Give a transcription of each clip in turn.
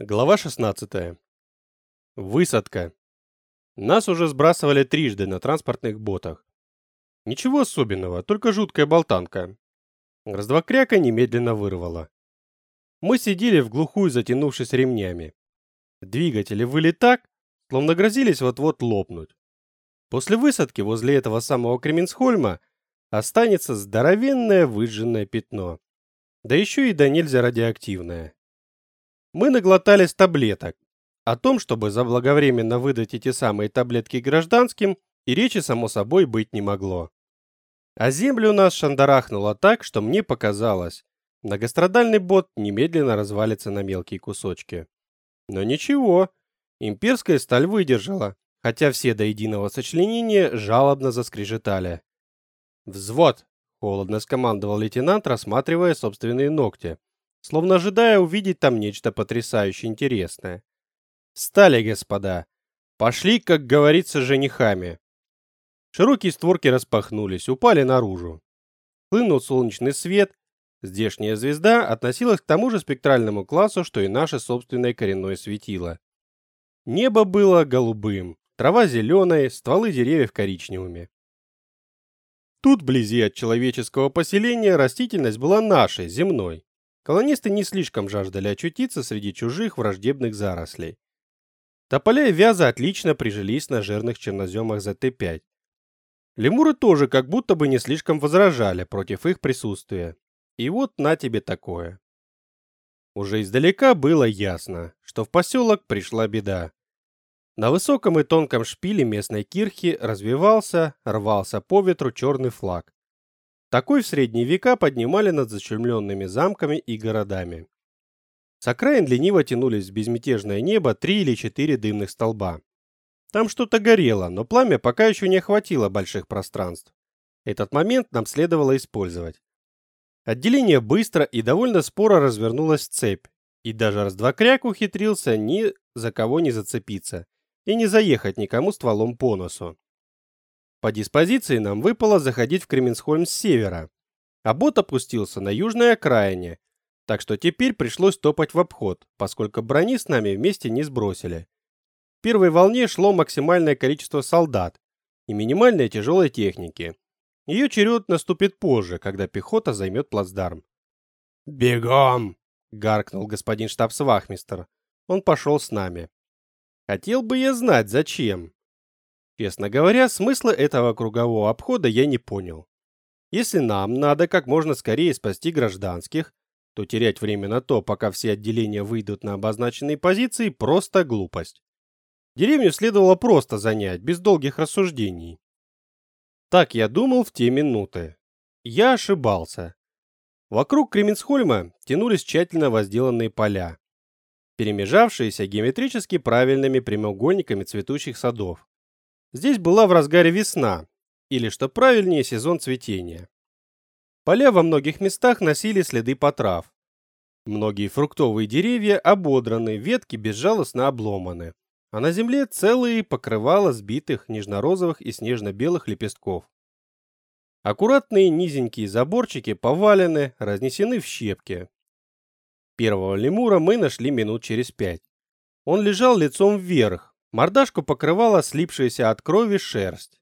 Глава 16. Высадка. Нас уже сбрасывали трижды на транспортных ботах. Ничего особенного, только жуткая болтанка. Раз-два кряка немедленно вырвало. Мы сидели в глухую, затянувшись ремнями. Двигатели выли так, словно грозились вот-вот лопнуть. После высадки возле этого самого Кременсхольма останется здоровенное выжженное пятно. Да еще и до нельзя радиоактивное. Мы наглотались таблеток. О том, чтобы заблаговременно выдать эти самые таблетки гражданским, и речи само собой быть не могло. А землю нас шандарахнуло так, что мне показалось, многострадальный бот немедленно развалится на мелкие кусочки. Но ничего, имперская сталь выдержала, хотя все до единого сочленения жалобно заскрежетали. «Взвод!» — холодно скомандовал лейтенант, рассматривая собственные ногти словно ожидая увидеть там нечто потрясающе интересное. Стали, господа. Пошли, как говорится, женихами. Широкие створки распахнулись, упали наружу. Хлынул солнечный свет. Здешняя звезда относилась к тому же спектральному классу, что и наше собственное коренное светило. Небо было голубым, трава зеленой, стволы деревьев коричневыми. Тут, вблизи от человеческого поселения, растительность была нашей, земной. Колонисты не слишком жаждали очутиться среди чужих враждебных зарослей. Тополя и вяза отлично прижились на жирных черноземах ЗТ-5. Лемуры тоже как будто бы не слишком возражали против их присутствия. И вот на тебе такое. Уже издалека было ясно, что в поселок пришла беда. На высоком и тонком шпиле местной кирхи развивался, рвался по ветру черный флаг. Такой в средние века поднимали над зачумленными замками и городами. С окраин лениво тянулись в безмятежное небо три или четыре дымных столба. Там что-то горело, но пламя пока еще не охватило больших пространств. Этот момент нам следовало использовать. Отделение быстро и довольно споро развернулась цепь, и даже раз-два кряк ухитрился ни за кого не зацепиться и не заехать никому стволом по носу. По диспозиции нам выпало заходить в Кременсхольм с севера, а бот опустился на южной окраине, так что теперь пришлось топать в обход, поскольку брони с нами вместе не сбросили. В первой волне шло максимальное количество солдат и минимальной тяжелой техники. Ее черед наступит позже, когда пехота займет плацдарм. «Бегом!» — гаркнул господин штабс-вахмистер. Он пошел с нами. Хотел бы я знать, зачем. Честно говоря, смысла этого кругового обхода я не понял. Если нам надо как можно скорее спасти гражданских, то терять время на то, пока все отделения выйдут на обозначенные позиции, просто глупость. Деревню следовало просто занять, без долгих рассуждений. Так я думал в те минуты. Я ошибался. Вокруг Кременсхольма тянулись тщательно возделанные поля, перемежавшиеся геометрически правильными прямоугольниками цветущих садов. Здесь была в разгаре весна, или, что правильнее, сезон цветения. Поля во многих местах носили следы потрав. Многие фруктовые деревья ободраны, ветки безжалостно обломаны, а на земле целые покрывала сбитых нежно-розовых и снежно-белых лепестков. Аккуратные низенькие заборчики повалены, разнесены в щепки. Первого лемура мы нашли минут через пять. Он лежал лицом вверх, Мордашку покрывала слипшаяся от крови шерсть.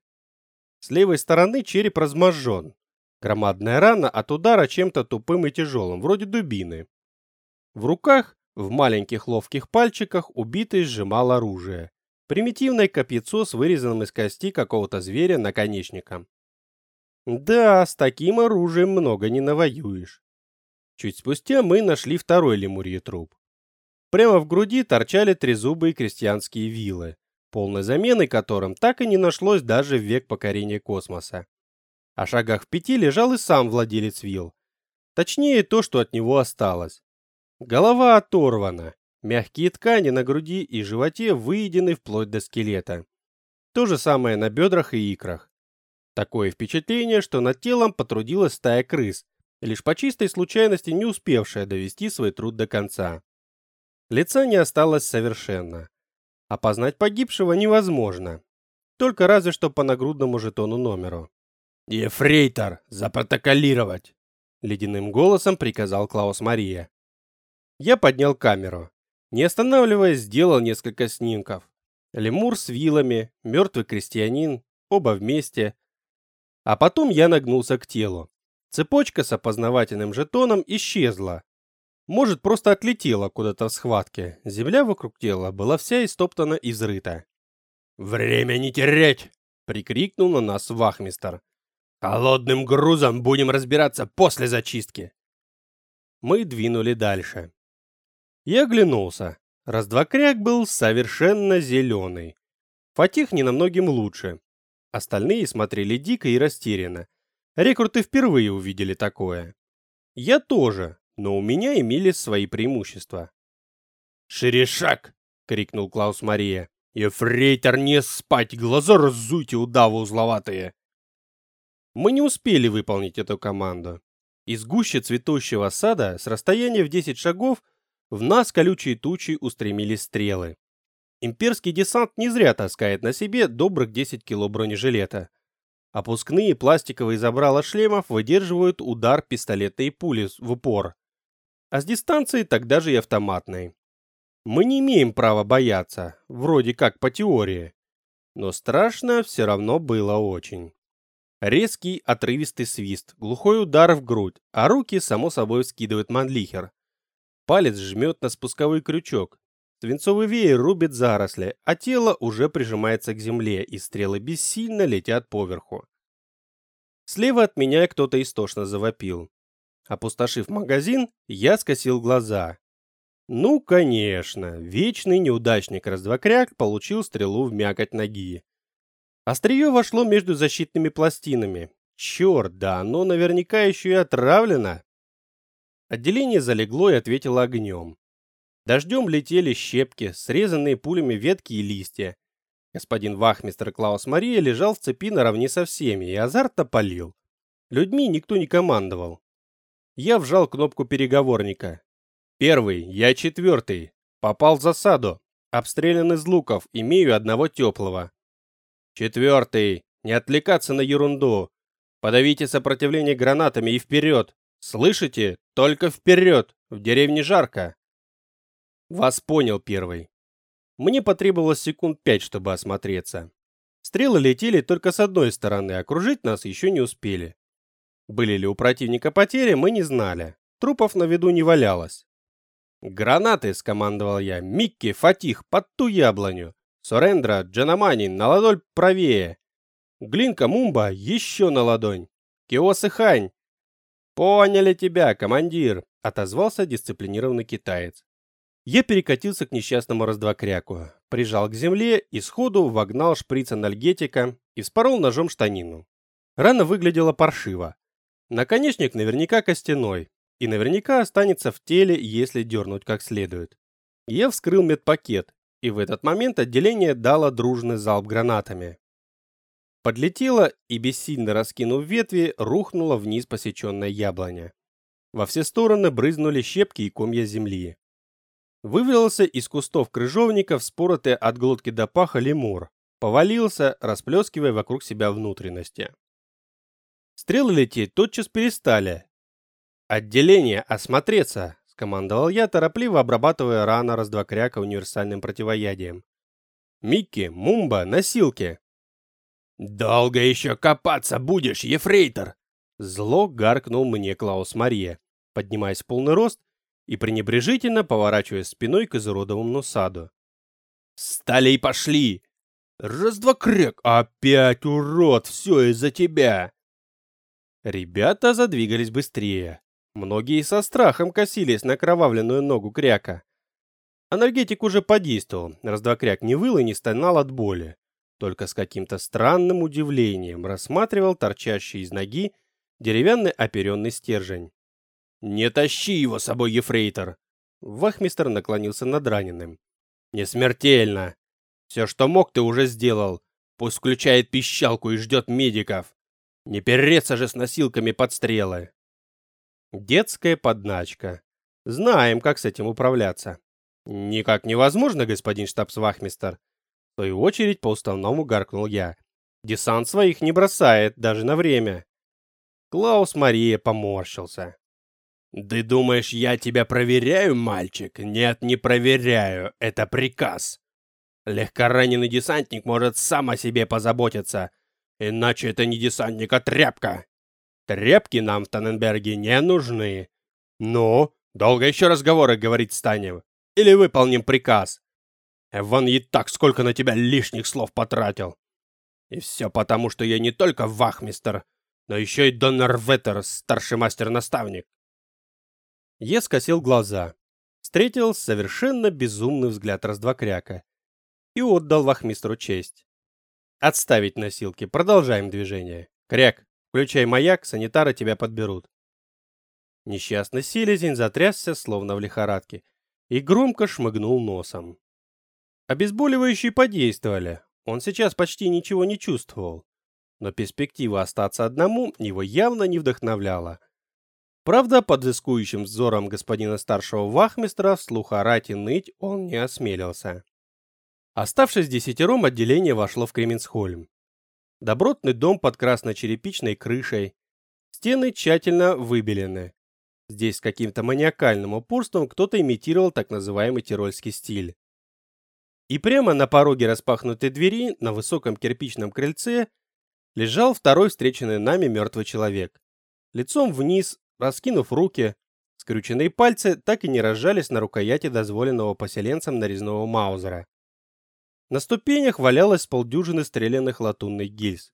С левой стороны череп разможжен. Громадная рана от удара чем-то тупым и тяжелым, вроде дубины. В руках, в маленьких ловких пальчиках, убитый сжимал оружие. Примитивное копьецо с вырезанным из кости какого-то зверя наконечником. Да, с таким оружием много не навоюешь. Чуть спустя мы нашли второй лемурье труп. Прямо в груди торчали трезубые крестьянские вилы, полной замены которым так и не нашлось даже в век покорения космоса. А шагах в пяти лежал и сам владелец вил. Точнее, то, что от него осталось. Голова оторвана, мягкие ткани на груди и животе выедены вплоть до скелета. То же самое на бедрах и икрах. Такое впечатление, что над телом потрудилась стая крыс, лишь по чистой случайности не успевшая довести свой труд до конца. Лица не осталось совершенно. Опознать погибшего невозможно. Только разве что по нагрудному жетону номеру. «Ефрейтор, запротоколировать!» Ледяным голосом приказал Клаус Мария. Я поднял камеру. Не останавливаясь, сделал несколько снимков. Лемур с вилами, мертвый крестьянин, оба вместе. А потом я нагнулся к телу. Цепочка с опознавательным жетоном исчезла. Может, просто отлетела куда-то в схватке. Земля вокруг тела была вся истоптана и взрыта. «Время не терять!» — прикрикнул на нас вахмистер. «Холодным грузом будем разбираться после зачистки!» Мы двинули дальше. Я оглянулся. Раздвокряк был совершенно зеленый. Фатих не намногим лучше. Остальные смотрели дико и растерянно. Рекруты впервые увидели такое. Я тоже, но у меня имелись свои преимущества. «Шире крикнул Клаус Мария. «Ефрейтор, не спать! Глаза разуйте, удавы узловатые!» Мы не успели выполнить эту команду. Из гуще цветущего сада с расстояния в 10 шагов в нас колючие тучи устремились стрелы. Имперский десант не зря таскает на себе добрых 10 кило бронежилета. Опускные пластиковые забрала шлемов выдерживают удар пистолетной пули в упор. А с дистанции тогда же и автоматной. Мы не имеем права бояться, вроде как по теории. Но страшно все равно было очень. Резкий отрывистый свист, глухой удар в грудь, а руки само собой скидывает манлихер. Палец жмет на спусковой крючок. Свинцовый веер рубит заросли, а тело уже прижимается к земле, и стрелы бессильно летят поверху. Слева от меня кто-то истошно завопил. Опустошив магазин, я скосил глаза. Ну, конечно, вечный неудачник раздвокряк получил стрелу в мякоть ноги. Острие вошло между защитными пластинами. Черт, да оно наверняка еще и отравлено. Отделение залегло и ответило огнем. Дождем летели щепки, срезанные пулями ветки и листья. Господин вахмистр Клаус Мария лежал в цепи наравне со всеми и азартно палил. Людьми никто не командовал. Я вжал кнопку переговорника. Первый, я четвертый. Попал в засаду. Обстрелян из луков, имею одного теплого. Четвертый, не отвлекаться на ерунду. Подавите сопротивление гранатами и вперед. Слышите? Только вперед! В деревне жарко!» «Вас понял первый. Мне потребовалось секунд пять, чтобы осмотреться. Стрелы летели только с одной стороны, окружить нас еще не успели. Были ли у противника потери, мы не знали. Трупов на виду не валялось. «Гранаты!» — скомандовал я. «Микки, Фатих, под ту яблоню! Сорендра, Джанамани, на ладонь правее! Глинка, Мумба, еще на ладонь! Киос и Хань, «Поняли тебя, командир!» — отозвался дисциплинированный китаец. Я перекатился к несчастному раздвокряку, прижал к земле и сходу вогнал шприц анальгетика и вспорол ножом штанину. Рана выглядела паршиво. Наконечник наверняка костяной, и наверняка останется в теле, если дернуть как следует. Я вскрыл медпакет, и в этот момент отделение дало дружный залп гранатами. Подлетела и, бессильно раскинув ветви, рухнула вниз посеченная яблоня. Во все стороны брызнули щепки и комья земли. Вывелся из кустов крыжовника вспоротый от глотки до паха лемур. Повалился, расплескивая вокруг себя внутренности. Стрелы лететь тотчас перестали. «Отделение, осмотреться!» — скомандовал я, торопливо обрабатывая рано раздвокряка универсальным противоядием. «Микки, Мумба, носилки!» «Долго еще копаться будешь, ефрейтор!» Зло гаркнул мне Клаус Мария, поднимаясь в полный рост и пренебрежительно поворачиваясь спиной к изуродованному саду. «Встали и пошли! Раз-два крек! Опять, урод! Все из-за тебя!» Ребята задвигались быстрее. Многие со страхом косились на кровавленную ногу кряка. Анальгетик уже подействовал, раз-два кряк не выл и не стонал от боли только с каким-то странным удивлением рассматривал торчащий из ноги деревянный оперенный стержень. «Не тащи его с собой, ефрейтор!» Вахмистер наклонился над раненым. «Не смертельно! Все, что мог, ты уже сделал. Пусть включает пищалку и ждет медиков. Не переться же с носилками под стрелы!» Детская подначка. Знаем, как с этим управляться. Никак невозможно, господин штабс-вахмистер. В свою очередь по уставному гаркнул я. Десант своих не бросает, даже на время. Клаус Мария поморщился. «Ты думаешь, я тебя проверяю, мальчик? Нет, не проверяю. Это приказ. Легкораненый десантник может сам о себе позаботиться. Иначе это не десантник, а тряпка. Тряпки нам в Таненберге не нужны. Ну, долго еще разговоры говорить станем? Или выполним приказ? Вон и так сколько на тебя лишних слов потратил. И все потому, что я не только вахмистер, но еще и Доннерветтер, старший мастер-наставник. Я скосил глаза, встретил совершенно безумный взгляд раздвокряка и отдал вахмистру честь. Отставить носилки, продолжаем движение. Кряк, включай маяк, санитары тебя подберут. Несчастный селезень затрясся, словно в лихорадке, и громко шмыгнул носом. Обезболивающие подействовали, он сейчас почти ничего не чувствовал, но перспектива остаться одному его явно не вдохновляла. Правда, под искующим взором господина старшего вахмистра вслух орать и ныть он не осмелился. Оставшись десятером, отделение вошло в Кременсхольм. Добротный дом под красно-черепичной крышей. Стены тщательно выбелены. Здесь с каким-то маниакальным упорством кто-то имитировал так называемый тирольский стиль. И прямо на пороге распахнутой двери на высоком кирпичном крыльце лежал второй встреченный нами мертвый человек. Лицом вниз, Раскинув руки, скрюченные пальцы так и не разжались на рукояти дозволенного поселенцам нарезного маузера. На ступенях валялось полдюжины стрелянных латунных гильз.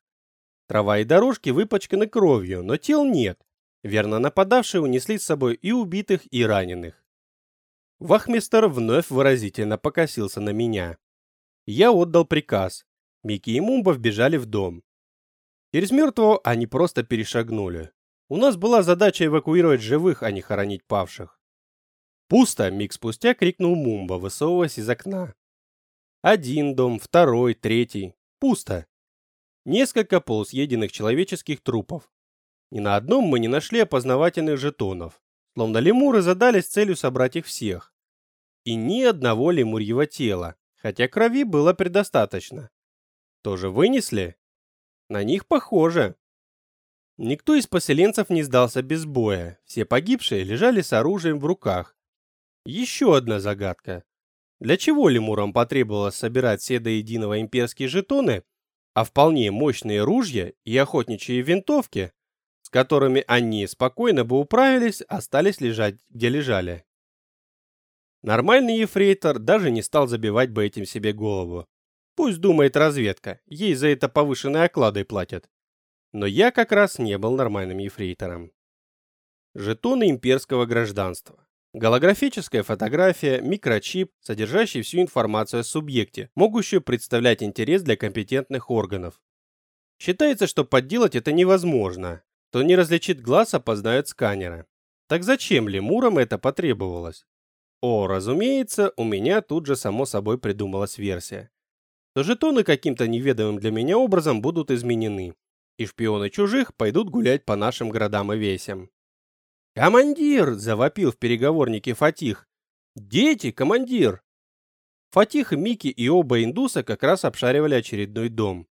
Трава и дорожки выпачканы кровью, но тел нет. Верно нападавшие унесли с собой и убитых, и раненых. Вахмистер вновь выразительно покосился на меня. Я отдал приказ. Микки и Мумба вбежали в дом. Через мертвого они просто перешагнули. У нас была задача эвакуировать живых, а не хоронить павших. Пусто, миг спустя крикнул Мумба, высовываясь из окна. Один дом, второй, третий. Пусто. Несколько полусъеденных человеческих трупов. Ни на одном мы не нашли опознавательных жетонов, словно лемуры задались целью собрать их всех. И ни одного лемурьего тела, хотя крови было предостаточно. Тоже вынесли? На них похоже. Никто из поселенцев не сдался без боя. Все погибшие лежали с оружием в руках. Еще одна загадка. Для чего лемурам потребовалось собирать все до единого имперские жетоны, а вполне мощные ружья и охотничьи винтовки, с которыми они спокойно бы управились, остались лежать, где лежали? Нормальный ефрейтор даже не стал забивать бы этим себе голову. Пусть думает разведка, ей за это повышенные оклады платят. Но я как раз не был нормальным ефрейтором. Жетоны имперского гражданства. Голографическая фотография, микрочип, содержащий всю информацию о субъекте, могущую представлять интерес для компетентных органов. Считается, что подделать это невозможно. Кто не различит глаз, опознает сканера. Так зачем лемурам это потребовалось? О, разумеется, у меня тут же само собой придумалась версия. То жетоны каким-то неведомым для меня образом будут изменены, и шпионы чужих пойдут гулять по нашим городам и весям. «Командир!» – завопил в переговорнике Фатих. «Дети, командир!» Фатих, Мики и оба индуса как раз обшаривали очередной дом.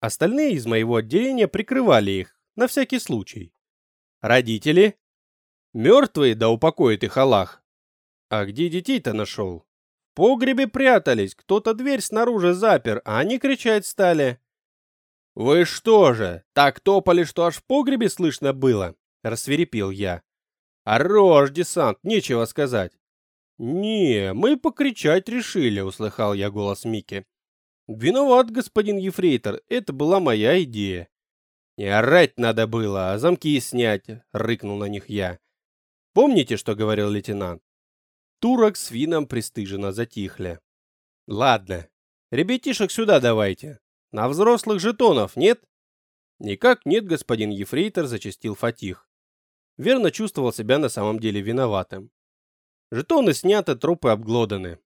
Остальные из моего отделения прикрывали их, на всякий случай. Родители? Мертвые, да упокоит их Аллах. А где детей-то нашел? В погребе прятались, кто-то дверь снаружи запер, а они кричать стали. «Вы что же, так топали, что аж в погребе слышно было?» — рассверепел я. «Хорош, десант, нечего сказать». «Не, мы покричать решили», — услыхал я голос Мики. «Виноват, господин Ефрейтор, это была моя идея». «Не орать надо было, а замки снять», — рыкнул на них я. «Помните, что говорил лейтенант?» Турок с Вином пристыженно затихли. «Ладно, ребятишек сюда давайте, на взрослых жетонов нет? Никак нет, господин Ефрейтор, зачастил Фатих. Верно чувствовал себя на самом деле виноватым. Жетоны сняты, трупы обглоданы.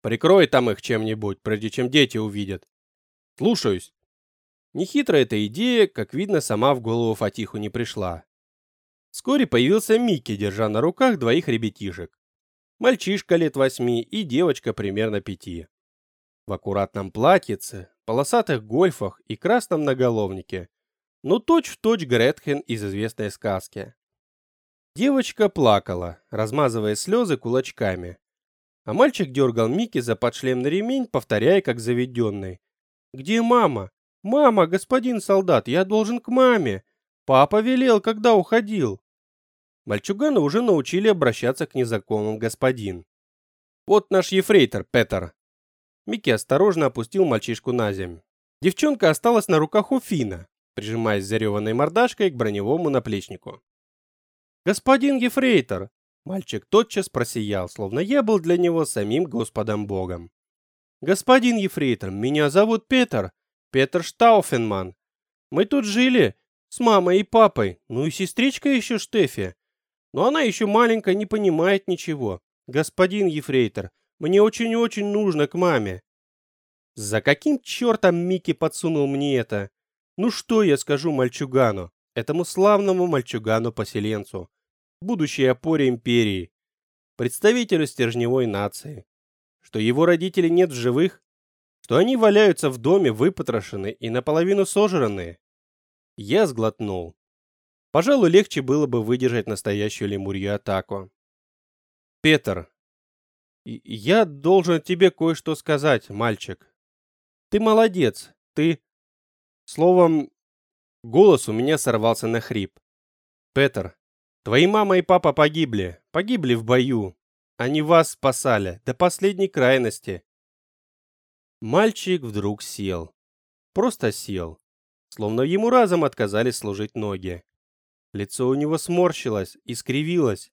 Прикрой там их чем-нибудь, прежде чем дети увидят. Слушаюсь. Нехитрая эта идея, как видно, сама в голову Фатиху не пришла. Вскоре появился Микки, держа на руках двоих ребятишек. Мальчишка лет восьми и девочка примерно пяти. В аккуратном платьице, полосатых гольфах и красном наголовнике. Ну точь-в-точь точь Гретхен из известной сказки. Девочка плакала, размазывая слезы кулачками. А мальчик дергал Микки за подшлемный ремень, повторяя как заведенный. «Где мама? Мама, господин солдат, я должен к маме. Папа велел, когда уходил». Мальчугана уже научили обращаться к незнакомым господин. «Вот наш ефрейтор, Петер». Микки осторожно опустил мальчишку на землю. Девчонка осталась на руках у Фина, прижимаясь зареванной мордашкой к броневому наплечнику. «Господин Ефрейтор!» Мальчик тотчас просиял, словно я был для него самим Господом Богом. «Господин Ефрейтор, меня зовут Петр, Петр Штауфенман. Мы тут жили с мамой и папой, ну и сестричка еще Штефи. Но она еще маленькая, не понимает ничего. Господин Ефрейтор, мне очень-очень нужно к маме». За каким чертом Микки подсунул мне это? Ну что я скажу мальчугану? этому славному мальчугану-поселенцу, будущей опоре империи, представителю стержневой нации, что его родителей нет в живых, что они валяются в доме выпотрошены и наполовину сожранные. Я сглотнул. Пожалуй, легче было бы выдержать настоящую лемурью атаку. Петр, я должен тебе кое-что сказать, мальчик. Ты молодец, ты... Словом, Голос у меня сорвался на хрип. «Петер, твои мама и папа погибли, погибли в бою. Они вас спасали до последней крайности». Мальчик вдруг сел. Просто сел. Словно ему разом отказались служить ноги. Лицо у него сморщилось, искривилось.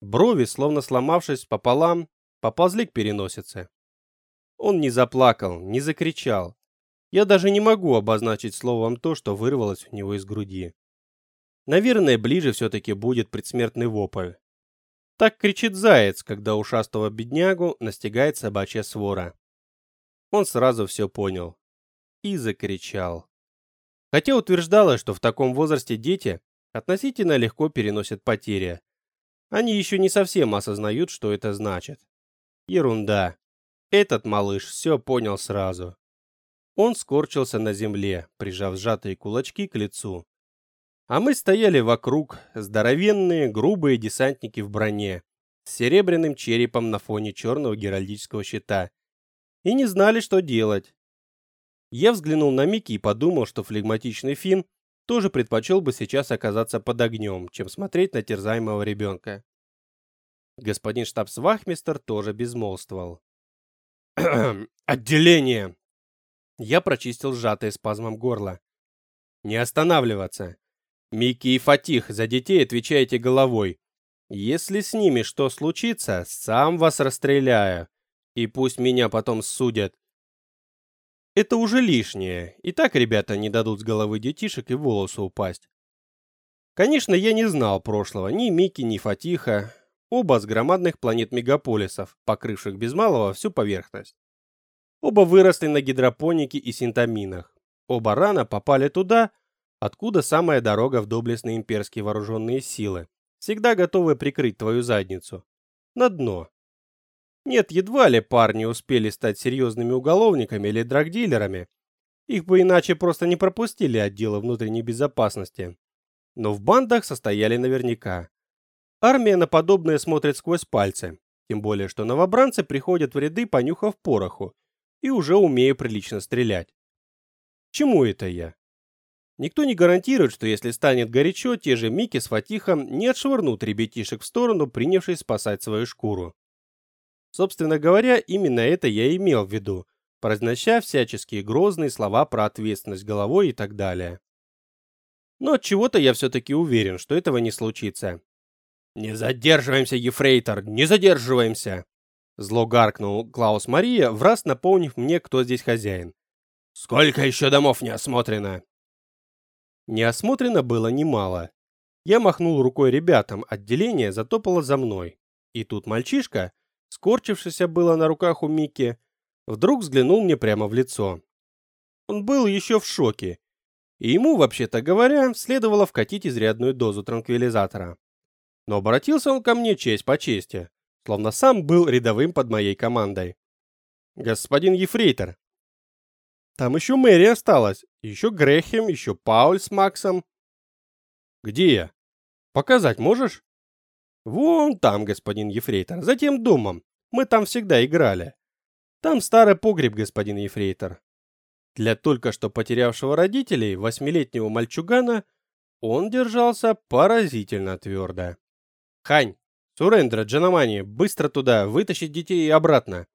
Брови, словно сломавшись пополам, поползли к переносице. Он не заплакал, не закричал, я даже не могу обозначить словом то, что вырвалось у него из груди. Наверное, ближе все-таки будет предсмертный вопль. Так кричит заяц, когда ушастого беднягу настигает собачья свора. Он сразу все понял. И закричал. Хотя утверждалось, что в таком возрасте дети относительно легко переносят потери. Они еще не совсем осознают, что это значит. Ерунда. Этот малыш все понял сразу. Он скорчился на земле, прижав сжатые кулачки к лицу. А мы стояли вокруг, здоровенные, грубые десантники в броне, с серебряным черепом на фоне черного геральдического щита, и не знали, что делать. Я взглянул на Микки и подумал, что флегматичный Финн тоже предпочел бы сейчас оказаться под огнем, чем смотреть на терзаемого ребенка. Господин штабс-вахмистер тоже безмолвствовал. «Отделение!» Я прочистил сжатое спазмом горло. Не останавливаться. Микки и Фатих, за детей отвечаете головой. Если с ними что случится, сам вас расстреляю. И пусть меня потом судят. Это уже лишнее. И так ребята не дадут с головы детишек и волосу упасть. Конечно, я не знал прошлого ни Микки, ни Фатиха. Оба с громадных планет-мегаполисов, покрывших без малого всю поверхность. Оба выросли на гидропонике и синтаминах. Оба рано попали туда, откуда самая дорога в доблестные имперские вооруженные силы, всегда готовые прикрыть твою задницу. На дно. Нет, едва ли парни успели стать серьезными уголовниками или драгдилерами. Их бы иначе просто не пропустили отделы внутренней безопасности. Но в бандах состояли наверняка. Армия на подобное смотрит сквозь пальцы. Тем более, что новобранцы приходят в ряды, понюхав пороху, и уже умею прилично стрелять. Чему это я? Никто не гарантирует, что если станет горячо, те же Мики с Фатихом не отшвырнут ребятишек в сторону, принявшись спасать свою шкуру. Собственно говоря, именно это я имел в виду, произнося всяческие грозные слова про ответственность головой и так далее. Но от чего-то я все-таки уверен, что этого не случится. «Не задерживаемся, Ефрейтор, не задерживаемся!» Зло гаркнул Клаус Мария, враз напомнив мне, кто здесь хозяин. «Сколько еще домов не осмотрено?» Не осмотрено было немало. Я махнул рукой ребятам, отделение затопало за мной. И тут мальчишка, скорчившийся было на руках у Микки, вдруг взглянул мне прямо в лицо. Он был еще в шоке, и ему, вообще-то говоря, следовало вкатить изрядную дозу транквилизатора. Но обратился он ко мне честь по чести словно сам был рядовым под моей командой. «Господин Ефрейтор!» «Там еще Мэри осталась, еще Грехем, еще Пауль с Максом». «Где я? Показать можешь?» Вон там, господин Ефрейтор, за тем домом. Мы там всегда играли. Там старый погреб, господин Ефрейтор. Для только что потерявшего родителей восьмилетнего мальчугана он держался поразительно твердо. Хань, Сурендра, Джанамани, быстро туда, вытащить детей и обратно.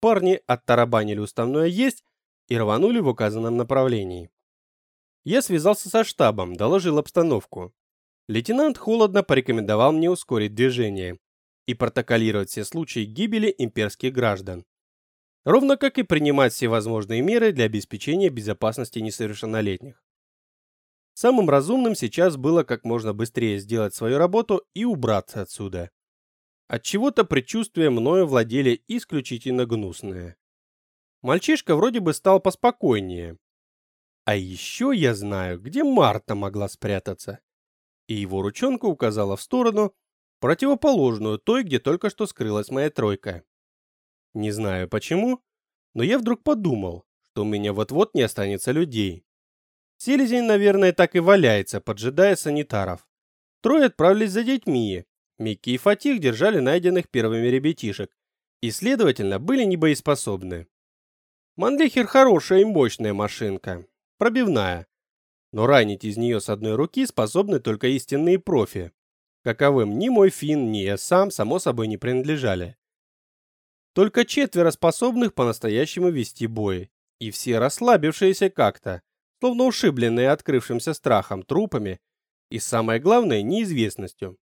Парни оттарабанили уставное есть и рванули в указанном направлении. Я связался со штабом, доложил обстановку. Лейтенант холодно порекомендовал мне ускорить движение и протоколировать все случаи гибели имперских граждан. Ровно как и принимать все возможные меры для обеспечения безопасности несовершеннолетних. Самым разумным сейчас было как можно быстрее сделать свою работу и убраться отсюда. От чего-то предчувствия мною владели исключительно гнусные. Мальчишка вроде бы стал поспокойнее. А еще я знаю, где Марта могла спрятаться. И его ручонка указала в сторону, противоположную той, где только что скрылась моя тройка. Не знаю почему, но я вдруг подумал, что у меня вот-вот не останется людей. Селезень, наверное, так и валяется, поджидая санитаров. Трое отправились за детьми, Микки и Фатих держали найденных первыми ребятишек. И, следовательно, были небоеспособны. Манлихер хорошая и мощная машинка, пробивная, но ранить из нее с одной руки способны только истинные профи, каковым ни мой фин, ни я сам, само собой, не принадлежали. Только четверо способных по-настоящему вести бой, и все расслабившиеся как-то, словно ушибленные открывшимся страхом трупами и, самое главное, неизвестностью.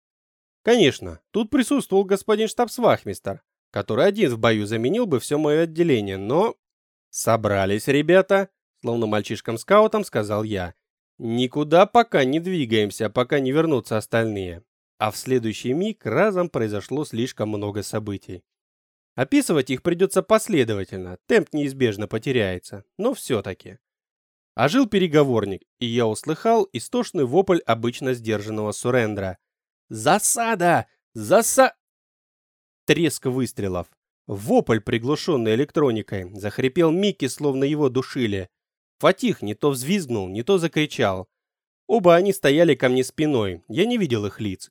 Конечно, тут присутствовал господин штабсвахмистер, который один в бою заменил бы все мое отделение, но... Собрались ребята, словно мальчишкам-скаутам сказал я. Никуда пока не двигаемся, пока не вернутся остальные. А в следующий миг разом произошло слишком много событий. Описывать их придется последовательно, темп неизбежно потеряется, но все-таки. Ожил переговорник, и я услыхал истошный вопль обычно сдержанного сурендра – Засада! Заса... Треск выстрелов. Вопль, приглушенный электроникой. Захрипел Микки, словно его душили. Фатих не то взвизгнул, не то закричал. Оба они стояли ко мне спиной, я не видел их лиц.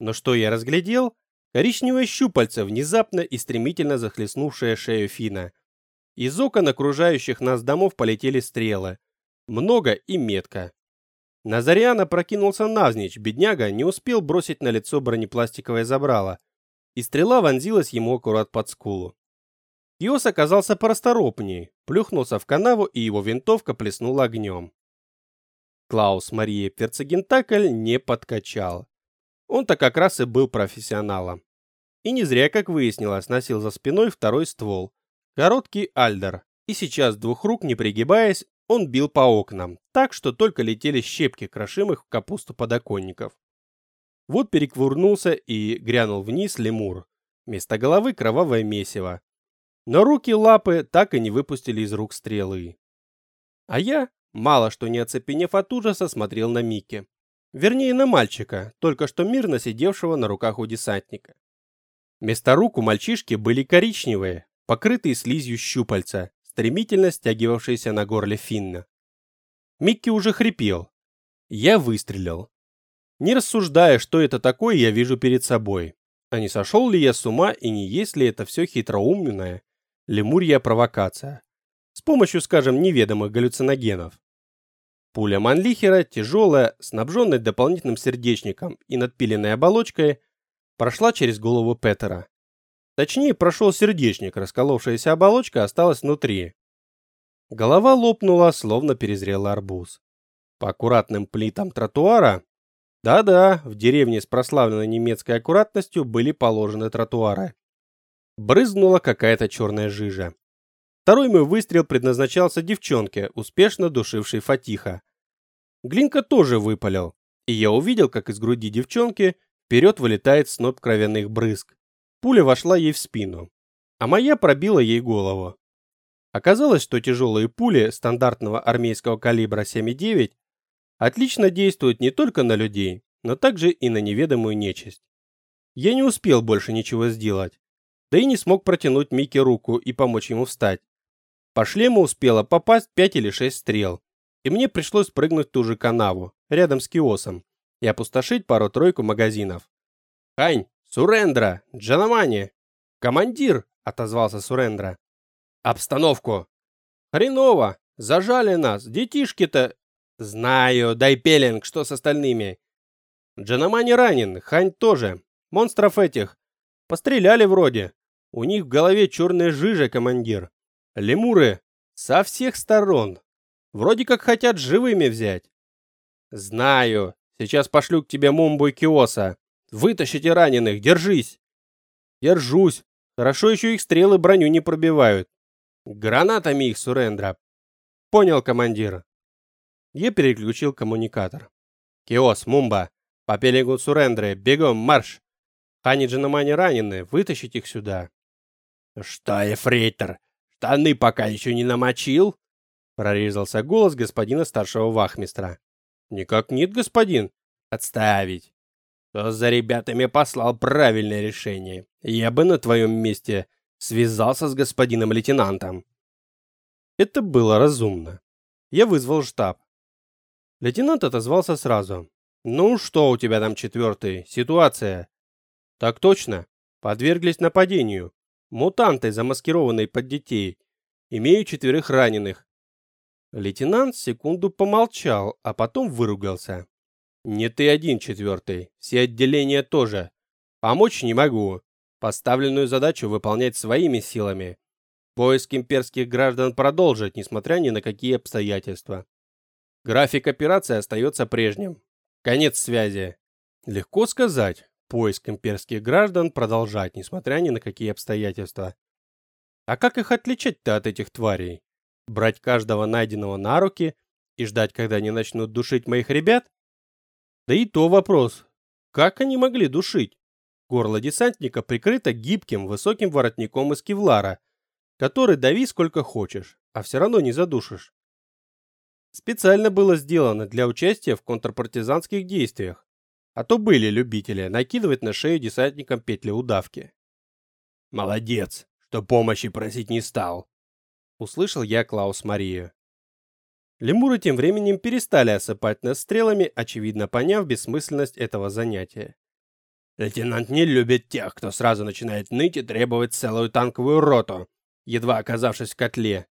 Но что я разглядел? Коричневое щупальце, внезапно и стремительно захлестнувшее шею Фина. Из окон окружающих нас домов полетели стрелы. Много и метко. Назариан прокинулся навзничь, бедняга не успел бросить на лицо бронепластиковое забрало, и стрела вонзилась ему аккурат под скулу. Киос оказался порасторопнее, плюхнулся в канаву, и его винтовка плеснула огнем. Клаус Мария Перцегентакль не подкачал. Он-то как раз и был профессионалом. И не зря, как выяснилось, носил за спиной второй ствол. Короткий альдер. И сейчас двух рук, не пригибаясь, он бил по окнам, так что только летели щепки крошимых в капусту подоконников. Вот переквурнулся и грянул вниз лемур. Вместо головы кровавое месиво. Но руки лапы так и не выпустили из рук стрелы. А я, мало что не оцепенев от ужаса, смотрел на Микки. Вернее, на мальчика, только что мирно сидевшего на руках у десантника. Вместо рук у мальчишки были коричневые, покрытые слизью щупальца, стремительно стягивавшийся на горле Финна. Микки уже хрипел. Я выстрелил. Не рассуждая, что это такое, я вижу перед собой. А не сошел ли я с ума и не есть ли это все хитроумная лемурья провокация? С помощью, скажем, неведомых галлюциногенов. Пуля Манлихера, тяжелая, снабженная дополнительным сердечником и надпиленной оболочкой, прошла через голову Петера. Точнее, прошел сердечник, расколовшаяся оболочка осталась внутри. Голова лопнула, словно перезрел арбуз. По аккуратным плитам тротуара да-да, в деревне с прославленной немецкой аккуратностью были положены тротуары. Брызнула какая-то черная жижа. Второй мой выстрел предназначался девчонке, успешно душившей Фатиха. Глинка тоже выпалил, и я увидел, как из груди девчонки вперед вылетает сноп кровяных брызг. Пуля вошла ей в спину, а моя пробила ей голову. Оказалось, что тяжелые пули стандартного армейского калибра 7,9 отлично действуют не только на людей, но также и на неведомую нечисть. Я не успел больше ничего сделать, да и не смог протянуть Микки руку и помочь ему встать. По шлему успело попасть 5 или 6 стрел, и мне пришлось прыгнуть в ту же канаву, рядом с киосом, и опустошить пару-тройку магазинов. «Хань, Сурендра, Джанамани!» «Командир!» — отозвался Сурендра. «Обстановку!» «Хреново! Зажали нас! Детишки-то...» «Знаю, дай пеленг, что с остальными?» «Джанамани ранен, Хань тоже. Монстров этих. Постреляли вроде. У них в голове черная жижа, командир. Лемуры со всех сторон. Вроде как хотят живыми взять». «Знаю. Сейчас пошлю к тебе Мумбу и Киоса. Вытащите раненых, держись!» «Держусь. Хорошо еще их стрелы броню не пробивают. Гранатами их, Сурендра. Понял, командир. Я переключил коммуникатор. Киос, Мумба, по пелегу Сурендры, бегом, марш! Хани Джанамани ранены, вытащить их сюда. Что, эфрейтор, штаны пока еще не намочил? Прорезался голос господина старшего вахмистра. Никак нет, господин. Отставить. Кто за ребятами послал правильное решение? Я бы на твоем месте связался с господином лейтенантом. Это было разумно. Я вызвал штаб. Лейтенант отозвался сразу. «Ну, что у тебя там четвертый? Ситуация?» «Так точно. Подверглись нападению. Мутанты, замаскированные под детей. Имею четверых раненых». Лейтенант секунду помолчал, а потом выругался. «Не ты один четвертый. Все отделения тоже. Помочь не могу. Поставленную задачу выполнять своими силами. Поиск имперских граждан продолжить, несмотря ни на какие обстоятельства. График операции остается прежним. Конец связи. Легко сказать. Поиск имперских граждан продолжать, несмотря ни на какие обстоятельства. А как их отличать-то от этих тварей? Брать каждого найденного на руки и ждать, когда они начнут душить моих ребят? Да и то вопрос. Как они могли душить? Горло десантника прикрыто гибким высоким воротником из кевлара, который дави сколько хочешь, а все равно не задушишь. Специально было сделано для участия в контрпартизанских действиях, а то были любители накидывать на шею десантникам петли удавки. «Молодец, что помощи просить не стал», — услышал я Клаус Марию. Лемуры тем временем перестали осыпать нас стрелами, очевидно поняв бессмысленность этого занятия. Лейтенант не любит тех, кто сразу начинает ныть и требовать целую танковую роту, едва оказавшись в котле.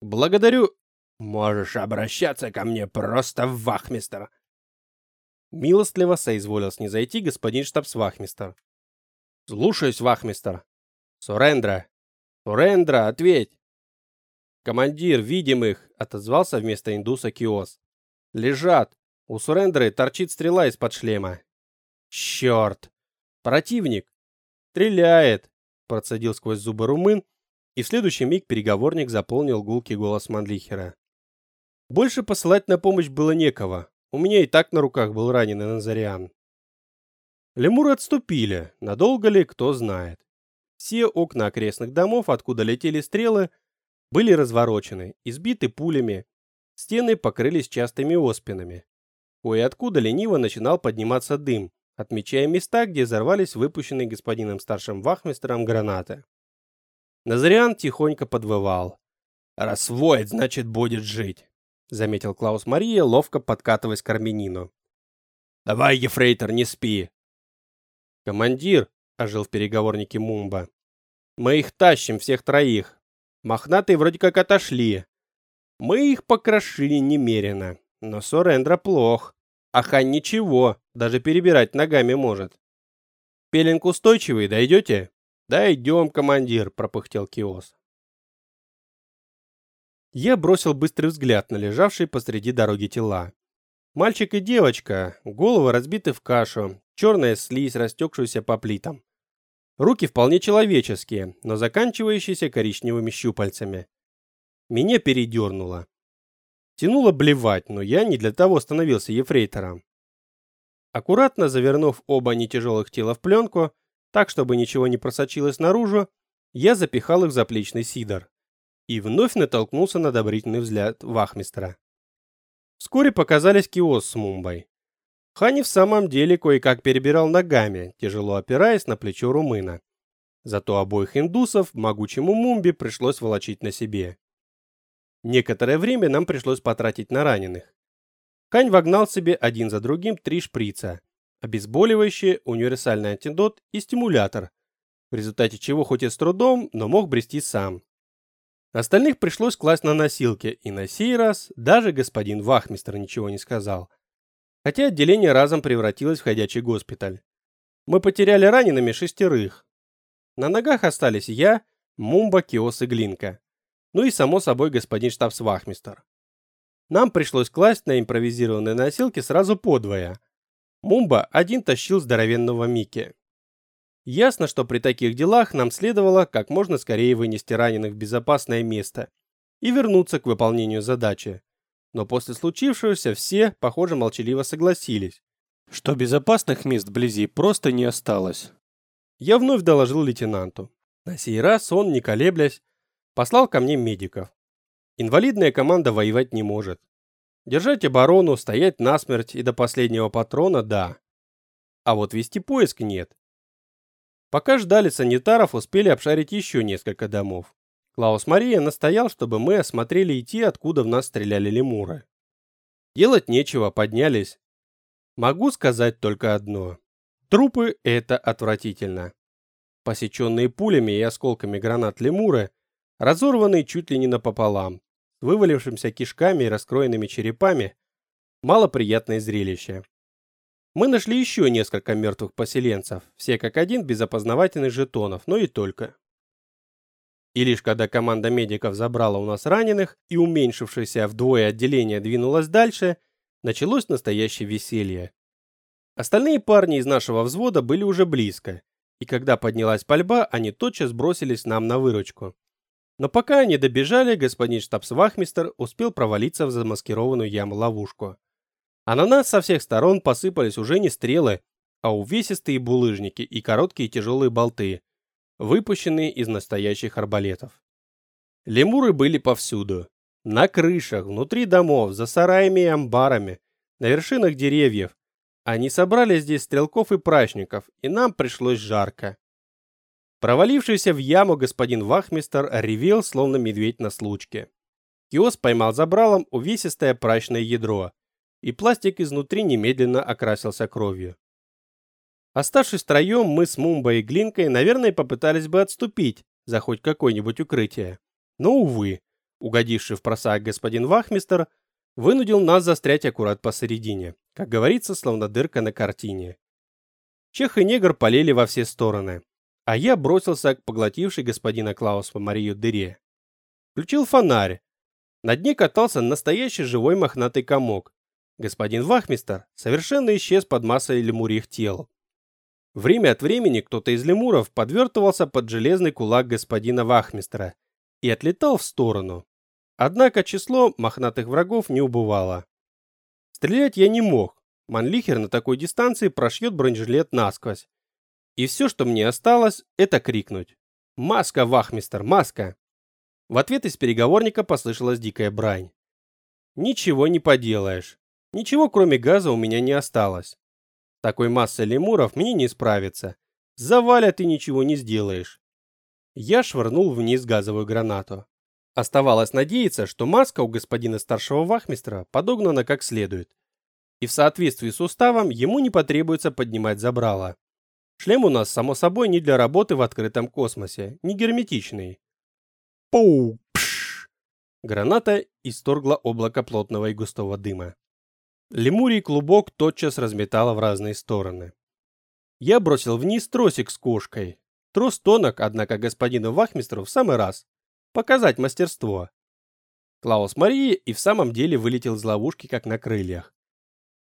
Благодарю. Можешь обращаться ко мне просто в вахмистер. Милостливо соизволил снизойти господин штабс-вахмистер. Слушаюсь, вахмистер. Сурендра. Сурендра, ответь. Командир, видим их, отозвался вместо индуса Киос. Лежат. У Сурендры торчит стрела из-под шлема. Черт! Противник! Стреляет! Процедил сквозь зубы румын, и в следующий миг переговорник заполнил гулкий голос Манлихера. Больше посылать на помощь было некого. У меня и так на руках был раненый Назариан. Лемуры отступили, надолго ли, кто знает. Все окна окрестных домов, откуда летели стрелы, были разворочены, избиты пулями. Стены покрылись частыми оспинами. Кое-откуда лениво начинал подниматься дым, отмечая места, где взорвались выпущенные господином старшим вахмистером гранаты. Назариан тихонько подвывал. «Раз воет, значит, будет жить», — заметил Клаус Мария, ловко подкатываясь к армянину. «Давай, Ефрейтор, не спи!» «Командир», — ожил в переговорнике Мумба, — «мы их тащим, всех троих. Мохнатые вроде как отошли. Мы их покрошили немерено, но Сорендра плох. А Хань ничего, даже перебирать ногами может. Пеленг устойчивый, дойдете? Дойдем, командир, пропыхтел Киос. Я бросил быстрый взгляд на лежавшие посреди дороги тела. Мальчик и девочка, головы разбиты в кашу, черная слизь, растекшаяся по плитам. Руки вполне человеческие, но заканчивающиеся коричневыми щупальцами. Меня передернуло. Тянуло блевать, но я не для того становился ефрейтором. Аккуратно завернув оба нетяжелых тела в пленку, так чтобы ничего не просочилось наружу, я запихал их в заплечный сидор и вновь натолкнулся на одобрительный взгляд вахмистра. Вскоре показались киос с Мумбой. Хани в самом деле кое-как перебирал ногами, тяжело опираясь на плечо румына. Зато обоих индусов могучему Мумбе пришлось волочить на себе. Некоторое время нам пришлось потратить на раненых. Кань вогнал себе один за другим три шприца, обезболивающее, универсальный антидот и стимулятор, в результате чего хоть и с трудом, но мог брести сам. Остальных пришлось класть на носилки, и на сей раз даже господин вахмистр ничего не сказал. Хотя отделение разом превратилось в ходячий госпиталь. Мы потеряли ранеными шестерых. На ногах остались я, Мумба, Киос и Глинка. Ну и само собой господин штабс-вахмистр. Нам пришлось класть на импровизированные носилки сразу подвое. Мумба один тащил здоровенного Микки. Ясно, что при таких делах нам следовало как можно скорее вынести раненых в безопасное место и вернуться к выполнению задачи. Но после случившегося все, похоже, молчаливо согласились, что безопасных мест вблизи просто не осталось. Я вновь доложил лейтенанту. На сей раз он, не колеблясь, послал ко мне медиков. Инвалидная команда воевать не может. Держать оборону, стоять насмерть и до последнего патрона – да. А вот вести поиск нет. Пока ждали санитаров, успели обшарить еще несколько домов. Клаус Мария настоял, чтобы мы осмотрели и те, откуда в нас стреляли лемуры. Делать нечего, поднялись. Могу сказать только одно. Трупы – это отвратительно. Посеченные пулями и осколками гранат лемуры, разорванные чуть ли не напополам, с вывалившимися кишками и раскроенными черепами, малоприятное зрелище. Мы нашли еще несколько мертвых поселенцев, все как один без опознавательных жетонов, но и только. И лишь когда команда медиков забрала у нас раненых и уменьшившееся вдвое отделение двинулось дальше, началось настоящее веселье. Остальные парни из нашего взвода были уже близко, и когда поднялась пальба, они тотчас бросились нам на выручку. Но пока они добежали, господин штабс-вахмистер успел провалиться в замаскированную яму-ловушку. А на нас со всех сторон посыпались уже не стрелы, а увесистые булыжники и короткие тяжелые болты, выпущенные из настоящих арбалетов. Лемуры были повсюду. На крышах, внутри домов, за сараями и амбарами, на вершинах деревьев. Они собрали здесь стрелков и прачников, и нам пришлось жарко. Провалившийся в яму господин Вахмистер ревел, словно медведь на случке. Киос поймал забралом увесистое прачное ядро, и пластик изнутри немедленно окрасился кровью. Оставшись втроем, мы с Мумбой и Глинкой, наверное, попытались бы отступить за хоть какое-нибудь укрытие. Но, увы, угодивший в просак господин Вахмистер вынудил нас застрять аккурат посередине, как говорится, словно дырка на картине. Чех и негр полели во все стороны, а я бросился к поглотившей господина Клауса Марию дыре. Включил фонарь. На дне катался настоящий живой мохнатый комок, Господин Вахмистер совершенно исчез под массой лемурьих тел. Время от времени кто-то из лемуров подвертывался под железный кулак господина Вахмистера и отлетал в сторону. Однако число мохнатых врагов не убывало. Стрелять я не мог. Манлихер на такой дистанции прошьет бронежилет насквозь. И все, что мне осталось, это крикнуть. «Маска, Вахмистер, маска!» В ответ из переговорника послышалась дикая брань. «Ничего не поделаешь. Ничего кроме газа у меня не осталось. Такой массой лемуров мне не справиться. Завалят и ничего не сделаешь. Я швырнул вниз газовую гранату. Оставалось надеяться, что маска у господина старшего вахмистра подогнана как следует. И в соответствии с уставом ему не потребуется поднимать забрало. Шлем у нас, само собой, не для работы в открытом космосе, не герметичный. Пау! Пш! Граната исторгла облако плотного и густого дыма. Лемурий клубок тотчас разметало в разные стороны. Я бросил вниз тросик с кошкой. Трос тонок, однако господину Вахмистру в самый раз. Показать мастерство. Клаус Марии и в самом деле вылетел из ловушки, как на крыльях.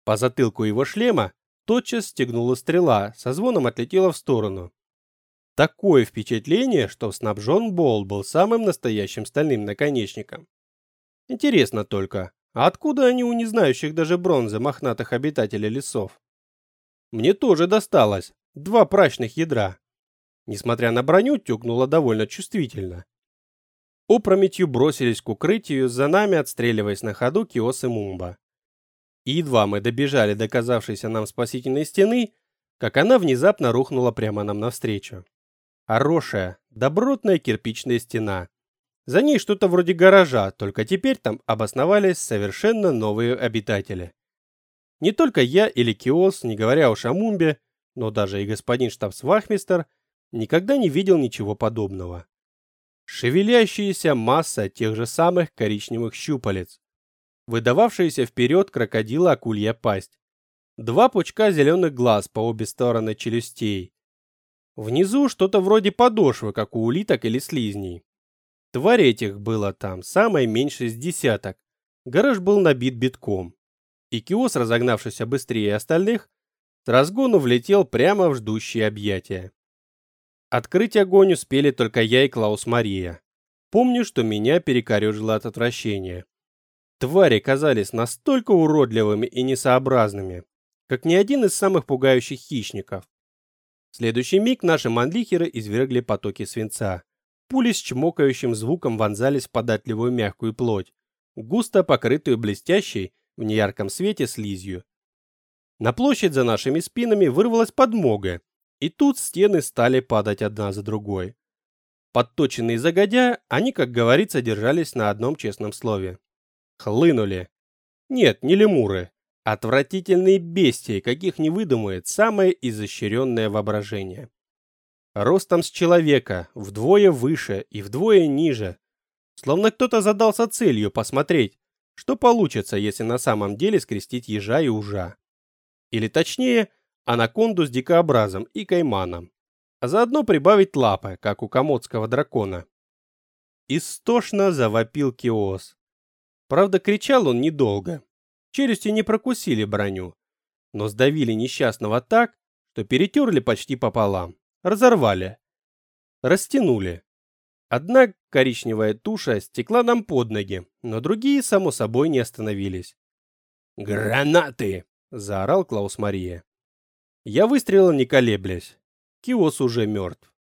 По затылку его шлема тотчас стегнула стрела, со звоном отлетела в сторону. Такое впечатление, что снабжен Бол был самым настоящим стальным наконечником. Интересно только, а откуда они у незнающих даже бронзы мохнатых обитателей лесов? Мне тоже досталось. Два прачных ядра. Несмотря на броню, тюкнуло довольно чувствительно. Опрометью бросились к укрытию, за нами отстреливаясь на ходу Киос и Мумба. И едва мы добежали до казавшейся нам спасительной стены, как она внезапно рухнула прямо нам навстречу. Хорошая, добротная кирпичная стена, за ней что-то вроде гаража, только теперь там обосновались совершенно новые обитатели. Не только я или Киос, не говоря уж о Мумбе, но даже и господин штабс-вахмистер никогда не видел ничего подобного. Шевелящаяся масса тех же самых коричневых щупалец, выдававшаяся вперед крокодила акулья пасть, два пучка зеленых глаз по обе стороны челюстей. Внизу что-то вроде подошвы, как у улиток или слизней. Тварей этих было там самое меньшее с десяток. Гараж был набит битком. И Киос, разогнавшийся быстрее остальных, с разгону влетел прямо в ждущие объятия. Открыть огонь успели только я и Клаус Мария. Помню, что меня перекорежило от отвращения. Твари казались настолько уродливыми и несообразными, как ни один из самых пугающих хищников. В следующий миг наши манлихеры извергли потоки свинца. Пули с чмокающим звуком вонзались в податливую мягкую плоть, густо покрытую блестящей в неярком свете слизью. На площадь за нашими спинами вырвалась подмога, и тут стены стали падать одна за другой. Подточенные загодя, они, как говорится, держались на одном честном слове. Хлынули. Нет, не лемуры. Отвратительные бестии, каких не выдумает самое изощренное воображение. Ростом с человека, вдвое выше и вдвое ниже. Словно кто-то задался целью посмотреть, что получится, если на самом деле скрестить ежа и ужа. Или точнее, анаконду с дикообразом и кайманом, а заодно прибавить лапы, как у комодского дракона. Истошно завопил Киос. Правда, кричал он недолго. Челюсти не прокусили броню, но сдавили несчастного так, что перетерли почти пополам, разорвали, растянули. Одна коричневая туша стекла нам под ноги, но другие, само собой, не остановились. «Гранаты!» — заорал Клаус Мария. Я выстрелил не колеблясь. Киос уже мертв.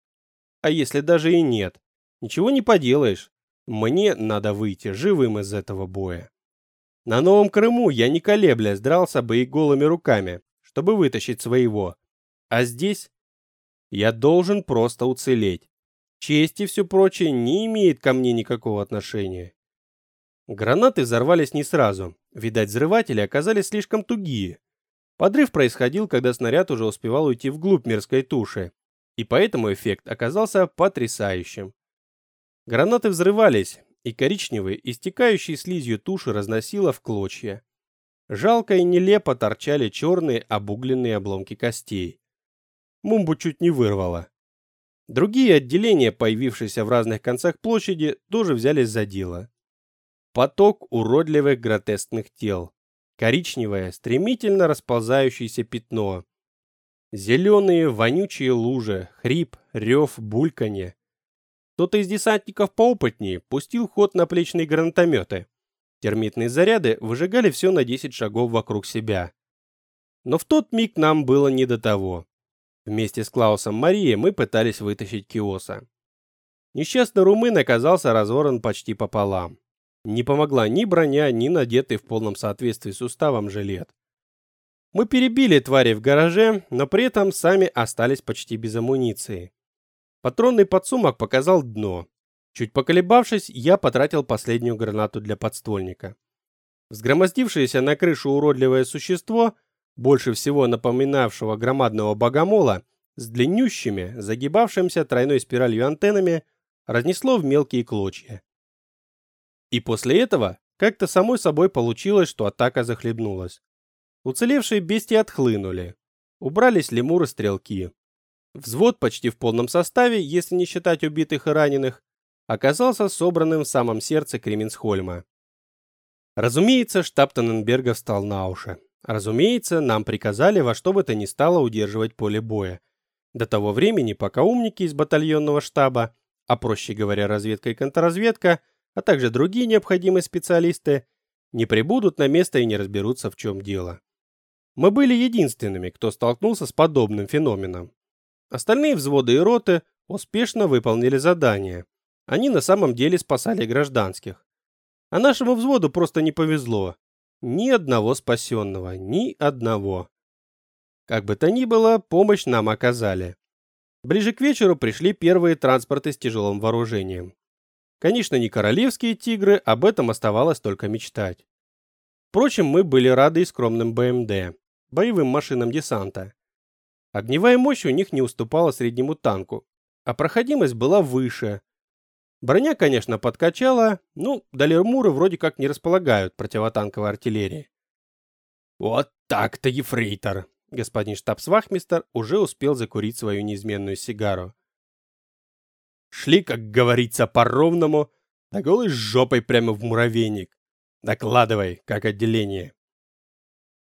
А если даже и нет? Ничего не поделаешь. Мне надо выйти живым из этого боя. На Новом Крыму я не колеблясь дрался бы и голыми руками, чтобы вытащить своего. А здесь я должен просто уцелеть. Честь и все прочее не имеет ко мне никакого отношения. Гранаты взорвались не сразу. Видать, взрыватели оказались слишком тугие. Подрыв происходил, когда снаряд уже успевал уйти вглубь мирской туши, и поэтому эффект оказался потрясающим. Гранаты взрывались, и коричневые, истекающие слизью туши разносило в клочья. Жалко и нелепо торчали черные обугленные обломки костей. Мумбу чуть не вырвало. Другие отделения, появившиеся в разных концах площади, тоже взялись за дело. Поток уродливых гротескных тел коричневое, стремительно расползающееся пятно. Зеленые вонючие лужи, хрип, рев, бульканье. Кто-то из десантников поопытнее пустил ход на плечные гранатометы. Термитные заряды выжигали все на 10 шагов вокруг себя. Но в тот миг нам было не до того. Вместе с Клаусом Марией мы пытались вытащить Киоса. Несчастный румын оказался разорван почти пополам. Не помогла ни броня, ни надетый в полном соответствии с уставом жилет. Мы перебили твари в гараже, но при этом сами остались почти без амуниции. Патронный подсумок показал дно. Чуть поколебавшись, я потратил последнюю гранату для подствольника. Взгромоздившееся на крышу уродливое существо, больше всего напоминавшего громадного богомола, с длиннющими, загибавшимся тройной спиралью антеннами, разнесло в мелкие клочья. И после этого как-то самой собой получилось, что атака захлебнулась. Уцелевшие бестии отхлынули. Убрались лемуры-стрелки. Взвод почти в полном составе, если не считать убитых и раненых, оказался собранным в самом сердце Кременсхольма. Разумеется, штаб Таненберга встал на уши. Разумеется, нам приказали во что бы то ни стало удерживать поле боя. До того времени, пока умники из батальонного штаба, а проще говоря, разведка и контрразведка – а также другие необходимые специалисты, не прибудут на место и не разберутся, в чем дело. Мы были единственными, кто столкнулся с подобным феноменом. Остальные взводы и роты успешно выполнили задание. Они на самом деле спасали гражданских. А нашему взводу просто не повезло. Ни одного спасенного, ни одного. Как бы то ни было, помощь нам оказали. Ближе к вечеру пришли первые транспорты с тяжелым вооружением. Конечно, не королевские тигры, об этом оставалось только мечтать. Впрочем, мы были рады и скромным БМД, боевым машинам десанта. Огневая мощь у них не уступала среднему танку, а проходимость была выше. Броня, конечно, подкачала, ну, Далермуры вроде как не располагают противотанковой артиллерии. Вот так-то, ефрейтор. Господин штабсвахмистер уже успел закурить свою неизменную сигару. Шли, как говорится, по-ровному, да голой жопой прямо в муравейник. Докладывай, как отделение.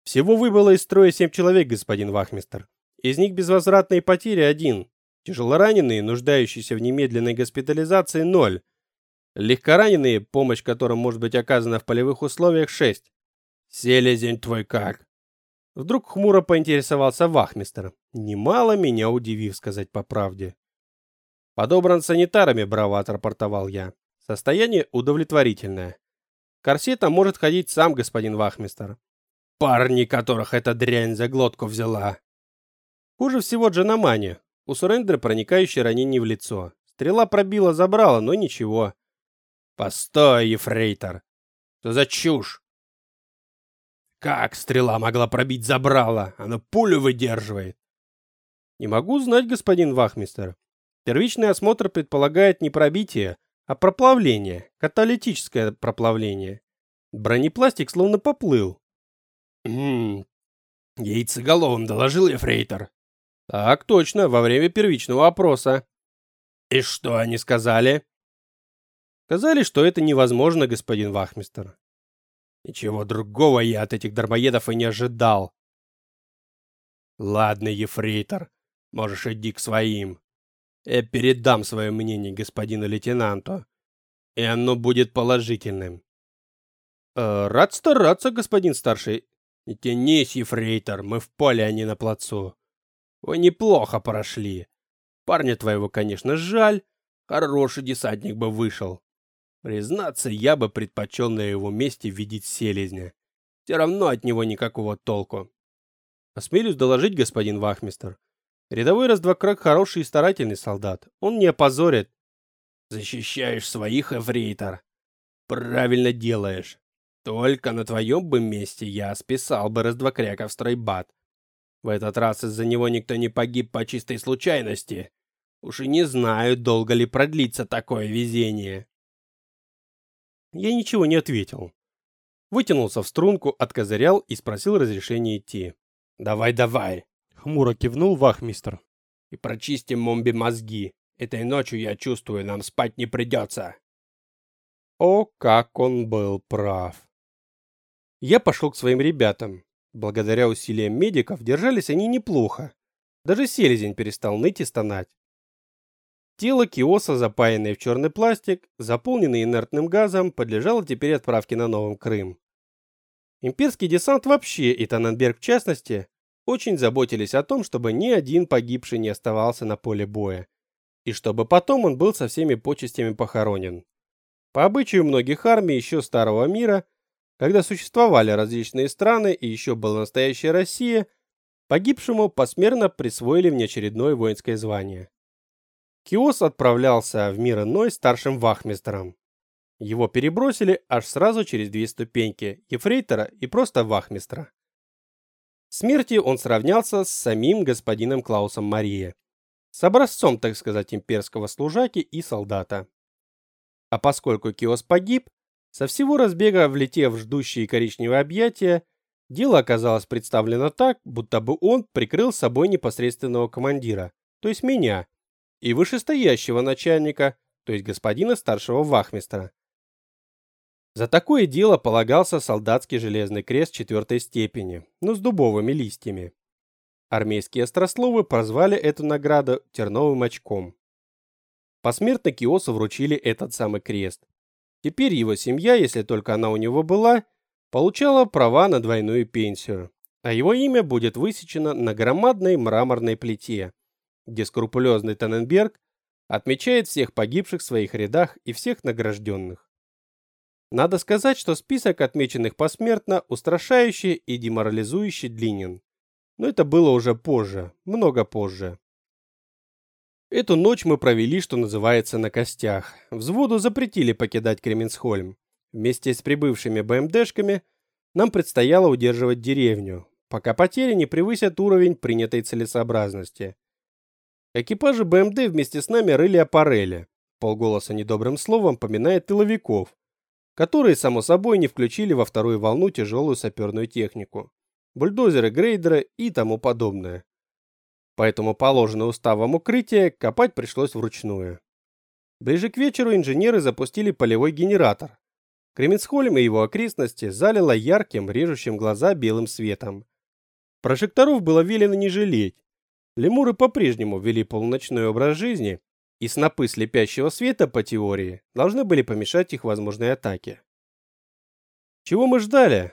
Всего выбыло из строя семь человек, господин вахмистер. Из них безвозвратные потери один. Тяжелораненые, нуждающиеся в немедленной госпитализации, ноль. Легкораненые, помощь которым может быть оказана в полевых условиях, шесть. Селезень твой как? Вдруг хмуро поинтересовался вахмистер, немало меня удивив, сказать по правде. Подобран санитарами, браво отрапортовал я. Состояние удовлетворительное. Корсета может ходить сам господин вахмистер. Парни, которых эта дрянь за глотку взяла. Хуже всего Джанамани. У Сурендера проникающее ранение в лицо. Стрела пробила, забрала, но ничего. Постой, ефрейтор. Что за чушь? Как стрела могла пробить забрала? Она пулю выдерживает. Не могу знать, господин вахмистер. Первичный осмотр предполагает не пробитие, а проплавление, каталитическое проплавление. Бронепластик словно поплыл. Хм. Яйцеголовым доложил ефрейтор. Так точно, во время первичного опроса. И что они сказали? Сказали, что это невозможно, господин вахмистер. Ничего другого я от этих дармоедов и не ожидал. Ладно, ефрейтор, можешь идти к своим. Я передам свое мнение господину лейтенанту, и оно будет положительным. Э, рад стараться, господин старший. Не тянись, ефрейтор, мы в поле, а не на плацу. Вы неплохо прошли. Парня твоего, конечно, жаль. Хороший десантник бы вышел. Признаться, я бы предпочел на его месте видеть селезня. Все равно от него никакого толку. Осмелюсь доложить, господин Вахмистер. Рядовой раздвокрак хороший и старательный солдат. Он не опозорит. Защищаешь своих, Эврейтор. Правильно делаешь. Только на твоем бы месте я списал бы раздвокряка в стройбат. В этот раз из-за него никто не погиб по чистой случайности. Уж и не знаю, долго ли продлится такое везение. Я ничего не ответил. Вытянулся в струнку, откозырял и спросил разрешения идти. «Давай, давай!» — хмуро кивнул вахмистр. «И прочистим Момби мозги. Этой ночью, я чувствую, нам спать не придется». О, как он был прав. Я пошел к своим ребятам. Благодаря усилиям медиков держались они неплохо. Даже селезень перестал ныть и стонать. Тело Киоса, запаянное в черный пластик, заполненное инертным газом, подлежало теперь отправке на Новый Крым. Имперский десант вообще и Таненберг в частности очень заботились о том, чтобы ни один погибший не оставался на поле боя, и чтобы потом он был со всеми почестями похоронен. По обычаю многих армий еще Старого мира, когда существовали различные страны и еще была настоящая Россия, погибшему посмертно присвоили внеочередное воинское звание. Киос отправлялся в мир иной старшим вахмистром. Его перебросили аж сразу через две ступеньки, ефрейтора и просто вахмистра. Смерти он сравнялся с самим господином Клаусом Мария, с образцом, так сказать, имперского служаки и солдата. А поскольку Киос погиб, со всего разбега влетев в ждущие коричневые объятия, дело оказалось представлено так, будто бы он прикрыл собой непосредственного командира, то есть меня, и вышестоящего начальника, то есть господина старшего вахмистра. За такое дело полагался солдатский железный крест четвертой степени, но с дубовыми листьями. Армейские острословы прозвали эту награду терновым очком. Посмертно Киосу вручили этот самый крест. Теперь его семья, если только она у него была, получала права на двойную пенсию, а его имя будет высечено на громадной мраморной плите, где скрупулезный Таненберг отмечает всех погибших в своих рядах и всех награжденных. Надо сказать, что список отмеченных посмертно устрашающе и деморализующе длинен. Но это было уже позже, много позже. Эту ночь мы провели, что называется, на костях. Взводу запретили покидать Кременсхольм. Вместе с прибывшими БМДшками нам предстояло удерживать деревню, пока потери не превысят уровень принятой целесообразности. Экипажи БМД вместе с нами рыли аппарели, полголоса недобрым словом поминая тыловиков, которые, само собой, не включили во вторую волну тяжелую саперную технику, бульдозеры, грейдеры и тому подобное. Поэтому положенное уставом укрытие копать пришлось вручную. Ближе к вечеру инженеры запустили полевой генератор. Кременсхольм и его окрестности залило ярким, режущим глаза белым светом. Прожекторов было велено не жалеть. Лемуры по-прежнему вели полуночной образ жизни, и снопы слепящего света, по теории, должны были помешать их возможной атаке. Чего мы ждали?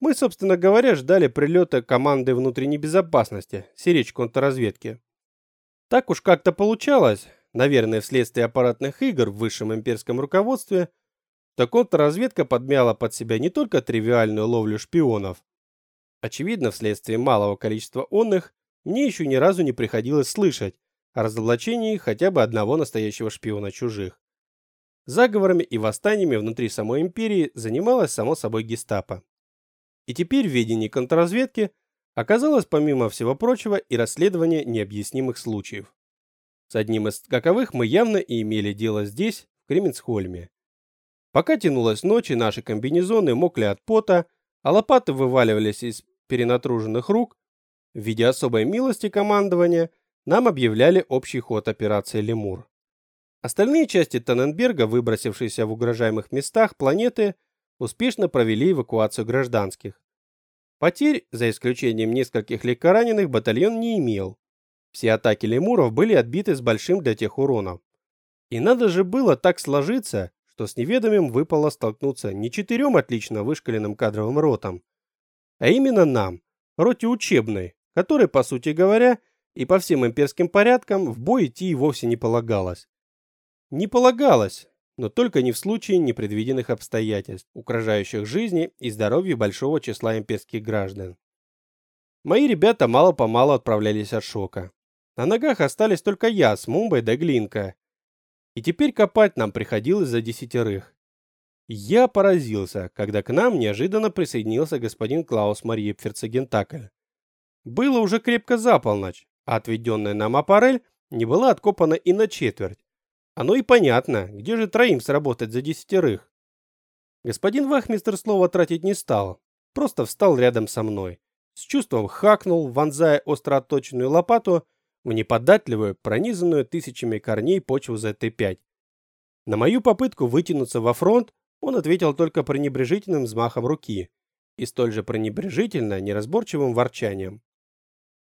Мы, собственно говоря, ждали прилета команды внутренней безопасности, сиречь контрразведки. Так уж как-то получалось, наверное, вследствие аппаратных игр в высшем имперском руководстве, что контрразведка подмяла под себя не только тривиальную ловлю шпионов. Очевидно, вследствие малого количества онных, мне еще ни разу не приходилось слышать о разоблачении хотя бы одного настоящего шпиона чужих. Заговорами и восстаниями внутри самой империи занималась само собой гестапо. И теперь в ведении контрразведки оказалось, помимо всего прочего, и расследование необъяснимых случаев. С одним из каковых мы явно и имели дело здесь, в Кременсхольме. Пока тянулась ночь и наши комбинезоны мокли от пота, а лопаты вываливались из перенатруженных рук, в виде особой милости командования нам объявляли общий ход операции «Лемур». Остальные части Таненберга, выбросившиеся в угрожаемых местах планеты, успешно провели эвакуацию гражданских. Потерь, за исключением нескольких легкораненых, батальон не имел. Все атаки лемуров были отбиты с большим для тех уроном. И надо же было так сложиться, что с неведомым выпало столкнуться не четырем отлично вышкаленным кадровым ротам, а именно нам, роте учебной, которой, по сути говоря, и по всем имперским порядкам в бой идти вовсе не полагалось. Не полагалось, но только не в случае непредвиденных обстоятельств, угрожающих жизни и здоровью большого числа имперских граждан. Мои ребята мало-помалу отправлялись от шока. На ногах остались только я с Мумбой да Глинка. И теперь копать нам приходилось за десятерых. Я поразился, когда к нам неожиданно присоединился господин Клаус Мария Пферцегентакль. Было уже крепко за полночь, а отведенная нам аппарель не была откопана и на четверть. Оно и понятно, где же троим сработать за десятерых. Господин Вахмистер слова тратить не стал, просто встал рядом со мной. С чувством хакнул, вонзая остро отточенную лопату в неподатливую, пронизанную тысячами корней почву ЗТ-5. На мою попытку вытянуться во фронт он ответил только пренебрежительным взмахом руки и столь же пренебрежительно неразборчивым ворчанием.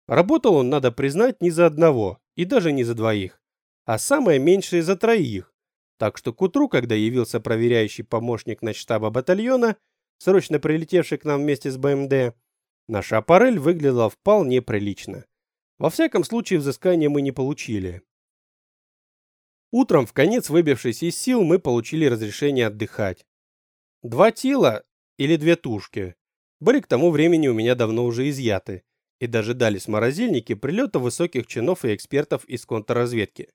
Работал он, надо признать, не за одного и даже не за двоих а самое меньшее за троих. Так что к утру, когда явился проверяющий помощник начштаба батальона, срочно прилетевший к нам вместе с БМД, наша аппарель выглядела вполне прилично. Во всяком случае, взыскания мы не получили. Утром, в конец выбившись из сил, мы получили разрешение отдыхать. Два тела или две тушки были к тому времени у меня давно уже изъяты и дожидались морозильники прилета высоких чинов и экспертов из контрразведки.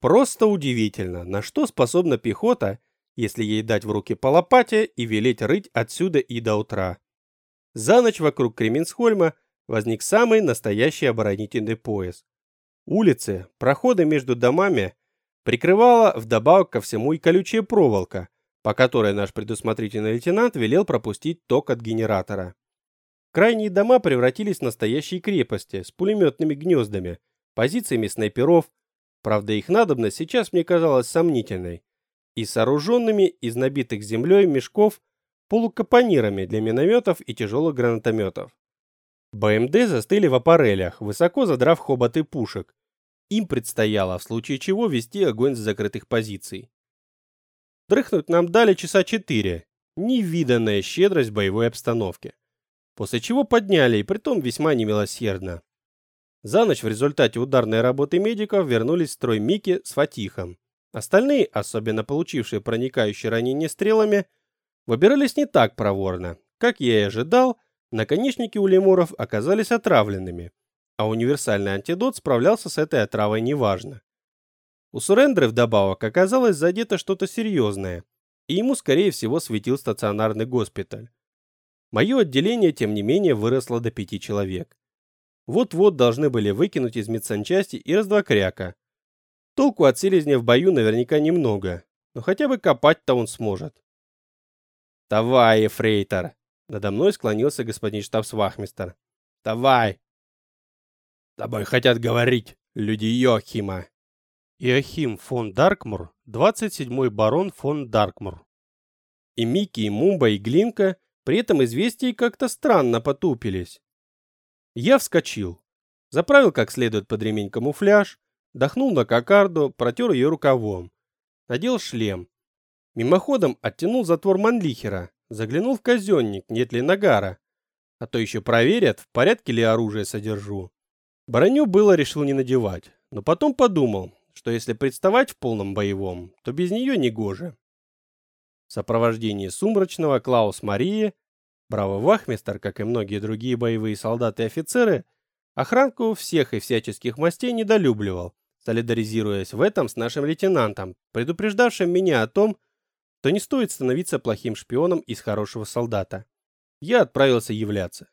Просто удивительно, на что способна пехота, если ей дать в руки по и велеть рыть отсюда и до утра. За ночь вокруг Кременсхольма возник самый настоящий оборонительный пояс. Улицы, проходы между домами прикрывала вдобавок ко всему и колючая проволока, по которой наш предусмотрительный лейтенант велел пропустить ток от генератора. Крайние дома превратились в настоящие крепости с пулеметными гнездами, позициями снайперов, Правда, их надобность сейчас мне казалась сомнительной. И сооруженными из набитых землей мешков полукапонирами для минометов и тяжелых гранатометов. БМД застыли в аппарелях, высоко задрав хоботы пушек. Им предстояло, в случае чего, вести огонь с закрытых позиций. Дрыхнуть нам дали часа четыре. Невиданная щедрость боевой обстановки. После чего подняли, и притом весьма немилосердно. За ночь в результате ударной работы медиков вернулись в строй Мики с Фатихом. Остальные, особенно получившие проникающие ранения стрелами, выбирались не так проворно. Как я и ожидал, наконечники у лемуров оказались отравленными, а универсальный антидот справлялся с этой отравой неважно. У Сурендры вдобавок оказалось задето что-то серьезное, и ему, скорее всего, светил стационарный госпиталь. Мое отделение, тем не менее, выросло до пяти человек. Вот-вот должны были выкинуть из медсанчасти и раздвокряка. Толку от селезня в бою наверняка немного, но хотя бы копать-то он сможет. «Давай, Ефрейтор!» Надо мной склонился господин штабс-вахмистер. «Давай!» «Тобой хотят говорить, люди Йохима!» Иохим фон Даркмур, 27-й барон фон Даркмур. И Микки, и Мумба, и Глинка при этом известии как-то странно потупились. Я вскочил, заправил как следует под ремень камуфляж, дохнул на кокарду, протер ее рукавом, надел шлем. Мимоходом оттянул затвор манлихера, заглянул в казенник, нет ли нагара. А то еще проверят, в порядке ли оружие содержу. Броню было решил не надевать, но потом подумал, что если представать в полном боевом, то без нее не гоже. В сопровождении сумрачного Клаус Марии Браво Вахмистер, как и многие другие боевые солдаты и офицеры, охранку всех и всяческих мастей недолюбливал, солидаризируясь в этом с нашим лейтенантом, предупреждавшим меня о том, что не стоит становиться плохим шпионом из хорошего солдата. Я отправился являться.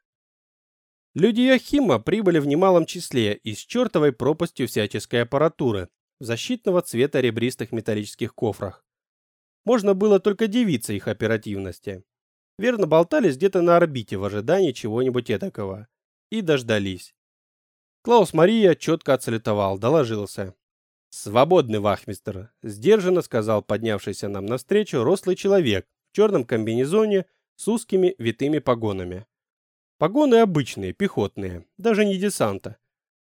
Люди Яхима прибыли в немалом числе и с чертовой пропастью всяческой аппаратуры в защитного цвета ребристых металлических кофрах. Можно было только дивиться их оперативности верно болтались где-то на орбите в ожидании чего-нибудь этакого. И дождались. Клаус Мария четко отсалютовал, доложился. «Свободный, вахмистер», — сдержанно сказал поднявшийся нам навстречу рослый человек в черном комбинезоне с узкими витыми погонами. Погоны обычные, пехотные, даже не десанта.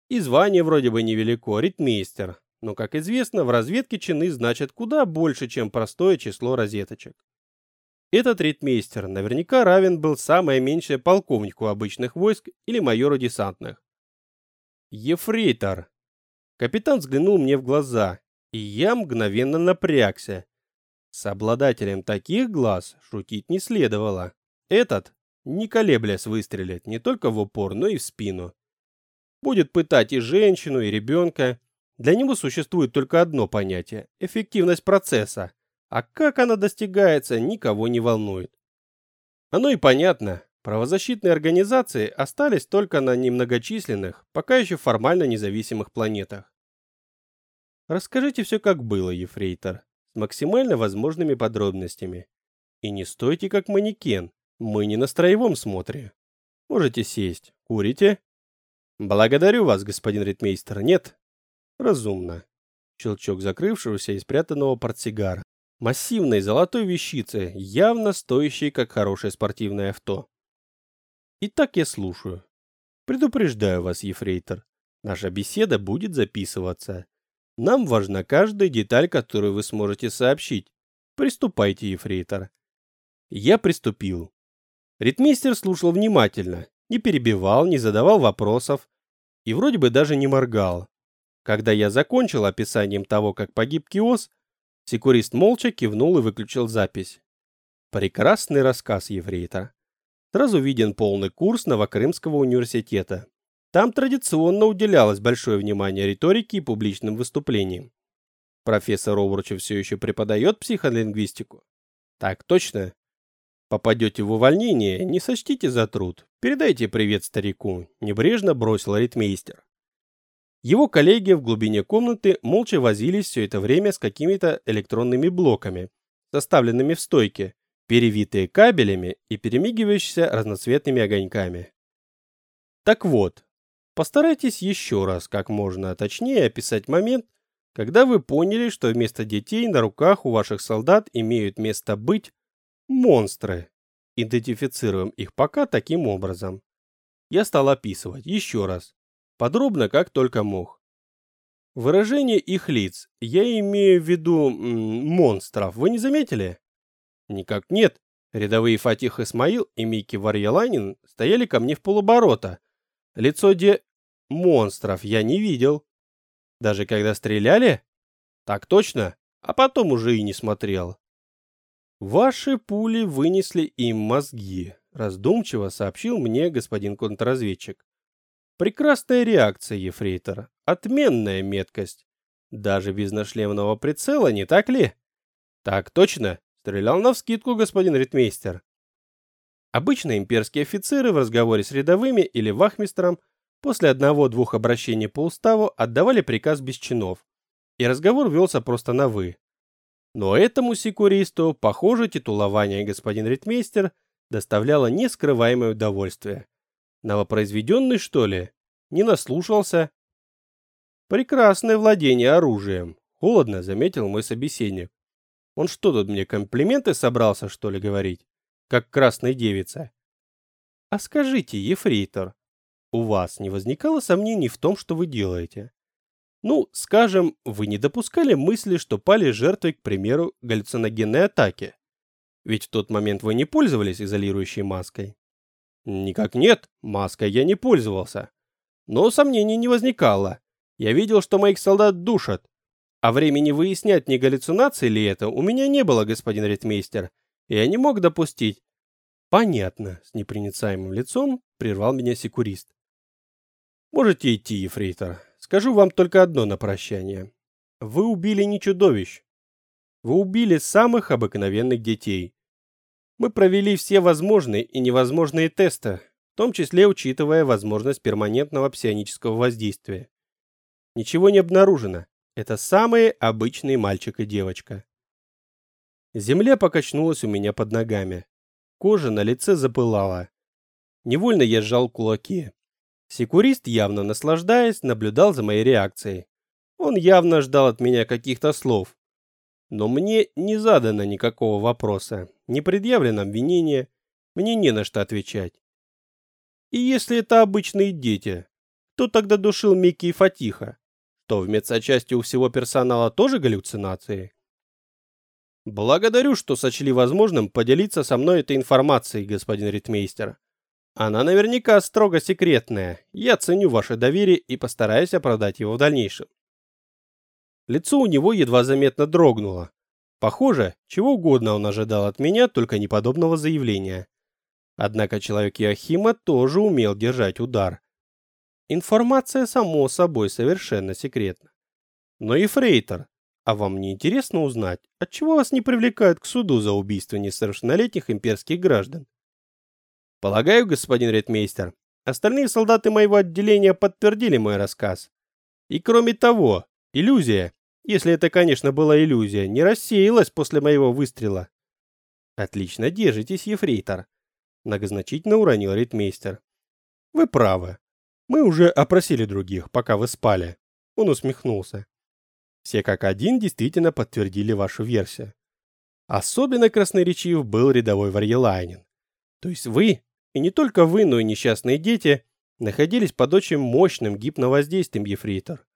И звание вроде бы невелико, ритмейстер, но, как известно, в разведке чины значат куда больше, чем простое число розеточек. Этот ритмейстер наверняка равен был самое меньшее полковнику обычных войск или майору десантных. Ефрейтор. Капитан взглянул мне в глаза, и я мгновенно напрягся. С обладателем таких глаз шутить не следовало. Этот, не колеблясь, выстрелит не только в упор, но и в спину. Будет пытать и женщину, и ребенка. Для него существует только одно понятие – эффективность процесса. А как она достигается, никого не волнует. Оно и понятно. Правозащитные организации остались только на немногочисленных, пока еще формально независимых планетах. Расскажите все как было, Ефрейтор, с максимально возможными подробностями. И не стойте как манекен, мы не на строевом смотре. Можете сесть. Курите? Благодарю вас, господин ритмейстер. Нет? Разумно. Щелчок закрывшегося и спрятанного портсигара массивной золотой вещицы, явно стоящей как хорошее спортивное авто. Итак, я слушаю. Предупреждаю вас, ефрейтор, наша беседа будет записываться. Нам важна каждая деталь, которую вы сможете сообщить. Приступайте, ефрейтор. Я приступил. Ритмейстер слушал внимательно, не перебивал, не задавал вопросов и вроде бы даже не моргал. Когда я закончил описанием того, как погиб Киос, Секурист молча кивнул и выключил запись. Прекрасный рассказ еврейта. Сразу виден полный курс Новокрымского университета. Там традиционно уделялось большое внимание риторике и публичным выступлениям. Профессор Овручев все еще преподает психолингвистику. Так точно. Попадете в увольнение, не сочтите за труд. Передайте привет старику, небрежно бросил ритмейстер. Его коллеги в глубине комнаты молча возились все это время с какими-то электронными блоками, составленными в стойке, перевитые кабелями и перемигивающиеся разноцветными огоньками. Так вот, постарайтесь еще раз как можно точнее описать момент, когда вы поняли, что вместо детей на руках у ваших солдат имеют место быть монстры. Идентифицируем их пока таким образом. Я стал описывать еще раз подробно как только мог. Выражение их лиц, я имею в виду монстров, вы не заметили? Никак нет. Рядовые Фатих Исмаил и Микки Варьяланин стояли ко мне в полоборота. Лицо де монстров я не видел. Даже когда стреляли? Так точно, а потом уже и не смотрел. Ваши пули вынесли им мозги, раздумчиво сообщил мне господин контрразведчик. Прекрасная реакция, ефрейтор. Отменная меткость. Даже без нашлемного прицела, не так ли? Так точно. Стрелял навскидку, господин ритмейстер. Обычно имперские офицеры в разговоре с рядовыми или вахмистром после одного-двух обращений по уставу отдавали приказ без чинов, и разговор велся просто на «вы». Но этому секуристу, похоже, титулование господин ритмейстер доставляло нескрываемое удовольствие. Новопроизведенный, что ли? Не наслушался? Прекрасное владение оружием, холодно заметил мой собеседник. Он что тут мне комплименты собрался, что ли, говорить? Как красная девица. А скажите, ефрейтор, у вас не возникало сомнений в том, что вы делаете? Ну, скажем, вы не допускали мысли, что пали жертвой, к примеру, галлюциногенной атаки? Ведь в тот момент вы не пользовались изолирующей маской. Никак нет, маской я не пользовался. Но сомнений не возникало. Я видел, что моих солдат душат. А времени выяснять, не галлюцинации ли это, у меня не было, господин ретмейстер. Я не мог допустить. Понятно, с непроницаемым лицом прервал меня секурист. Можете идти, ефрейтор. Скажу вам только одно на прощание. Вы убили не чудовищ. Вы убили самых обыкновенных детей. Мы провели все возможные и невозможные тесты, в том числе учитывая возможность перманентного псионического воздействия. Ничего не обнаружено. Это самые обычные мальчик и девочка. Земля покачнулась у меня под ногами. Кожа на лице запылала. Невольно я сжал кулаки. Секурист, явно наслаждаясь, наблюдал за моей реакцией. Он явно ждал от меня каких-то слов. Но мне не задано никакого вопроса, не предъявлено обвинение, мне не на что отвечать. И если это обычные дети, кто тогда душил Микки и Фатиха? То в медсочасти у всего персонала тоже галлюцинации? Благодарю, что сочли возможным поделиться со мной этой информацией, господин ритмейстер. Она наверняка строго секретная. Я ценю ваше доверие и постараюсь оправдать его в дальнейшем. Лицо у него едва заметно дрогнуло. Похоже, чего угодно он ожидал от меня, только не подобного заявления. Однако человек Яхима тоже умел держать удар. Информация, само собой, совершенно секретна. Но и Фрейтер, а вам не интересно узнать, отчего вас не привлекают к суду за убийство несовершеннолетних имперских граждан? Полагаю, господин ретмейстер, остальные солдаты моего отделения подтвердили мой рассказ. И кроме того, иллюзия, если это, конечно, была иллюзия, не рассеялась после моего выстрела. Отлично держитесь, ефрейтор, многозначительно уронил ритмейстер. Вы правы. Мы уже опросили других, пока вы спали. Он усмехнулся. Все как один действительно подтвердили вашу версию. Особенно красноречив был рядовой Варьелайнин. То есть вы и не только вы, но и несчастные дети находились под очень мощным гипновоздействием ефрейтор.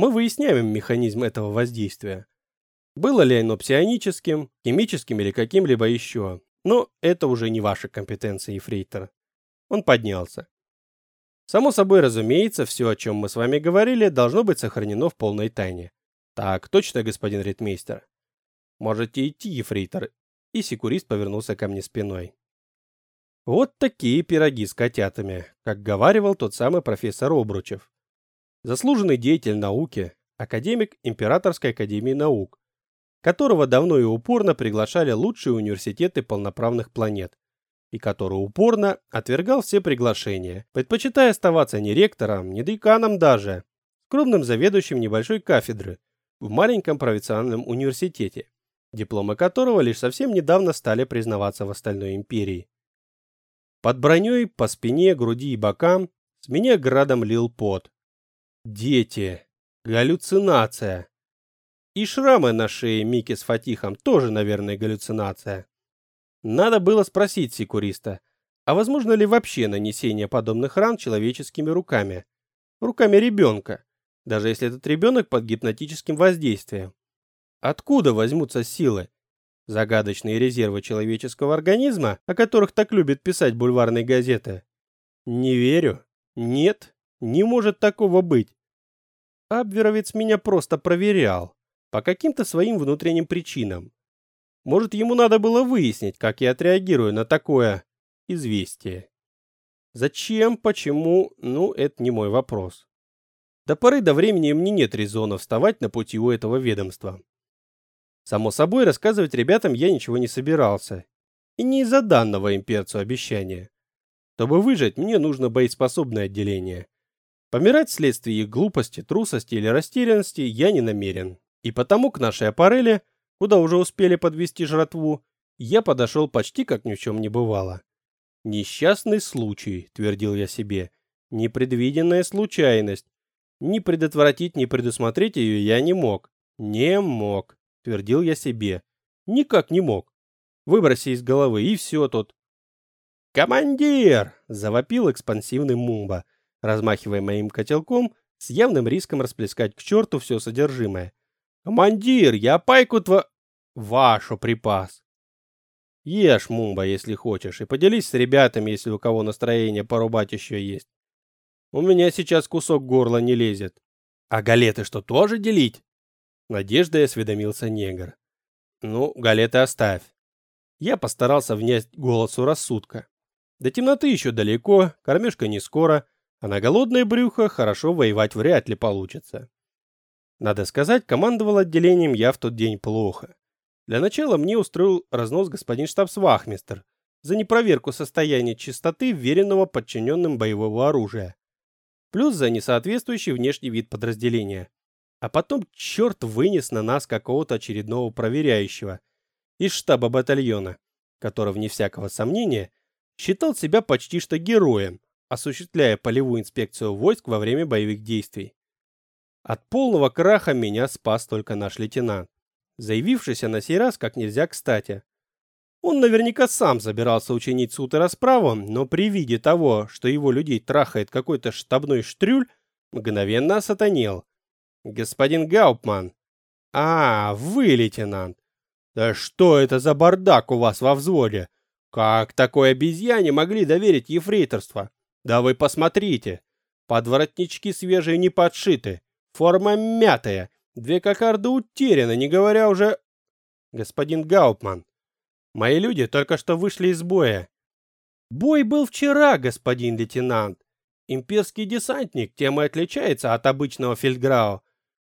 Мы выясняем механизм этого воздействия. Было ли оно псионическим, химическим или каким-либо еще, но это уже не ваша компетенция, ефрейтор. Он поднялся. Само собой, разумеется, все, о чем мы с вами говорили, должно быть сохранено в полной тайне. Так, точно, господин ритмейстер. Можете идти, ефрейтор. И секурист повернулся ко мне спиной. Вот такие пироги с котятами, как говаривал тот самый профессор Обручев. Заслуженный деятель науки, академик Императорской академии наук, которого давно и упорно приглашали лучшие университеты полноправных планет, и который упорно отвергал все приглашения, предпочитая оставаться не ректором, не деканом даже, скромным заведующим небольшой кафедры в маленьком провинциальном университете, дипломы которого лишь совсем недавно стали признаваться в остальной империи. Под броней, по спине, груди и бокам с меня градом лил пот. Дети. Галлюцинация. И шрамы на шее Мики с Фатихом тоже, наверное, галлюцинация. Надо было спросить секуриста, а возможно ли вообще нанесение подобных ран человеческими руками? Руками ребенка, даже если этот ребенок под гипнотическим воздействием. Откуда возьмутся силы, Загадочные резервы человеческого организма, о которых так любят писать бульварные газеты. Не верю. Нет, не может такого быть. Абверовец меня просто проверял. По каким-то своим внутренним причинам. Может, ему надо было выяснить, как я отреагирую на такое известие. Зачем, почему, ну, это не мой вопрос. До поры до времени мне нет резона вставать на пути у этого ведомства. Само собой, рассказывать ребятам я ничего не собирался. И не из-за данного имперцу обещания. Чтобы выжить, мне нужно боеспособное отделение. Помирать вследствие их глупости, трусости или растерянности я не намерен. И потому к нашей аппарели, куда уже успели подвести жратву, я подошел почти как ни в чем не бывало. «Несчастный случай», — твердил я себе, — «непредвиденная случайность. Ни предотвратить, ни предусмотреть ее я не мог. Не мог», — твердил я себе. «Никак не мог. Выброси из головы, и все тут». «Командир!» — завопил экспансивный Мумба, размахивая моим котелком с явным риском расплескать к черту все содержимое. «Командир, я пайку тва...» «Вашу припас!» Ешь, Мумба, если хочешь, и поделись с ребятами, если у кого настроение порубать еще есть. У меня сейчас кусок горла не лезет. А галеты что, тоже делить? Надеждой осведомился негр. Ну, галеты оставь. Я постарался внять голосу рассудка. До темноты еще далеко, кормежка не скоро, а на голодное брюхо хорошо воевать вряд ли получится. Надо сказать, командовал отделением я в тот день плохо. Для начала мне устроил разнос господин штабс-вахмистр за непроверку состояния чистоты веренного подчиненным боевого оружия, плюс за несоответствующий внешний вид подразделения. А потом черт вынес на нас какого-то очередного проверяющего из штаба батальона, который, вне всякого сомнения, считал себя почти что героем, осуществляя полевую инспекцию войск во время боевых действий. От полного краха меня спас только наш лейтенант заявившийся на сей раз как нельзя кстати. Он наверняка сам собирался учинить суд и расправу, но при виде того, что его людей трахает какой-то штабной штрюль, мгновенно осатанел. «Господин Гауптман!» «А, вы, лейтенант! Да что это за бардак у вас во взводе? Как такой обезьяне могли доверить ефрейторство? Да вы посмотрите! Подворотнички свежие не подшиты, форма мятая, Две кокарды утеряны, не говоря уже... Господин Гаупман, мои люди только что вышли из боя. Бой был вчера, господин лейтенант. Имперский десантник тем и отличается от обычного фельдграу,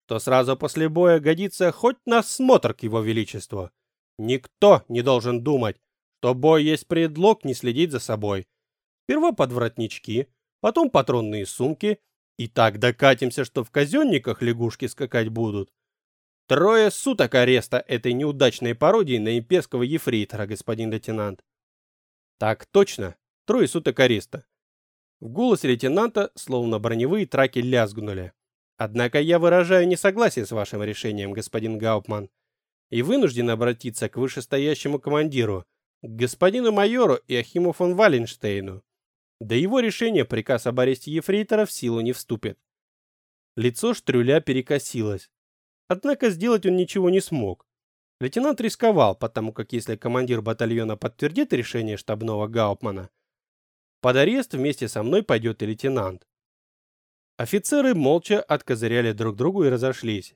то сразу после боя годится хоть на смотр к его величеству. Никто не должен думать, что бой есть предлог не следить за собой. Сперва подворотнички, потом патронные сумки, и так докатимся, что в казенниках лягушки скакать будут. Трое суток ареста этой неудачной пародии на имперского ефрейтора, господин лейтенант. Так точно, трое суток ареста. В голосе лейтенанта словно броневые траки лязгнули. Однако я выражаю несогласие с вашим решением, господин Гауптман, и вынужден обратиться к вышестоящему командиру, к господину майору Иохиму фон Валенштейну. До его решения приказ об аресте ефрейтора в силу не вступит. Лицо Штрюля перекосилось. Однако сделать он ничего не смог. Лейтенант рисковал, потому как если командир батальона подтвердит решение штабного Гауптмана, под арест вместе со мной пойдет и лейтенант. Офицеры молча откозыряли друг другу и разошлись.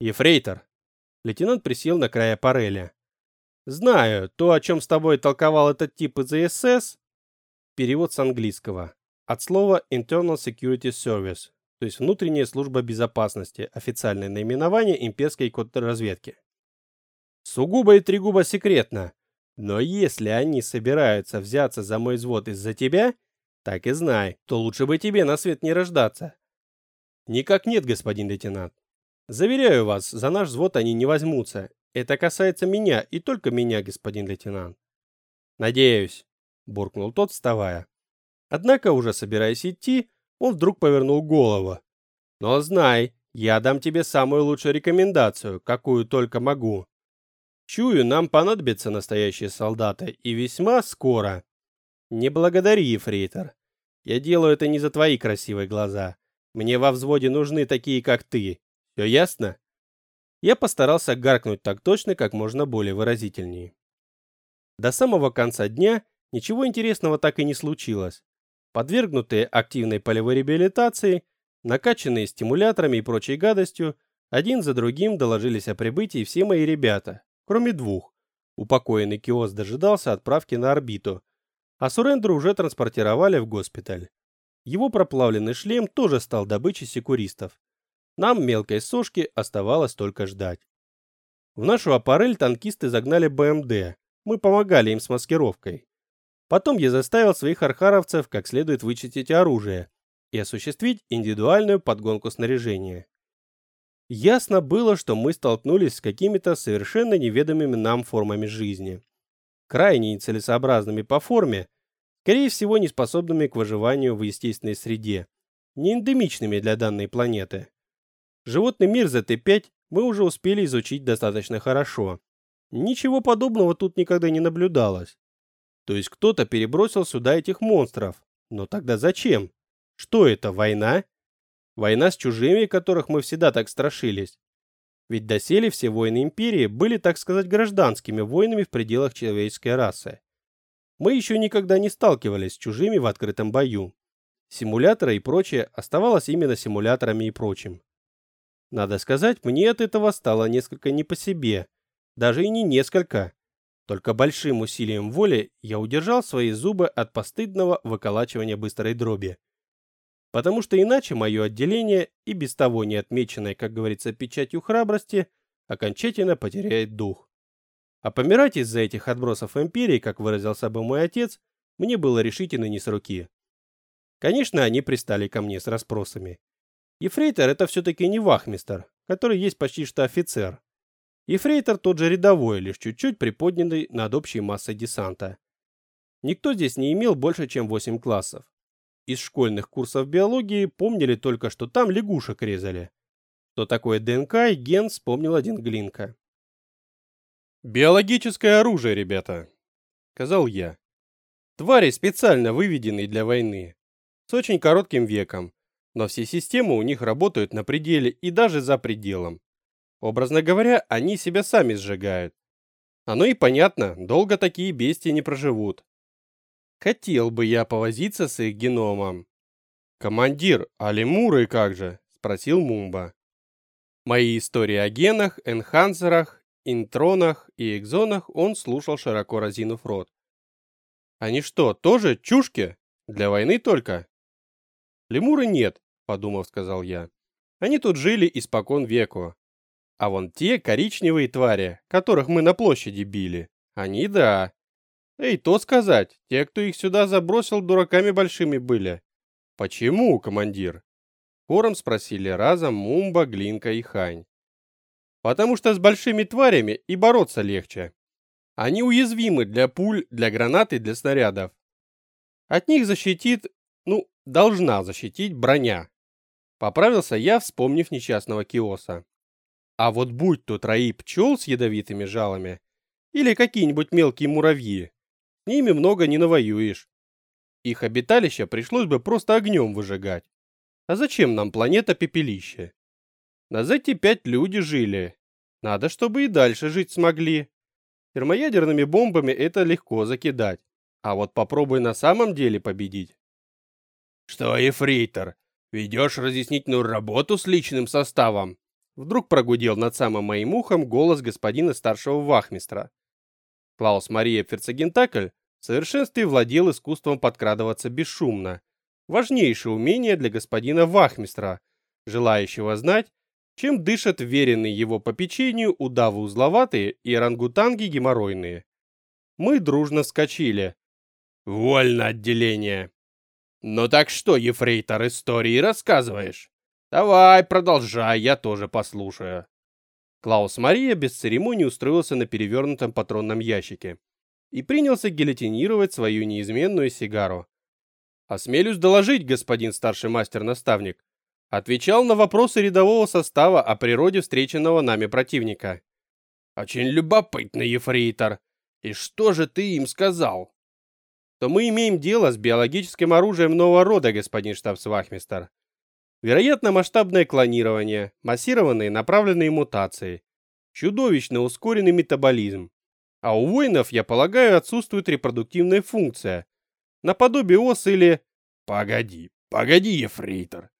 «Ефрейтор!» Лейтенант присел на край аппареля. «Знаю, то, о чем с тобой толковал этот тип из ИСС, Перевод с английского. От слова Internal Security Service, то есть внутренняя служба безопасности, официальное наименование имперской контрразведки. Сугубо и тригубо секретно. Но если они собираются взяться за мой взвод из-за тебя, так и знай, то лучше бы тебе на свет не рождаться. Никак нет, господин лейтенант. Заверяю вас, за наш взвод они не возьмутся. Это касается меня и только меня, господин лейтенант. Надеюсь буркнул тот, вставая. Однако, уже собираясь идти, он вдруг повернул голову. Но знай, я дам тебе самую лучшую рекомендацию, какую только могу. Чую, нам понадобятся настоящие солдаты, и весьма скоро. Не благодари, ефрейтор. Я делаю это не за твои красивые глаза. Мне во взводе нужны такие, как ты. Все ясно? Я постарался гаркнуть так точно, как можно более выразительнее. До самого конца дня Ничего интересного так и не случилось. Подвергнутые активной полевой реабилитации, накачанные стимуляторами и прочей гадостью, один за другим доложились о прибытии все мои ребята, кроме двух. Упокоенный Киос дожидался отправки на орбиту, а Сурендру уже транспортировали в госпиталь. Его проплавленный шлем тоже стал добычей секуристов. Нам, мелкой сошки, оставалось только ждать. В нашу аппарель танкисты загнали БМД, мы помогали им с маскировкой. Потом я заставил своих архаровцев как следует вычистить оружие и осуществить индивидуальную подгонку снаряжения. Ясно было, что мы столкнулись с какими-то совершенно неведомыми нам формами жизни. Крайне нецелесообразными по форме, скорее всего, не способными к выживанию в естественной среде, не эндемичными для данной планеты. Животный мир ZT-5 мы уже успели изучить достаточно хорошо. Ничего подобного тут никогда не наблюдалось. То есть кто-то перебросил сюда этих монстров. Но тогда зачем? Что это, война? Война с чужими, которых мы всегда так страшились. Ведь доселе все войны империи были, так сказать, гражданскими войнами в пределах человеческой расы. Мы еще никогда не сталкивались с чужими в открытом бою. Симуляторы и прочее оставалось именно симуляторами и прочим. Надо сказать, мне от этого стало несколько не по себе. Даже и не несколько. Только большим усилием воли я удержал свои зубы от постыдного выколачивания быстрой дроби. Потому что иначе мое отделение, и без того не отмеченное, как говорится, печатью храбрости, окончательно потеряет дух. А помирать из-за этих отбросов империи, как выразился бы мой отец, мне было решительно не с руки. Конечно, они пристали ко мне с расспросами. Ефрейтор это все-таки не вахмистер, который есть почти что офицер. Ефрейтор тот же рядовой, лишь чуть-чуть приподнятый над общей массой десанта. Никто здесь не имел больше, чем 8 классов. Из школьных курсов биологии помнили только, что там лягушек резали. Что такое ДНК и ген вспомнил один Глинка. «Биологическое оружие, ребята», — сказал я. «Твари, специально выведенные для войны, с очень коротким веком, но все системы у них работают на пределе и даже за пределом. Образно говоря, они себя сами сжигают. Оно и понятно, долго такие бестии не проживут. Хотел бы я повозиться с их геномом. Командир, а лемуры как же? спросил Мумба. Мои истории о генах, энхансерах, интронах и экзонах он слушал широко разинув рот. Они что, тоже чушки? Для войны только? Лемуры нет, подумав, сказал я. Они тут жили испокон веку. А вон те коричневые твари, которых мы на площади били, они да. Эй, то сказать, те, кто их сюда забросил, дураками большими были. Почему, командир? Хором спросили разом Мумба, Глинка и Хань. Потому что с большими тварями и бороться легче. Они уязвимы для пуль, для гранат и для снарядов. От них защитит, ну, должна защитить броня. Поправился я, вспомнив несчастного Киоса. А вот будь то трои пчел с ядовитыми жалами или какие-нибудь мелкие муравьи, ними много не навоюешь. Их обиталище пришлось бы просто огнем выжигать. А зачем нам планета пепелище? На ZT-5 люди жили. Надо, чтобы и дальше жить смогли. Термоядерными бомбами это легко закидать. А вот попробуй на самом деле победить. Что, Ефрейтор, Ведешь разъяснительную работу с личным составом?» Вдруг прогудел над самым моим ухом голос господина старшего вахмистра. Клаус Мария Ферцегентакль в совершенстве владел искусством подкрадываться бесшумно. Важнейшее умение для господина вахмистра, желающего знать, чем дышат веренные его попечению удавы узловатые и орангутанги геморройные. Мы дружно вскочили. «Вольно отделение!» «Ну так что, ефрейтор, истории рассказываешь? Давай, продолжай, я тоже послушаю». Клаус Мария без церемонии устроился на перевернутом патронном ящике и принялся гильотинировать свою неизменную сигару. «Осмелюсь доложить, господин старший мастер-наставник», отвечал на вопросы рядового состава о природе встреченного нами противника. «Очень любопытно, ефрейтор. И что же ты им сказал?» то мы имеем дело с биологическим оружием нового рода, господин штабс-вахмистер. Вероятно, масштабное клонирование, массированные направленные мутации, чудовищно ускоренный метаболизм. А у воинов, я полагаю, отсутствует репродуктивная функция. Наподобие ос или... Погоди, погоди, ефрейтор.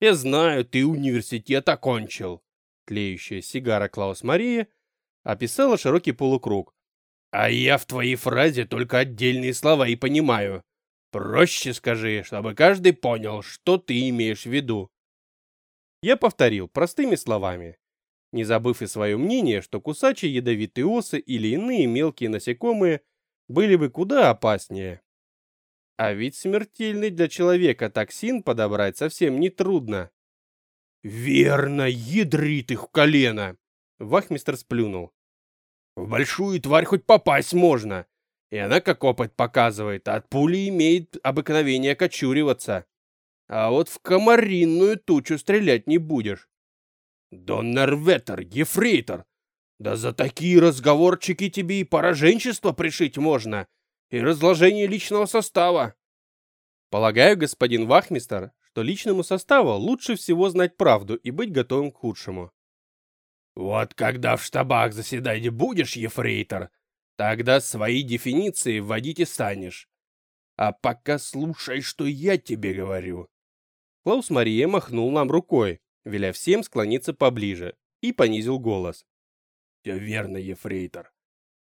Я знаю, ты университет окончил. Тлеющая сигара Клаус Мария описала широкий полукруг, а я в твоей фразе только отдельные слова и понимаю. Проще скажи, чтобы каждый понял, что ты имеешь в виду. Я повторил простыми словами. не забыв и свое мнение, что кусачи ядовитые осы или иные мелкие насекомые были бы куда опаснее. А ведь смертельный для человека токсин подобрать совсем не трудно. «Верно, ядрит их в колено!» Вахмистер сплюнул. «В большую тварь хоть попасть можно, и она, как опыт показывает, от пули имеет обыкновение кочуриваться. А вот в комаринную тучу стрелять не будешь. Доннерветер, ефрейтор, да за такие разговорчики тебе и пораженчество пришить можно, и разложение личного состава. Полагаю, господин Вахмистер, что личному составу лучше всего знать правду и быть готовым к худшему. Вот когда в штабах заседать будешь, ефрейтор, тогда свои дефиниции вводить и станешь. А пока слушай, что я тебе говорю. Клаус Мария махнул нам рукой, веля всем склониться поближе, и понизил голос. «Все верно, ефрейтор.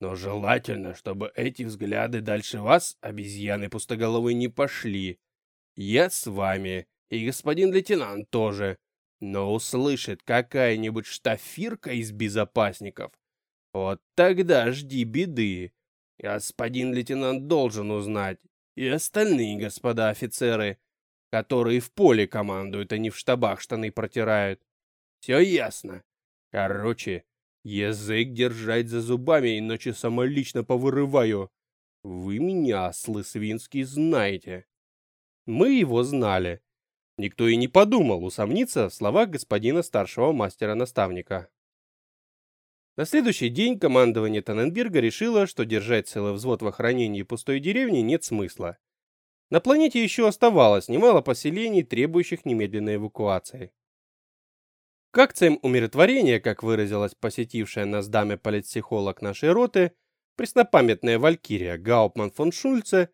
Но желательно, чтобы эти взгляды дальше вас, обезьяны пустоголовые, не пошли. Я с вами, и господин лейтенант тоже. Но услышит какая-нибудь штафирка из безопасников. Вот тогда жди беды. Господин лейтенант должен узнать, и остальные господа офицеры, которые в поле командуют, а не в штабах штаны протирают. Все ясно. Короче, язык держать за зубами, иначе самолично повырываю. Вы меня, ослы свинские, знаете. Мы его знали. Никто и не подумал усомниться в словах господина старшего мастера-наставника. На следующий день командование Таненберга решило, что держать целый взвод в охранении пустой деревни нет смысла. На планете еще оставалось немало поселений, требующих немедленной эвакуации. К акциям умиротворения, как выразилась посетившая нас даме политпсихолог нашей роты, преснопамятная валькирия Гауптман фон Шульце,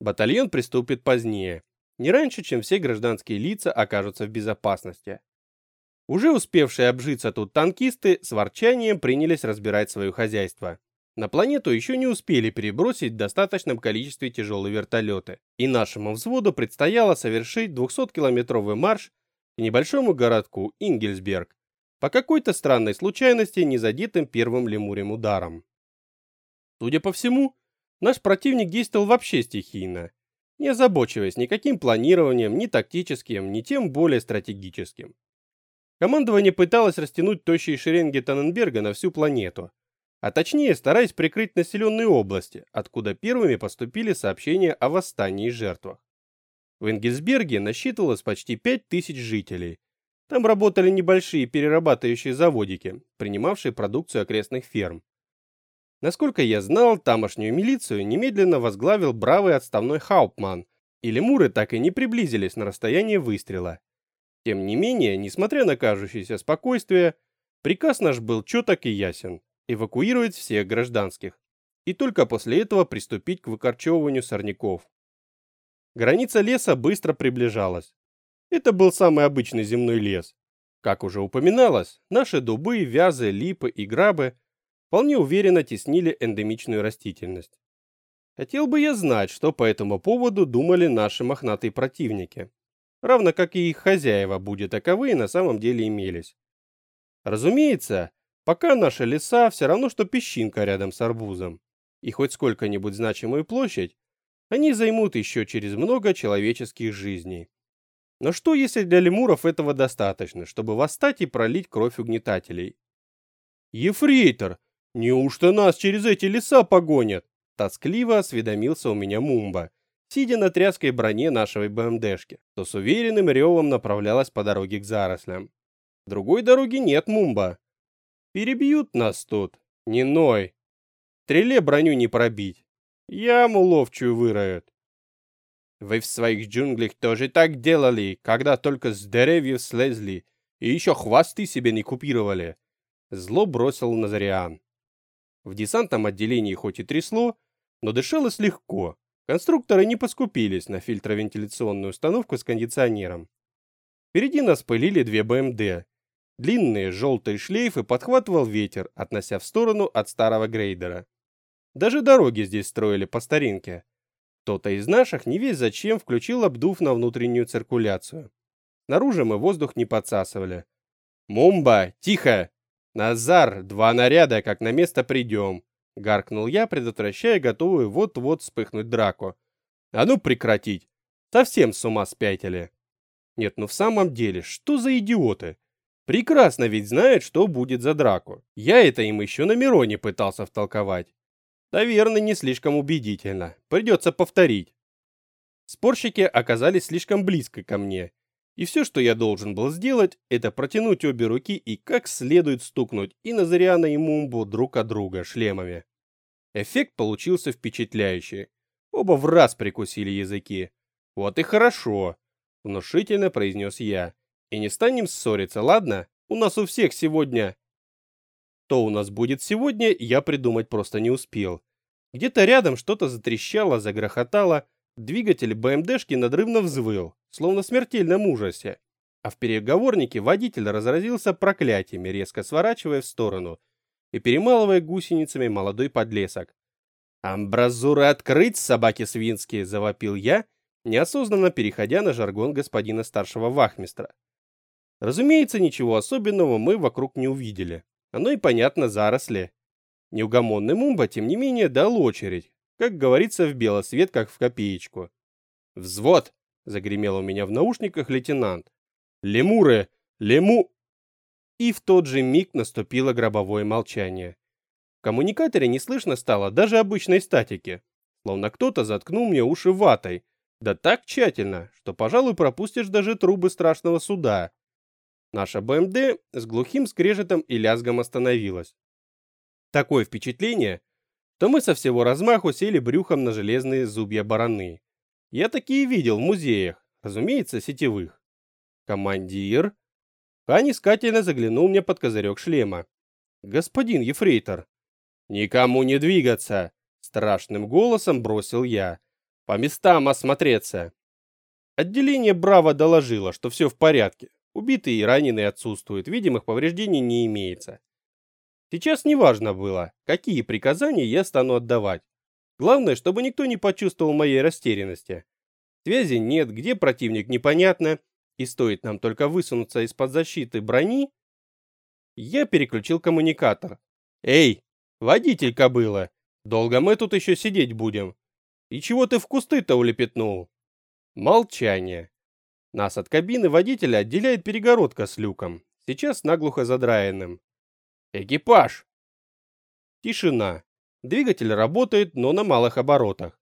батальон приступит позднее, не раньше, чем все гражданские лица окажутся в безопасности. Уже успевшие обжиться тут танкисты с ворчанием принялись разбирать свое хозяйство. На планету еще не успели перебросить в достаточном количестве тяжелые вертолеты, и нашему взводу предстояло совершить 200-километровый марш к небольшому городку Ингельсберг, по какой-то странной случайности не задетым первым лемурем ударом. Судя по всему, наш противник действовал вообще стихийно, не озабочиваясь никаким планированием, ни тактическим, ни тем более стратегическим. Командование пыталось растянуть тощие шеренги Таненберга на всю планету, а точнее стараясь прикрыть населенные области, откуда первыми поступили сообщения о восстании и жертвах. В Энгельсберге насчитывалось почти 5000 жителей. Там работали небольшие перерабатывающие заводики, принимавшие продукцию окрестных ферм. Насколько я знал, тамошнюю милицию немедленно возглавил бравый отставной Хауптман, и лемуры так и не приблизились на расстояние выстрела. Тем не менее, несмотря на кажущееся спокойствие, приказ наш был четок и ясен эвакуировать всех гражданских и только после этого приступить к выкорчевыванию сорняков. Граница леса быстро приближалась. Это был самый обычный земной лес. Как уже упоминалось, наши дубы, вязы, липы и грабы вполне уверенно теснили эндемичную растительность. Хотел бы я знать, что по этому поводу думали наши мохнатые противники, равно как и их хозяева, будь таковые на самом деле имелись. Разумеется, Пока наши леса все равно, что песчинка рядом с арбузом. И хоть сколько-нибудь значимую площадь, они займут еще через много человеческих жизней. Но что, если для лемуров этого достаточно, чтобы восстать и пролить кровь угнетателей? «Ефрейтор, неужто нас через эти леса погонят?» Тоскливо осведомился у меня Мумба, сидя на тряской броне нашей БМДшки, то с уверенным ревом направлялась по дороге к зарослям. Другой дороги нет, Мумба. Перебьют нас тут, не ной. Стреле броню не пробить. Яму ловчую выроют. Вы в своих джунглях тоже так делали, когда только с деревьев слезли и еще хвосты себе не купировали. Зло бросил Назариан. В десантном отделении хоть и трясло, но дышалось легко. Конструкторы не поскупились на фильтровентиляционную установку с кондиционером. Впереди нас пылили две БМД, Длинные желтые шлейфы подхватывал ветер, относя в сторону от старого грейдера. Даже дороги здесь строили по старинке. Кто-то из наших не весь зачем включил обдув на внутреннюю циркуляцию. Снаружи мы воздух не подсасывали. «Мумба, тихо!» «Назар, два наряда, как на место придем!» — гаркнул я, предотвращая готовую вот-вот вспыхнуть драку. «А ну прекратить! Совсем с ума спятили!» Нет, ну в самом деле, что за идиоты? Прекрасно ведь знают, что будет за драку. Я это им еще на Мироне пытался втолковать. Наверное, не слишком убедительно. Придется повторить. Спорщики оказались слишком близко ко мне, и все, что я должен был сделать, это протянуть обе руки и как следует стукнуть и Назариана и Мумбу друг от друга шлемами. Эффект получился впечатляющий. Оба в раз прикусили языки. Вот и хорошо, внушительно произнес я. И не станем ссориться, ладно? У нас у всех сегодня... То у нас будет сегодня, я придумать просто не успел. Где-то рядом что-то затрещало, загрохотало, двигатель БМДшки надрывно взвыл словно в смертельном ужасе, а в переговорнике водитель разразился проклятиями, резко сворачивая в сторону и перемалывая гусеницами молодой подлесок. «Амбразуры открыть, собаки свинские!» – завопил я, неосознанно переходя на жаргон господина старшего вахмистра. Разумеется, ничего особенного мы вокруг не увидели. Оно и понятно, заросли. Неугомонный Мумба, тем не менее, дал очередь. Как говорится, в белосвет, как в копеечку. «Взвод! Загремел у меня в наушниках лейтенант. Лемуры, лему И в тот же миг наступило гробовое молчание. В коммуникаторе не слышно стало даже обычной статики, словно кто-то заткнул мне уши ватой, да так тщательно, что, пожалуй, пропустишь даже трубы страшного суда. Наша БМД с глухим скрежетом и лязгом остановилась. Такое впечатление, что мы со всего размаху сели брюхом на железные зубья бараны. Я такие видел в музеях, разумеется, сетевых. Командир? Хань искательно заглянул мне под козырек шлема. Господин Ефрейтор. Никому не двигаться, страшным голосом бросил я. По местам осмотреться. Отделение Браво доложило, что все в порядке. Убитые и раненые отсутствуют, видимых повреждений не имеется. Сейчас неважно было, какие приказания я стану отдавать. Главное, чтобы никто не почувствовал моей растерянности. Связи нет, где противник непонятно, и стоит нам только высунуться из-под защиты брони. Я переключил коммуникатор. Эй, водитель кобыла, долго мы тут еще сидеть будем? И чего ты в кусты-то улепетнул? Молчание. Нас от кабины водителя отделяет перегородка с люком, сейчас наглухо задраенным. Экипаж. Тишина. Двигатель работает, но на малых оборотах.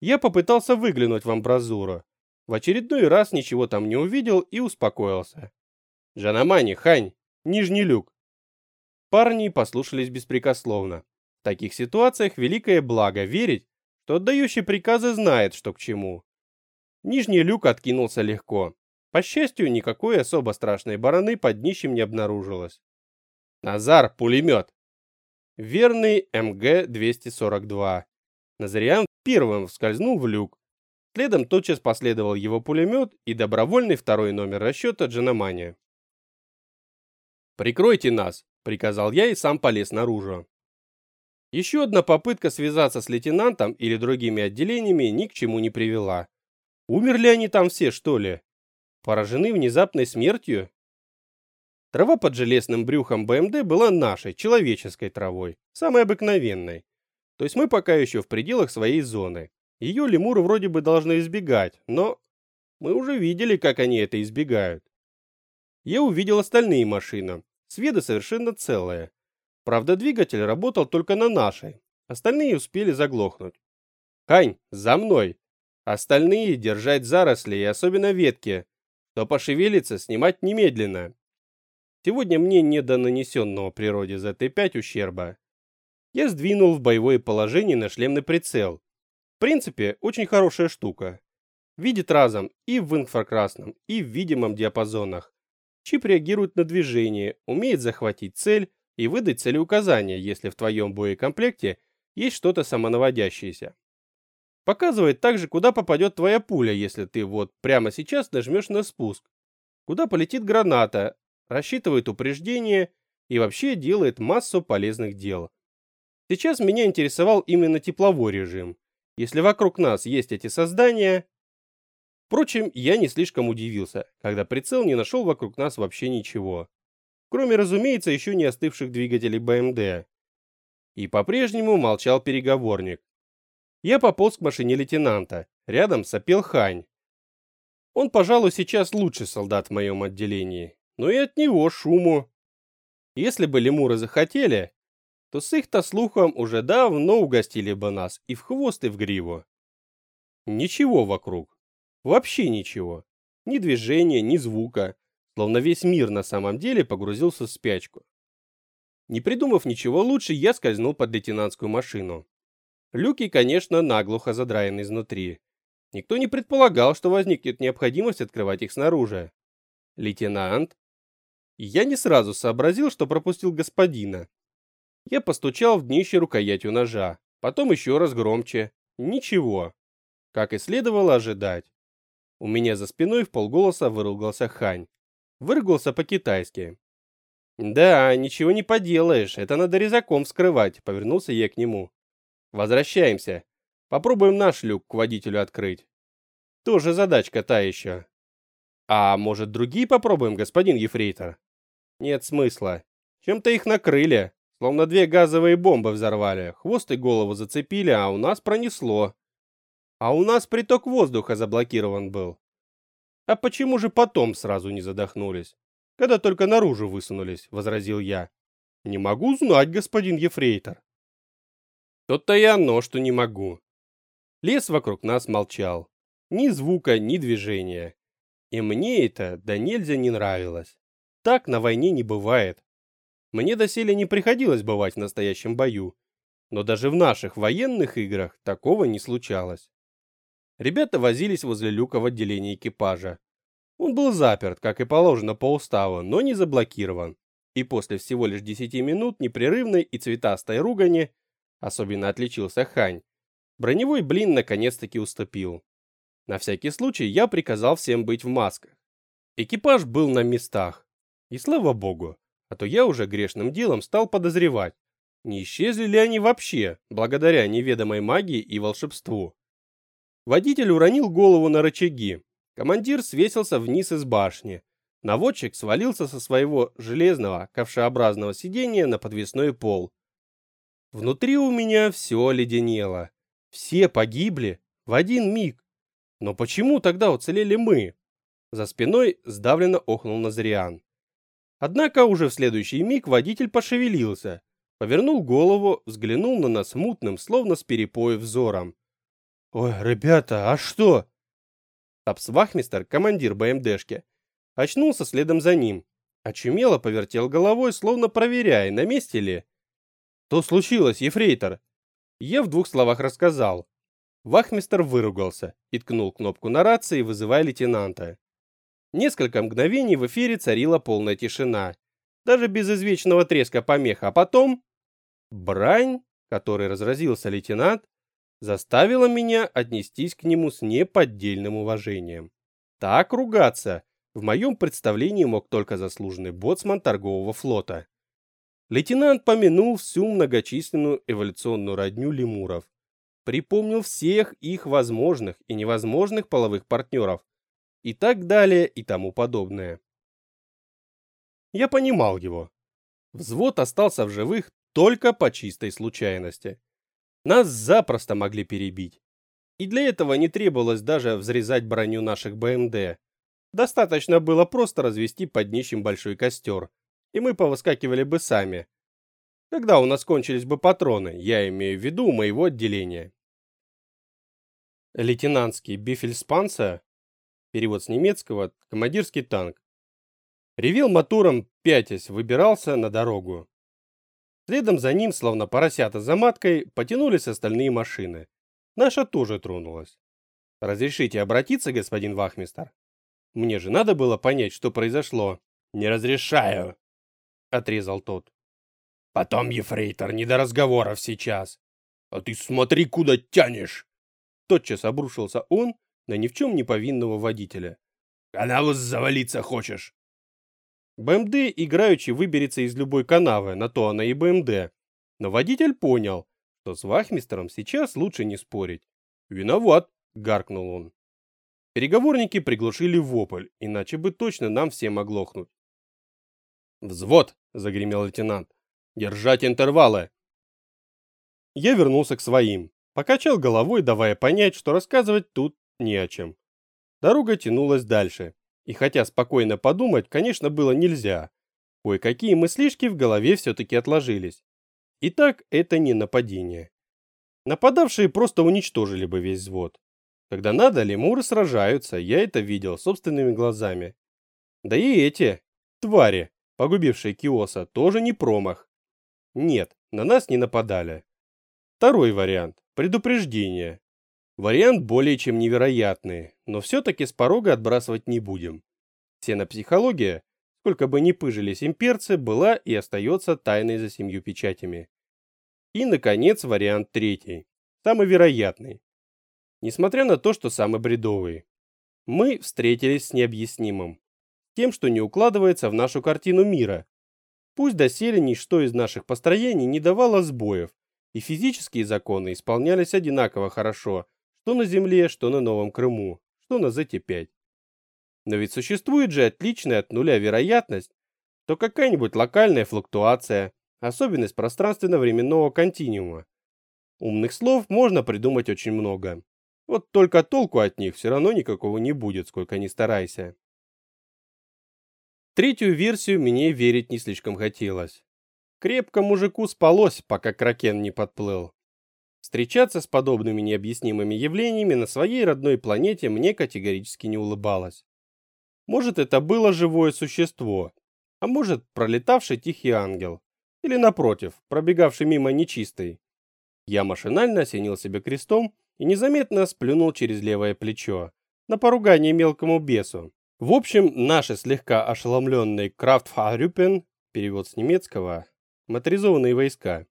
Я попытался выглянуть в амбразуру. В очередной раз ничего там не увидел и успокоился. «Жанамани, Хань, нижний люк!» Парни послушались беспрекословно. В таких ситуациях великое благо верить, что отдающий приказы знает, что к чему. Нижний люк откинулся легко. По счастью, никакой особо страшной бараны под днищем не обнаружилось. «Назар, пулемет!» Верный МГ-242. Назариан первым вскользнул в люк. Следом тотчас последовал его пулемет и добровольный второй номер расчета Джанамания. «Прикройте нас!» – приказал я и сам полез наружу. Еще одна попытка связаться с лейтенантом или другими отделениями ни к чему не привела. Умерли они там все, что ли? Поражены внезапной смертью? Трава под железным брюхом БМД была нашей, человеческой травой, самой обыкновенной. То есть мы пока еще в пределах своей зоны. Ее лемуры вроде бы должны избегать, но мы уже видели, как они это избегают. Я увидел остальные машины. Сведы совершенно целые. Правда, двигатель работал только на нашей. Остальные успели заглохнуть. Хань, за мной. Остальные держать заросли и особенно ветки. Кто пошевелится, снимать немедленно. Сегодня мне не до нанесенного природе ЗТ-5 ущерба. Я сдвинул в боевое положение на шлемный прицел. В принципе, очень хорошая штука. Видит разом и в инфракрасном, и в видимом диапазонах. Чип реагирует на движение, умеет захватить цель и выдать целеуказание, если в твоем боекомплекте есть что-то самонаводящееся. Показывает также, куда попадет твоя пуля, если ты вот прямо сейчас нажмешь на спуск. Куда полетит граната, рассчитывает упреждения и вообще делает массу полезных дел. Сейчас меня интересовал именно тепловой режим. Если вокруг нас есть эти создания... Впрочем, я не слишком удивился, когда прицел не нашел вокруг нас вообще ничего. кроме, разумеется, еще не остывших двигателей БМД. И по-прежнему молчал переговорник. Я пополз к машине лейтенанта. Рядом сопел Хань. Он, пожалуй, сейчас лучший солдат в моем отделении, но и от него шуму. Если бы лемуры захотели, то с их-то слухом уже давно угостили бы нас и в хвост, и в гриву. Ничего вокруг. Вообще ничего. Ни движения, ни звука. Словно весь мир на самом деле погрузился в спячку. Не придумав ничего лучше, я скользнул под лейтенантскую машину. Люки, конечно, наглухо задраены изнутри. Никто не предполагал, что возникнет необходимость открывать их снаружи. Лейтенант? Я не сразу сообразил, что пропустил господина. Я постучал в днище рукоятью ножа, потом еще раз громче. Ничего. Как и следовало ожидать. У меня за спиной в полголоса выругался Хань. Выругался по-китайски. «Да, ничего не поделаешь, это надо резаком вскрывать», — повернулся я к нему. «Возвращаемся. Попробуем наш люк к водителю открыть. Тоже задачка та еще». «А может, другие попробуем, господин Ефрейтор?» «Нет смысла. Чем-то их накрыли, словно две газовые бомбы взорвали, хвост и голову зацепили, а у нас пронесло. А у нас приток воздуха заблокирован был. А почему же потом сразу не задохнулись? Когда только наружу высунулись, возразил я. Не могу знать, господин Ефрейтор. То-то и оно, что не могу. Лес вокруг нас молчал. Ни звука, ни движения. И мне это да нельзя не нравилось. Так на войне не бывает. Мне доселе не приходилось бывать в настоящем бою, но даже в наших военных играх такого не случалось. Ребята возились возле люка в отделении экипажа. Он был заперт, как и положено по уставу, но не заблокирован. И после всего лишь 10 минут непрерывной и цветастой ругани, особенно отличился Хань, броневой блин наконец-таки уступил. На всякий случай я приказал всем быть в масках. Экипаж был на местах. И слава богу, а то я уже грешным делом стал подозревать, не исчезли ли они вообще, благодаря неведомой магии и волшебству. Водитель уронил голову на рычаги. Командир свесился вниз из башни. Наводчик свалился со своего железного ковшеобразного сидения на подвесной пол. Внутри у меня все леденело. Все погибли в один миг. Но почему тогда уцелели мы? За спиной сдавленно охнул Назариан. Однако уже в следующий миг водитель пошевелился, повернул голову, взглянул на нас мутным, словно с перепоя взором. «Ой, ребята, а что?» Тапсвахмистер, командир БМДшки, очнулся следом за ним. Очумело повертел головой, словно проверяя, на месте ли. «Что случилось, ефрейтор?» Я в двух словах рассказал. Вахмистер выругался и ткнул кнопку на рации, вызывая лейтенанта. Несколько мгновений в эфире царила полная тишина, даже без извечного треска помех, а потом... Брань, которой разразился лейтенант, заставило меня отнестись к нему с неподдельным уважением. Так ругаться в моем представлении мог только заслуженный боцман торгового флота. Лейтенант помянул всю многочисленную эволюционную родню лемуров, припомнил всех их возможных и невозможных половых партнеров и так далее и тому подобное. Я понимал его. Взвод остался в живых только по чистой случайности. Нас запросто могли перебить. И для этого не требовалось даже взрезать броню наших БМД. Достаточно было просто развести под днищем большой костер, и мы повыскакивали бы сами. Когда у нас кончились бы патроны, я имею в виду моего отделения. Лейтенантский Бифельспанца, перевод с немецкого, командирский танк, ревел мотором, пятясь, выбирался на дорогу. Следом за ним, словно поросята за маткой, потянулись остальные машины. Наша тоже тронулась. «Разрешите обратиться, господин Вахмистер?» «Мне же надо было понять, что произошло». «Не разрешаю», — отрезал тот. «Потом, ефрейтор, не до разговоров сейчас. А ты смотри, куда тянешь!» Тотчас обрушился он на ни в чем не повинного водителя. «Канаву завалиться хочешь? БМД играючи выберется из любой канавы, на то она и БМД. Но водитель понял, что с вахмистером сейчас лучше не спорить. «Виноват», — гаркнул он. Переговорники приглушили вопль, иначе бы точно нам всем оглохнуть. «Взвод!» — загремел лейтенант. «Держать интервалы!» Я вернулся к своим, покачал головой, давая понять, что рассказывать тут не о чем. Дорога тянулась дальше, и хотя спокойно подумать, конечно, было нельзя, кое-какие мыслишки в голове все-таки отложились. Итак, это не нападение. Нападавшие просто уничтожили бы весь взвод. Когда надо, лемуры сражаются, я это видел собственными глазами. Да и эти, твари, погубившие Киоса, тоже не промах. Нет, на нас не нападали. Второй вариант – предупреждение. Вариант более чем невероятный, но все-таки с порога отбрасывать не будем. Психология, сколько бы ни пыжились имперцы, была и остается тайной за семью печатями. И, наконец, вариант третий, самый вероятный. Несмотря на то, что самый бредовый. Мы встретились с необъяснимым. Тем, что не укладывается в нашу картину мира. Пусть доселе ничто из наших построений не давало сбоев, и физические законы исполнялись одинаково хорошо, что на Земле, что на Новом Крыму, что на ЗТ-5. Но ведь существует же отличная от нуля вероятность, что какая-нибудь локальная флуктуация, особенность пространственно-временного континуума. Умных слов можно придумать очень много. Вот только толку от них все равно никакого не будет, сколько ни старайся. Третью версию мне верить не слишком хотелось. Крепко мужику спалось, пока Кракен не подплыл. Встречаться с подобными необъяснимыми явлениями на своей родной планете мне категорически не улыбалось. Может, это было живое существо, а может, пролетавший тихий ангел, или напротив, пробегавший мимо нечистый. Я машинально осенил себя крестом и незаметно сплюнул через левое плечо, на поругание мелкому бесу. В общем, наши слегка ошеломленные Крафтфарюпен, перевод с немецкого, моторизованные войска.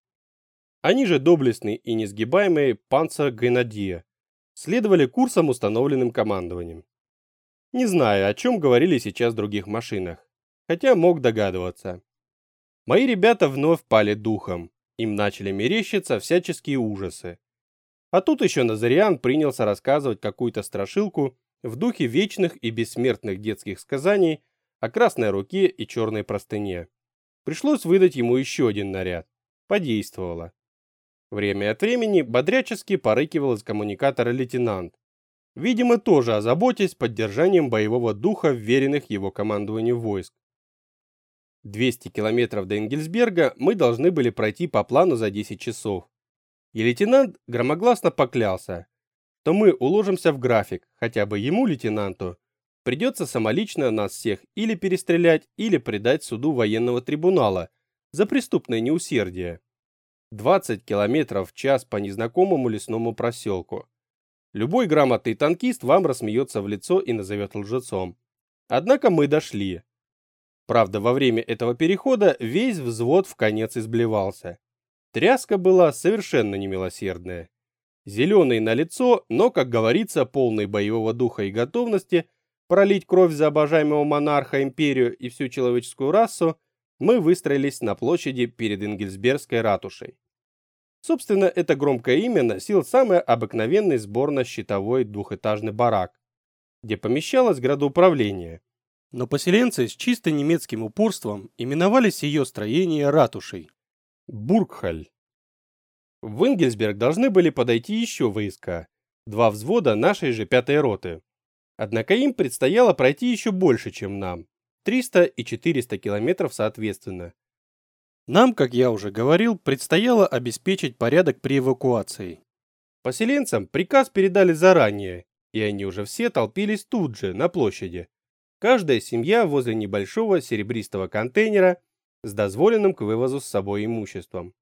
Они же доблестные и несгибаемые панцергренадье следовали курсом, установленным командованием. Не знаю, о чем говорили сейчас в других машинах, хотя мог догадываться. Мои ребята вновь пали духом, им начали мерещиться всяческие ужасы. А тут еще Назариан принялся рассказывать какую-то страшилку в духе вечных и бессмертных детских сказаний о красной руке и черной простыне. Пришлось выдать ему еще один наряд. Подействовало. Время от времени бодрячески порыкивал из коммуникатора лейтенант. Видимо, тоже озаботясь поддержанием боевого духа вверенных его командованию войск. 200 километров до Энгельсберга мы должны были пройти по плану за 10 часов. И лейтенант громогласно поклялся, что мы уложимся в график, хотя бы ему, лейтенанту, Придется самолично нас всех или перестрелять, или предать суду военного трибунала за преступное неусердие. 20 километров в час по незнакомому лесному проселку. Любой грамотный танкист вам рассмеется в лицо и назовет лжецом. Однако мы дошли. Правда, во время этого перехода весь взвод в конец изблевался. Тряска была совершенно немилосердная. Зеленый на лицо, но, как говорится, полный боевого духа и готовности – пролить кровь за обожаемого монарха, империю и всю человеческую расу, мы выстроились на площади перед Ингельсбергской ратушей. Собственно, это громкое имя носил самый обыкновенный сборно-щитовой двухэтажный барак, где помещалось градоуправление. Но поселенцы с чисто немецким упорством именовались ее строение ратушей. Бургхаль. В Ингельсберг должны были подойти еще войска, два взвода нашей же пятой роты. Однако им предстояло пройти еще больше, чем нам. 300 и 400 километров соответственно. Нам, как я уже говорил, предстояло обеспечить порядок при эвакуации. Поселенцам приказ передали заранее, и они уже все толпились тут же, на площади. Каждая семья возле небольшого серебристого контейнера с дозволенным к вывозу с собой имуществом.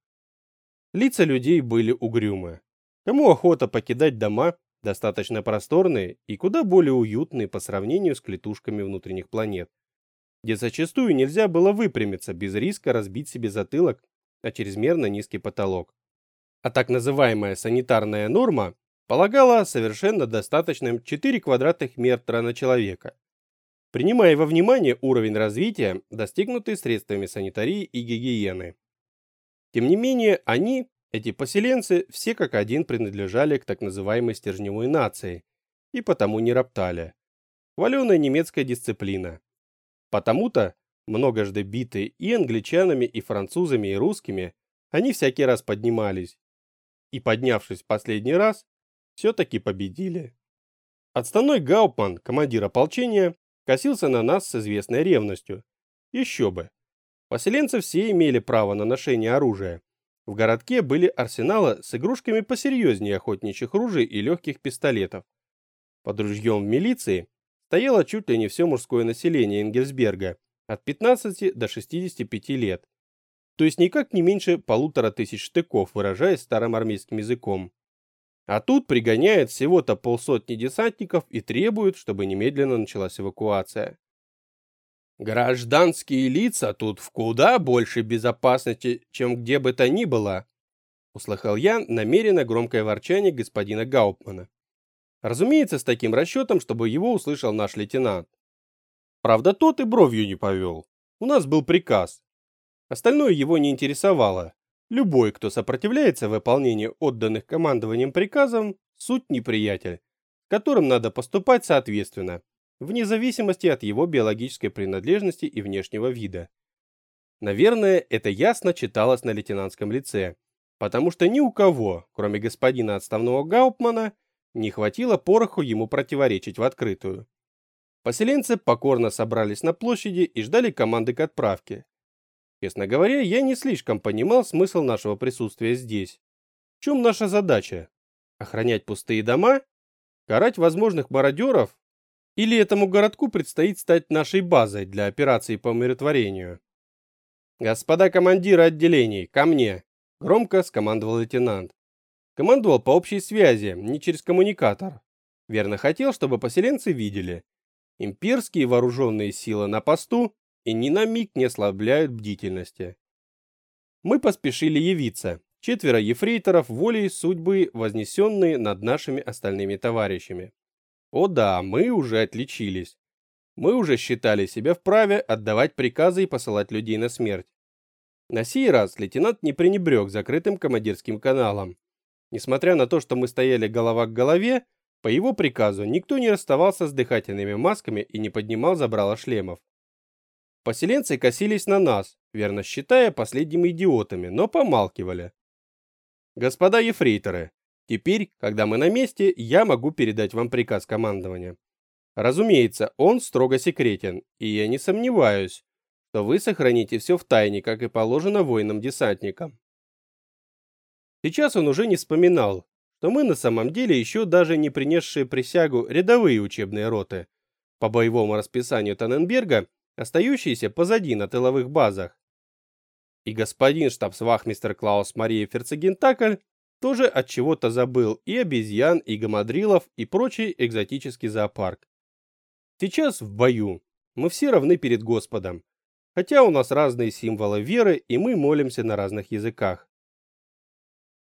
Лица людей были угрюмы. Кому охота покидать дома, достаточно просторные и куда более уютные по сравнению с клетушками внутренних планет, где зачастую нельзя было выпрямиться без риска разбить себе затылок о чрезмерно низкий потолок. А так называемая санитарная норма полагала совершенно достаточным 4 квадратных метра на человека, принимая во внимание уровень развития, достигнутый средствами санитарии и гигиены. Тем не менее, они эти поселенцы все как один принадлежали к так называемой стержневой нации и потому не роптали. Хваленая немецкая дисциплина. Потому-то Многожды битые и англичанами, и французами, и русскими, они всякий раз поднимались. И поднявшись последний раз, все-таки победили. Отставной Гаупман, командир ополчения, косился на нас с известной ревностью. Еще бы. Поселенцы все имели право на ношение оружия. В городке были арсеналы с игрушками посерьезнее охотничьих ружей и легких пистолетов. Под ружьем в милиции стояло чуть ли не все мужское население Энгельсберга, от 15 до 65 лет. То есть никак не меньше полутора тысяч штыков, выражаясь старым армейским языком. А тут пригоняют всего-то полсотни десантников и требуют, чтобы немедленно началась эвакуация. Гражданские лица тут в куда больше безопасности, чем где бы то ни было, услыхал я намеренно громкое ворчание господина Гауптмана. Разумеется, с таким расчетом, чтобы его услышал наш лейтенант. Правда, тот и бровью не повел. У нас был приказ. Остальное его не интересовало. Любой, кто сопротивляется выполнению отданных командованием приказам, суть неприятель, которым надо поступать соответственно, вне зависимости от его биологической принадлежности и внешнего вида. Наверное, это ясно читалось на лейтенантском лице, потому что ни у кого, кроме господина отставного Гауптмана, не хватило пороху ему противоречить в открытую. Поселенцы покорно собрались на площади и ждали команды к отправке. Честно говоря, я не слишком понимал смысл нашего присутствия здесь. В чем наша задача? Охранять пустые дома? Карать возможных мародеров? Или этому городку предстоит стать нашей базой для операции по умиротворению? «Господа командиры отделений, ко мне!» – громко скомандовал лейтенант. Командовал по общей связи, не через коммуникатор. Верно хотел, чтобы поселенцы видели. Имперские вооруженные силы на посту и ни на миг не ослабляют бдительности. Мы поспешили явиться, четверо ефрейторов волей судьбы, вознесенные над нашими остальными товарищами. О да, мы уже отличились. Мы уже считали себя вправе отдавать приказы и посылать людей на смерть. На сей раз лейтенант не пренебрег закрытым командирским каналом. Несмотря на то, что мы стояли голова к голове, по его приказу никто не расставался с дыхательными масками и не поднимал забрала шлемов. Поселенцы косились на нас, верно считая последними идиотами, но помалкивали. Господа ефрейторы, теперь, когда мы на месте, я могу передать вам приказ командования. Разумеется, он строго секретен, и я не сомневаюсь, что вы сохраните все в тайне, как и положено воинам-десантникам. Сейчас он уже не вспоминал, что мы на самом деле еще даже не принесшие присягу рядовые учебные роты. По боевому расписанию Таненберга остающиеся позади на тыловых базах. И господин штабсвахмистер Клаус Мария Ферцегентакль тоже от чего-то забыл и обезьян, и гамадрилов, и прочий экзотический зоопарк. Сейчас в бою мы все равны перед Господом, хотя у нас разные символы веры, и мы молимся на разных языках.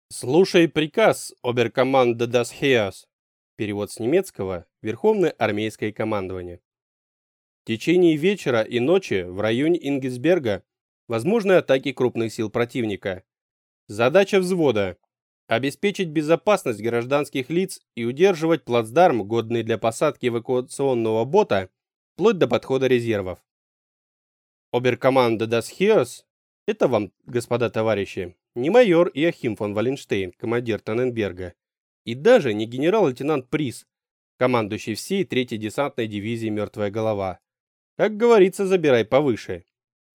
«Слушай приказ, оберкоманда das Heers», перевод с немецкого «Верховное армейское командование». В течение вечера и ночи в районе Ингельсберга возможны атаки крупных сил противника. Задача взвода – обеспечить безопасность гражданских лиц и удерживать плацдарм, годный для посадки эвакуационного бота, вплоть до подхода резервов. Оберкоманда Das Heers – это вам, господа товарищи, не майор Иохим фон Валенштейн, командир Таненберга, и даже не генерал-лейтенант Прис, командующий всей третьей десантной дивизии «Мертвая голова». Как говорится, забирай повыше.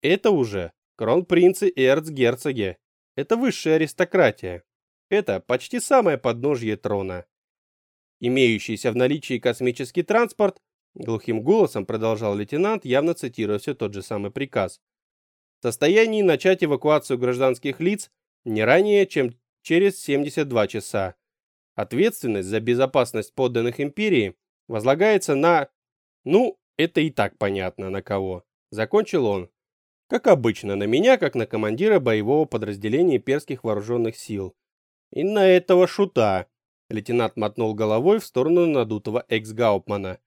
Это уже кронпринцы и эрцгерцоги. Это высшая аристократия. Это почти самое подножье трона. Имеющийся в наличии космический транспорт, глухим голосом продолжал лейтенант, явно цитируя все тот же самый приказ, в состоянии начать эвакуацию гражданских лиц не ранее, чем через 72 часа. Ответственность за безопасность подданных империи возлагается на, ну, это и так понятно на кого. Закончил он. Как обычно, на меня, как на командира боевого подразделения перских вооруженных сил. И на этого шута. Лейтенант мотнул головой в сторону надутого экс-гауптмана,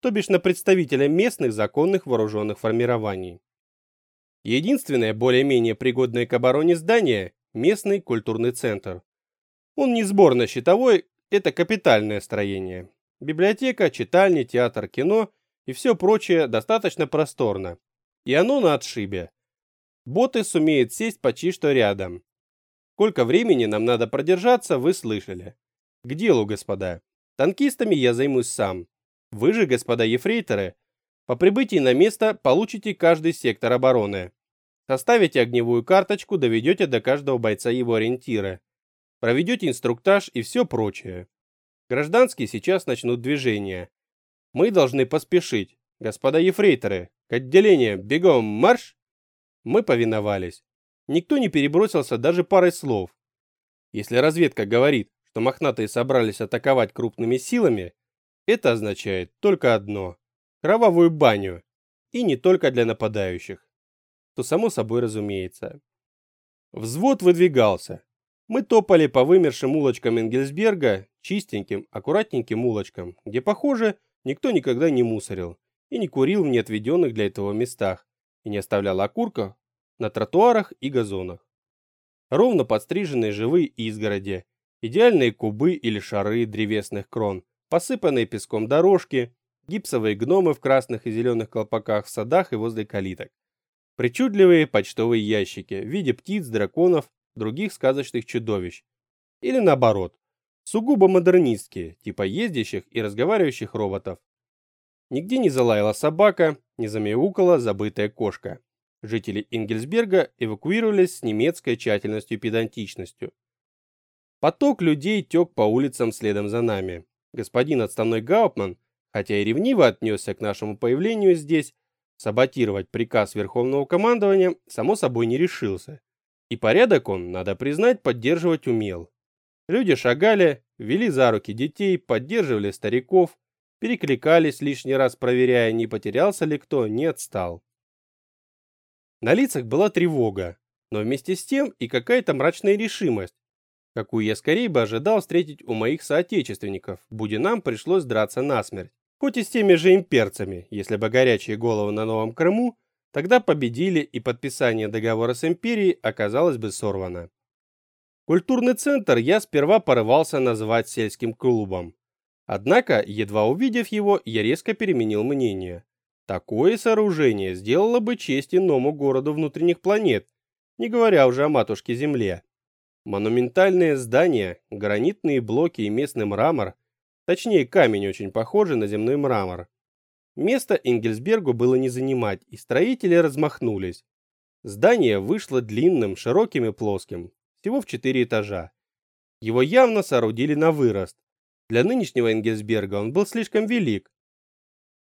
то бишь на представителя местных законных вооруженных формирований. Единственное более-менее пригодное к обороне здание – местный культурный центр. Он не сборно-щитовой, это капитальное строение. Библиотека, читальня, театр, кино и все прочее достаточно просторно. и оно на отшибе. Боты сумеют сесть почти что рядом. Сколько времени нам надо продержаться, вы слышали. К делу, господа. Танкистами я займусь сам. Вы же, господа ефрейторы, по прибытии на место получите каждый сектор обороны. Составите огневую карточку, доведете до каждого бойца его ориентиры. Проведете инструктаж и все прочее. Гражданские сейчас начнут движение. Мы должны поспешить. Господа ефрейторы, к отделению, бегом, марш! Мы повиновались. Никто не перебросился даже парой слов. Если разведка говорит, что мохнатые собрались атаковать крупными силами, это означает только одно – кровавую баню. И не только для нападающих. То само собой разумеется. Взвод выдвигался. Мы топали по вымершим улочкам Энгельсберга, чистеньким, аккуратненьким улочкам, где, похоже, никто никогда не мусорил и не курил в неотведенных для этого местах и не оставлял окурков на тротуарах и газонах. Ровно подстриженные живые изгороди, идеальные кубы или шары древесных крон, посыпанные песком дорожки, гипсовые гномы в красных и зеленых колпаках в садах и возле калиток, причудливые почтовые ящики в виде птиц, драконов, других сказочных чудовищ. Или наоборот, сугубо модернистские, типа ездящих и разговаривающих роботов. Нигде не залаяла собака, не замяукала забытая кошка. Жители Ингельсберга эвакуировались с немецкой тщательностью и педантичностью. Поток людей тек по улицам следом за нами. Господин отставной Гауптман, хотя и ревниво отнесся к нашему появлению здесь, саботировать приказ Верховного командования, само собой не решился. И порядок он, надо признать, поддерживать умел. Люди шагали, вели за руки детей, поддерживали стариков, перекликались лишний раз, проверяя, не потерялся ли кто, не отстал. На лицах была тревога, но вместе с тем и какая-то мрачная решимость, какую я скорее бы ожидал встретить у моих соотечественников, будь нам пришлось драться насмерть. Хоть и с теми же имперцами, если бы горячие головы на Новом Крыму тогда победили и подписание договора с империей оказалось бы сорвано. Культурный центр я сперва порывался назвать сельским клубом. Однако, едва увидев его, я резко переменил мнение. Такое сооружение сделало бы честь иному городу внутренних планет, не говоря уже о матушке Земле. Монументальные здания, гранитные блоки и местный мрамор, точнее камень очень похожий на земной мрамор. Место Энгельсбергу было не занимать, и строители размахнулись. Здание вышло длинным, широким и плоским, всего в четыре этажа. Его явно соорудили на вырост. Для нынешнего Энгельсберга он был слишком велик,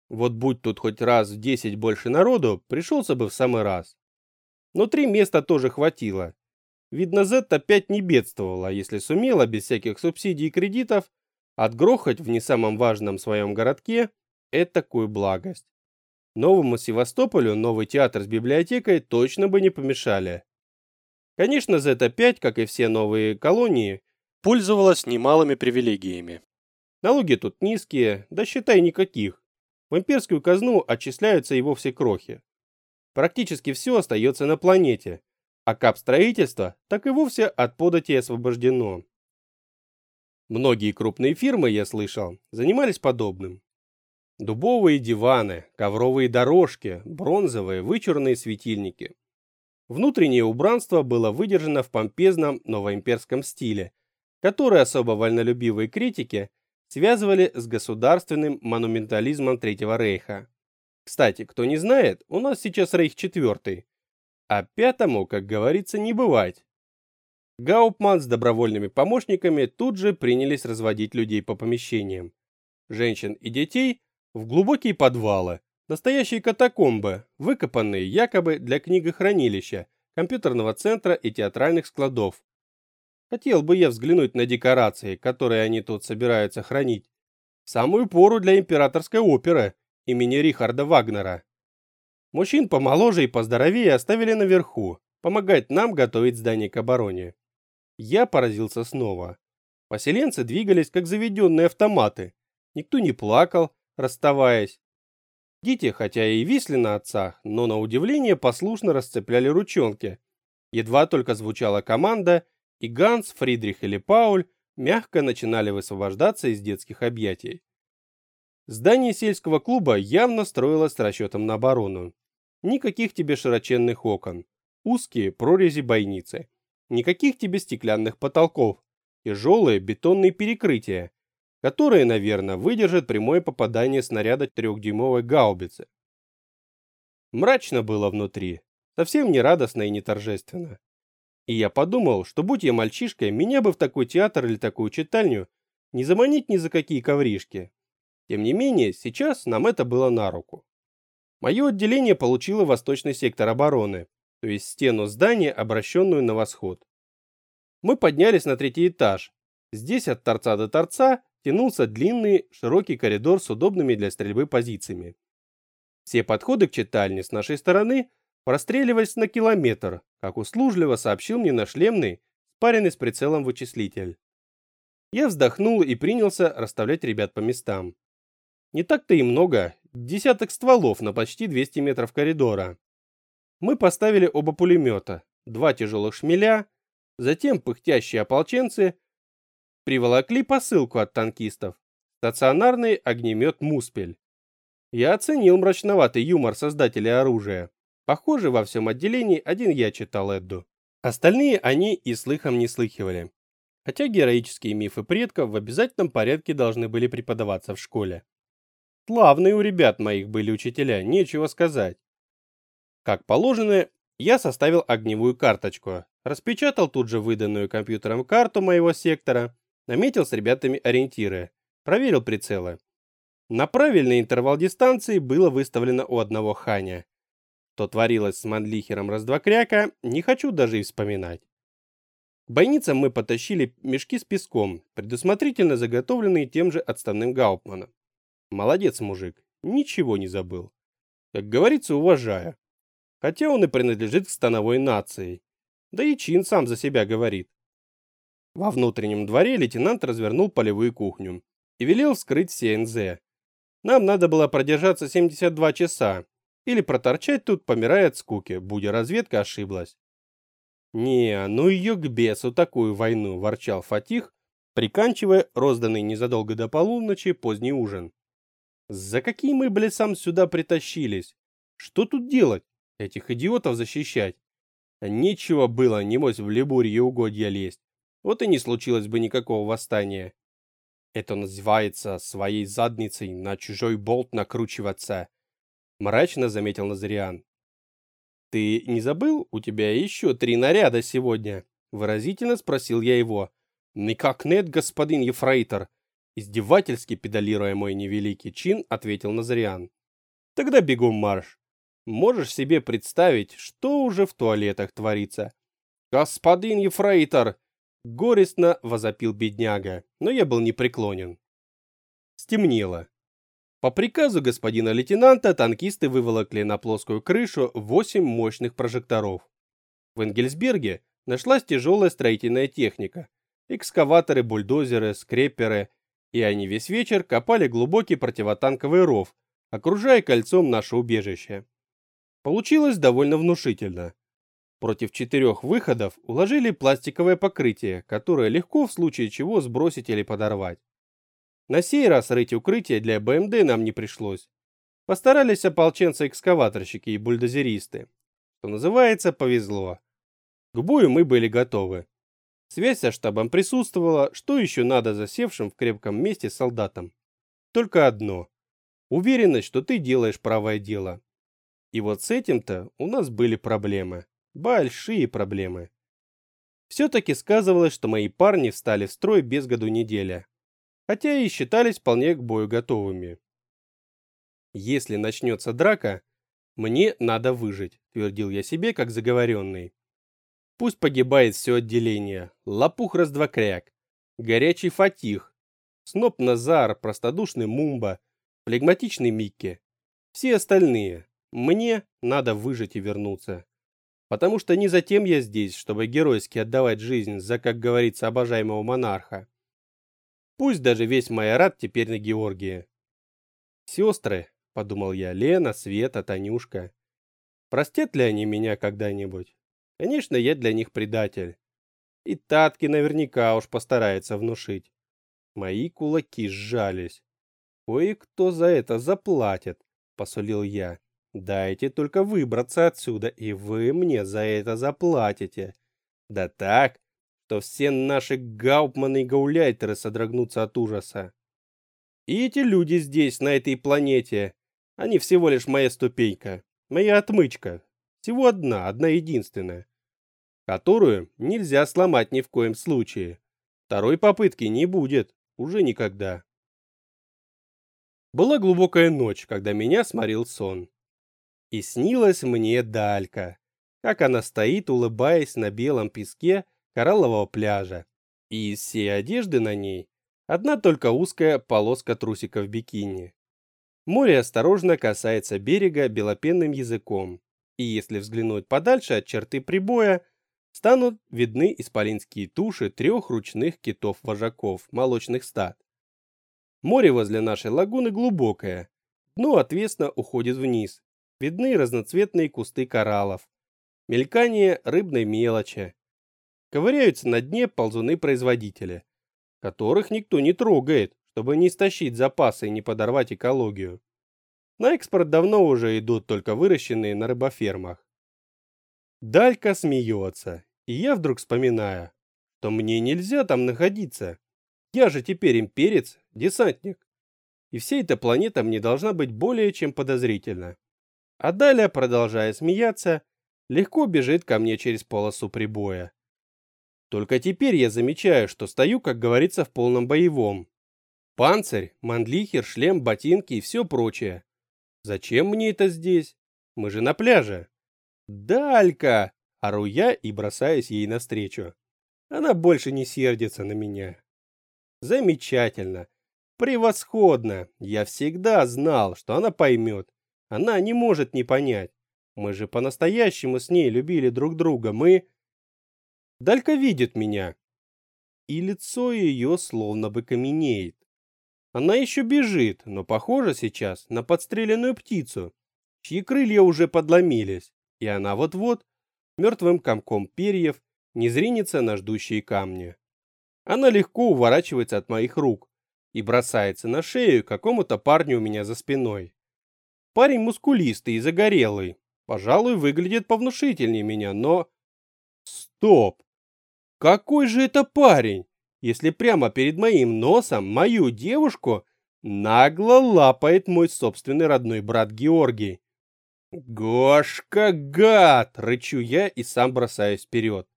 вот будь тут хоть раз в десять больше народу, пришелся бы в самый раз. Но три места тоже хватило. Видно, Зет опять не бедствовала, если сумела без всяких субсидий и кредитов отгрохать в не самом важном своем городке такую благость. Новому Севастополю новый театр с библиотекой точно бы не помешали. Конечно, Зет-5, как и все новые колонии, пользовалась немалыми привилегиями. Налоги тут низкие, да считай никаких. В имперскую казну отчисляются и вовсе крохи. Практически все остается на планете, а кап строительства так и вовсе от подати освобождено. Многие крупные фирмы, я слышал, занимались подобным. Дубовые диваны, ковровые дорожки, бронзовые вычурные светильники. Внутреннее убранство было выдержано в помпезном новоимперском стиле, который особо вольнолюбивые критики связывали с государственным монументализмом Третьего Рейха. Кстати, кто не знает, у нас сейчас Рейх Четвертый, а пятому, как говорится, не бывать. Гауптман с добровольными помощниками тут же принялись разводить людей по помещениям. Женщин и детей в глубокие подвалы, настоящие катакомбы, выкопанные якобы для книгохранилища, компьютерного центра и театральных складов, Хотел бы я взглянуть на декорации, которые они тут собираются хранить. самую пору для императорской оперы имени Рихарда Вагнера. Мужчин помоложе и поздоровее оставили наверху, помогать нам готовить здание к обороне. Я поразился снова. Поселенцы двигались как заведенные автоматы. Никто не плакал, расставаясь. Дети, хотя и висли на отцах, но на удивление послушно расцепляли ручонки. Едва только звучала команда, и Ганс, Фридрих или Пауль мягко начинали высвобождаться из детских объятий. Здание сельского клуба явно строилось с расчетом на оборону. Никаких тебе широченных окон, узкие прорези бойницы, никаких тебе стеклянных потолков, тяжелые бетонные перекрытия, которые, наверное, выдержат прямое попадание снаряда трехдюймовой гаубицы. Мрачно было внутри, совсем не радостно и не торжественно. И я подумал, что будь я мальчишкой, меня бы в такой театр или такую читальню не заманить ни за какие ковришки. Тем не менее, сейчас нам это было на руку. Мое отделение получило восточный сектор обороны, то есть стену здания, обращенную на восход. Мы поднялись на третий этаж. Здесь от торца до торца тянулся длинный, широкий коридор с удобными для стрельбы позициями. Все подходы к читальне с нашей стороны простреливались на километр, как услужливо сообщил мне наш шлемный, спаренный с прицелом вычислитель. Я вздохнул и принялся расставлять ребят по местам. Не так-то и много, десяток стволов на почти 200 метров коридора. Мы поставили оба пулемета, два тяжелых шмеля, затем пыхтящие ополченцы приволокли посылку от танкистов, стационарный огнемет «Муспель». Я оценил мрачноватый юмор создателя оружия. Похоже, во всем отделении один я читал Эдду. Остальные они и слыхом не слыхивали. Хотя героические мифы предков в обязательном порядке должны были преподаваться в школе. Славные у ребят моих были учителя, нечего сказать. Как положено, я составил огневую карточку, распечатал тут же выданную компьютером карту моего сектора, наметил с ребятами ориентиры, проверил прицелы. На правильный интервал дистанции было выставлено у одного Ханя. Что творилось с Манлихером Раздвокряка, не хочу даже и вспоминать. К бойницам мы потащили мешки с песком, предусмотрительно заготовленные тем же отставным Гауптманом. Молодец мужик, ничего не забыл. Как говорится, уважаю. Хотя он и принадлежит к становой нации. Да и чин сам за себя говорит. Во внутреннем дворе лейтенант развернул полевую кухню и велел вскрыть все НЗ. Нам надо было продержаться 72 часа или проторчать тут, помирая от скуки, будь разведка ошиблась. «Не, ну ее к бесу такую войну!» – ворчал Фатих, приканчивая розданный незадолго до полуночи поздний ужин. «За какие мы, блесам, сюда притащились? Что тут делать? Этих идиотов защищать? Нечего было, немось, в Лебурье угодья лезть. Вот и не случилось бы никакого восстания. Это называется своей задницей на чужой болт накручиваться», – мрачно заметил Назариан. «Ты не забыл? У тебя еще три наряда сегодня?» Выразительно спросил я его. «Никак нет, господин Ефрейтор!» Издевательски педалируя мой невеликий чин, ответил Назариан. «Тогда бегом марш. Можешь себе представить, что уже в туалетах творится?» «Господин Ефрейтор!» Горестно возопил бедняга, но я был непреклонен. Стемнело. По приказу господина лейтенанта танкисты выволокли на плоскую крышу восемь мощных прожекторов. В Энгельсберге нашлась тяжелая строительная техника. Экскаваторы, бульдозеры, скрепперы. И они весь вечер копали глубокий противотанковый ров, окружая кольцом наше убежище. Получилось довольно внушительно. Против четырех выходов уложили пластиковое покрытие, которое легко в случае чего сбросить или подорвать. На сей раз рыть укрытие для БМД нам не пришлось. Постарались ополченцы-экскаваторщики и бульдозеристы. Что называется, повезло. К бою мы были готовы. Связь со штабом присутствовала, что еще надо засевшим в крепком месте солдатам. Только одно. Уверенность, что ты делаешь правое дело. И вот с этим-то у нас были проблемы. Большие проблемы. Все-таки сказывалось, что мои парни встали в строй без году неделя хотя и считались вполне к бою готовыми. Если начнется драка, мне надо выжить, твердил я себе, как заговоренный. Пусть погибает все отделение, лопух раздвокряк, горячий фатих, сноп Назар, простодушный Мумба, флегматичный Микки. Все остальные. Мне надо выжить и вернуться. Потому что не затем я здесь, чтобы геройски отдавать жизнь за, как говорится, обожаемого монарха. Пусть даже весь майорат теперь на Георгии. Сестры, подумал я, Лена, Света, Танюшка. Простят ли они меня когда-нибудь? Конечно, я для них предатель. И Татки наверняка уж постарается внушить. Мои кулаки сжались. Кое-кто за это заплатит, посулил я. Дайте только выбраться отсюда, и вы мне за это заплатите. Да так, что все наши гаупманы и гауляйтеры содрогнутся от ужаса. И эти люди здесь, на этой планете, они всего лишь моя ступенька, моя отмычка. Всего одна, одна единственная, которую нельзя сломать ни в коем случае. Второй попытки не будет, уже никогда. Была глубокая ночь, когда меня сморил сон. И снилась мне Далька, как она стоит, улыбаясь на белом песке кораллового пляжа. И из всей одежды на ней одна только узкая полоска трусиков бикини. Море осторожно касается берега белопенным языком, и если взглянуть подальше от черты прибоя, станут видны исполинские туши трех ручных китов-вожаков молочных стад. Море возле нашей лагуны глубокое, дно отвесно уходит вниз. Видны разноцветные кусты кораллов, мелькание рыбной мелочи. Ковыряются на дне ползуны-производители, которых никто не трогает, чтобы не истощить запасы и не подорвать экологию. На экспорт давно уже идут только выращенные на рыбофермах. Далька смеется, и я вдруг вспоминаю, что мне нельзя там находиться. Я же теперь имперец, десантник. И вся эта планета мне должна быть более чем подозрительна. А далее, продолжая смеяться, легко бежит ко мне через полосу прибоя. Только теперь я замечаю, что стою, как говорится, в полном боевом. Панцирь, мандлихер, шлем, ботинки и все прочее. Зачем мне это здесь? Мы же на пляже. Далька! Ору я и бросаюсь ей навстречу. Она больше не сердится на меня. Замечательно. Превосходно. Я всегда знал, что она поймет. Она не может не понять. Мы же по-настоящему с ней любили друг друга. Мы... Далька видит меня. И лицо ее словно бы каменеет. Она еще бежит, но похоже сейчас на подстреленную птицу, чьи крылья уже подломились, и она вот-вот мертвым комком перьев не зринется на ждущие камни. Она легко уворачивается от моих рук и бросается на шею какому-то парню у меня за спиной. Парень мускулистый и загорелый, пожалуй, выглядит повнушительнее меня, но... Стоп! Какой же это парень? если прямо перед моим носом мою девушку нагло лапает мой собственный родной брат Георгий. «Гошка, гад!» — рычу я и сам бросаюсь вперед.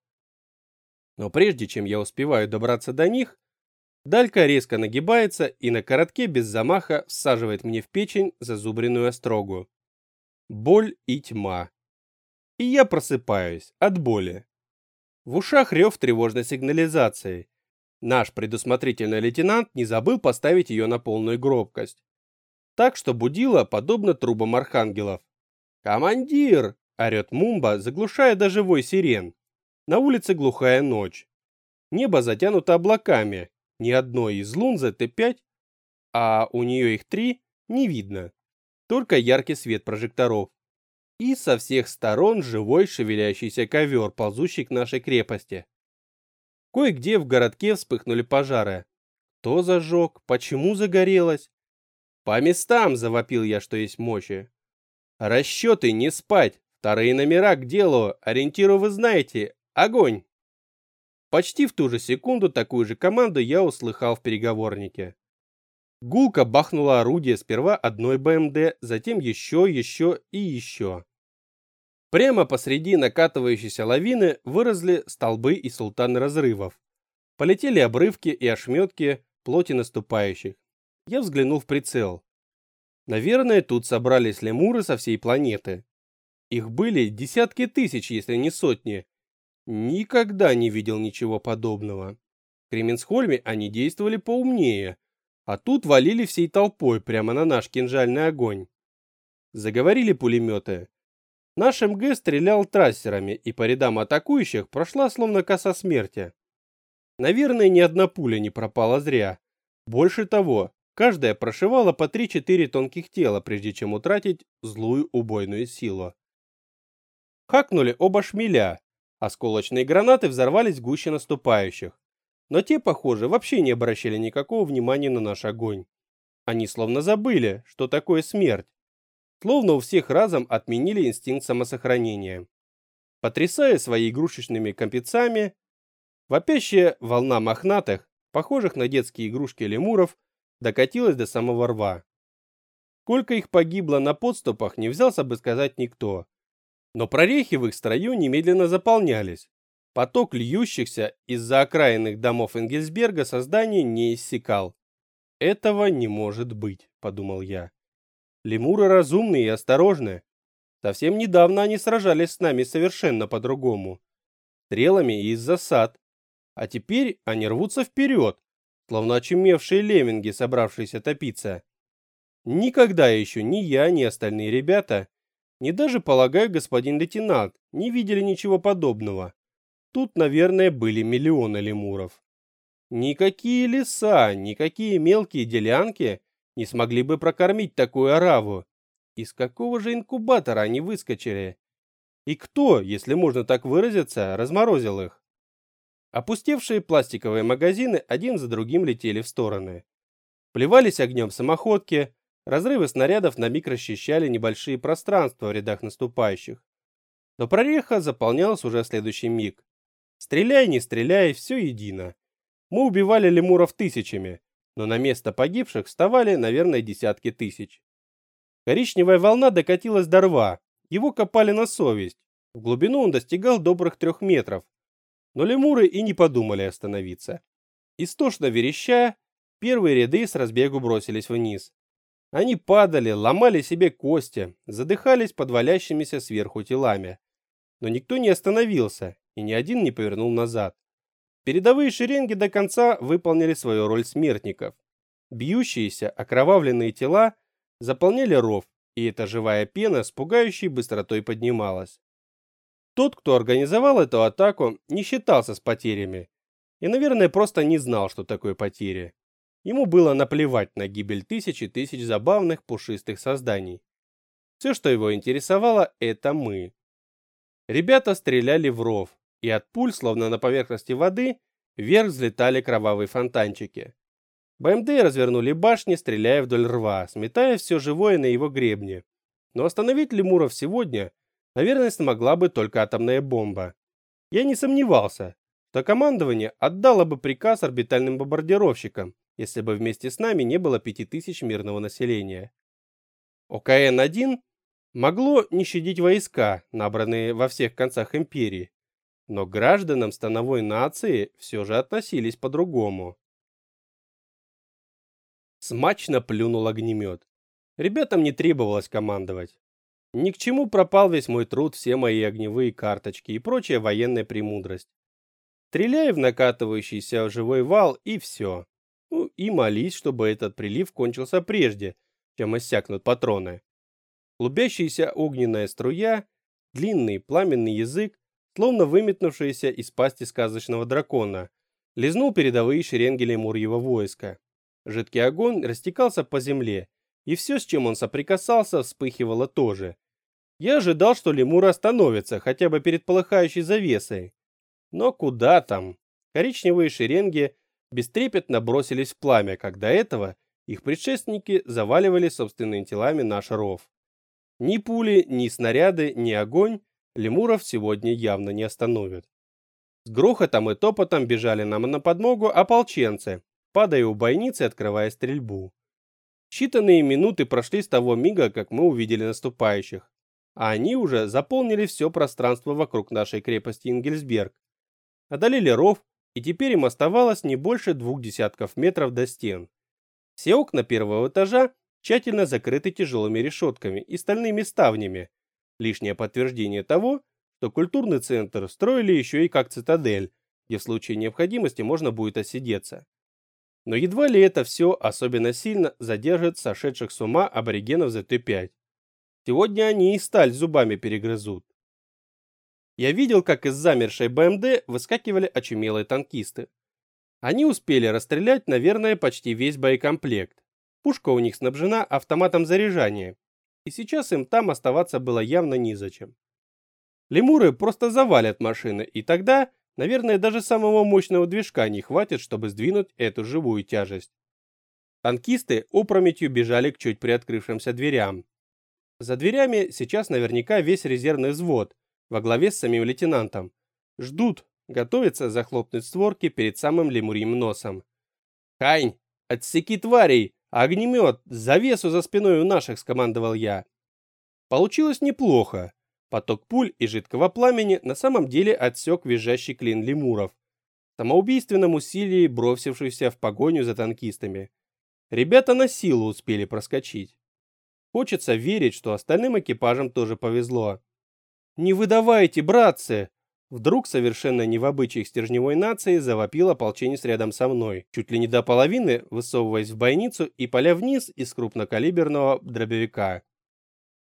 Но прежде чем я успеваю добраться до них, Далька резко нагибается и на коротке без замаха всаживает мне в печень зазубренную острогу. Боль и тьма. И я просыпаюсь от боли. В ушах рев тревожной сигнализации, Наш предусмотрительный лейтенант не забыл поставить ее на полную громкость. Так что будила подобно трубам архангелов. «Командир!» – орет Мумба, заглушая даже сирен. На улице глухая ночь. Небо затянуто облаками. Ни одной из лун ЗТ-5, а у нее их три, не видно. Только яркий свет прожекторов. И со всех сторон живой шевелящийся ковер, ползущий к нашей крепости. Кое-где в городке вспыхнули пожары. Кто зажег? Почему загорелось? По местам завопил я, что есть мочи. Расчеты не спать. Вторые номера к делу. Ориентиру вы знаете. Огонь! Почти в ту же секунду такую же команду я услыхал в переговорнике. Гулко бахнуло орудие сперва одной БМД, затем еще, еще и еще. Прямо посреди накатывающейся лавины выросли столбы и султаны разрывов. Полетели обрывки и ошметки плоти наступающих. Я взглянул в прицел. Наверное, тут собрались лемуры со всей планеты. Их были десятки тысяч, если не сотни. Никогда не видел ничего подобного. В Кременсхольме они действовали поумнее, а тут валили всей толпой прямо на наш кинжальный огонь. Заговорили пулеметы. Наш МГ стрелял трассерами, и по рядам атакующих прошла словно коса смерти. Наверное, ни одна пуля не пропала зря. Больше того, каждая прошивала по 3-4 тонких тела, прежде чем утратить злую убойную силу. Хакнули оба шмеля. Осколочные гранаты взорвались в гуще наступающих. Но те, похоже, вообще не обращали никакого внимания на наш огонь. Они словно забыли, что такое смерть. словно у всех разом отменили инстинкт самосохранения. Потрясая своими игрушечными компецами, вопящая волна мохнатых, похожих на детские игрушки лемуров, докатилась до самого рва. Сколько их погибло на подступах, не взялся бы сказать никто. Но прорехи в их строю немедленно заполнялись. Поток льющихся из-за окраинных домов Энгельсберга созданий не иссякал. «Этого не может быть», — подумал я. «Лемуры разумные и осторожные. Совсем недавно они сражались с нами совершенно по-другому. Стрелами и из засад. А теперь они рвутся вперед, словно очумевшие лемминги, собравшиеся топиться. Никогда еще ни я, ни остальные ребята, ни даже, полагаю, господин лейтенант, не видели ничего подобного. Тут, наверное, были миллионы лемуров. Никакие леса, никакие мелкие делянки не смогли бы прокормить такую ораву. Из какого же инкубатора они выскочили? И кто, если можно так выразиться, разморозил их? Опустевшие пластиковые магазины один за другим летели в стороны. Плевались огнем самоходки, разрывы снарядов на миг расчищали небольшие пространства в рядах наступающих. Но прореха заполнялась уже в следующий миг. Стреляй, не стреляй, все едино. Мы убивали лемуров тысячами, но на место погибших вставали, наверное, десятки тысяч. Коричневая волна докатилась до рва, его копали на совесть. В глубину он достигал добрых трех метров, но лемуры и не подумали остановиться. Истошно вереща, первые ряды с разбегу бросились вниз. Они падали, ломали себе кости, задыхались под валящимися сверху телами. Но никто не остановился, и ни один не повернул назад. Передовые шеренги до конца выполнили свою роль смертников. Бьющиеся, окровавленные тела заполняли ров, и эта живая пена с пугающей быстротой поднималась. Тот, кто организовал эту атаку, не считался с потерями и, наверное, просто не знал, что такое потери. Ему было наплевать на гибель тысяч и тысяч забавных пушистых созданий. Все, что его интересовало, это мы. Ребята стреляли в ров, и от пуль, словно на поверхности воды, вверх взлетали кровавые фонтанчики. БМД развернули башни, стреляя вдоль рва, сметая все живое на его гребне. Но остановить лемуров сегодня наверное, смогла бы только атомная бомба. Я не сомневался, что командование отдало бы приказ орбитальным бомбардировщикам, если бы вместе с нами не было 5000 мирного населения. ОКН-1 могло не щадить войска, набранные во всех концах империи, но гражданам становой нации все же относились по-другому. Смачно плюнул огнемет. Ребятам не требовалось командовать. Ни к чему пропал весь мой труд, все мои огневые карточки и прочая военная премудрость. Стреляй в накатывающийся живой вал и все. Ну и молись, чтобы этот прилив кончился прежде, чем иссякнут патроны. Клубящаяся огненная струя, длинный пламенный язык, словно выметнувшийся из пасти сказочного дракона, лизнул передовые шеренги лемурьего войска. Жидкий огонь растекался по земле, и все, с чем он соприкасался, вспыхивало тоже. Я ожидал, что лемур остановится хотя бы перед полыхающей завесой. Но куда там? Коричневые шеренги бестрепетно бросились в пламя, как до этого их предшественники заваливали собственными телами наш ров. Ни пули, ни снаряды, ни огонь лемуров сегодня явно не остановят. С грохотом и топотом бежали нам на подмогу ополченцы, падая у бойницы открывая стрельбу. Считанные минуты прошли с того мига, как мы увидели наступающих а они уже заполнили все пространство вокруг нашей крепости Ингельсберг. Одолели ров, и теперь им оставалось не больше двух десятков метров до стен. Все окна первого этажа тщательно закрыты тяжелыми решетками и стальными ставнями. Лишнее подтверждение того, что культурный центр строили еще и как цитадель, где в случае необходимости можно будет осидеться. Но едва ли это все особенно сильно задержит сошедших с ума аборигенов ЗТ-5. Сегодня они и сталь зубами перегрызут. Я видел, как из замершей БМД выскакивали очумелые танкисты. Они успели расстрелять, наверное, почти весь боекомплект. Пушка у них снабжена автоматом заряжания, и сейчас им там оставаться было явно незачем. Лемуры просто завалят машины, и тогда, наверное, даже самого мощного движка не хватит, чтобы сдвинуть эту живую тяжесть. Танкисты опрометью бежали к чуть приоткрывшимся дверям, За дверями сейчас наверняка весь резервный взвод во главе с самим лейтенантом. Ждут, готовятся захлопнуть створки перед самым лемурьим носом. «Хань, отсеки тварей! Огнемет! Завесу за спиной у наших!» – скомандовал я. Получилось неплохо. Поток пуль и жидкого пламени на самом деле отсек визжащий клин лемуров, самоубийственном усилии бросившихся в погоню за танкистами. Ребята на силу успели проскочить. Хочется верить, что остальным экипажам тоже повезло. «Не выдавайте, братцы!» Вдруг, совершенно не в обычаях стержневой нации, завопил ополченец рядом со мной, чуть ли не до половины, высовываясь в бойницу и поля вниз из крупнокалиберного дробовика.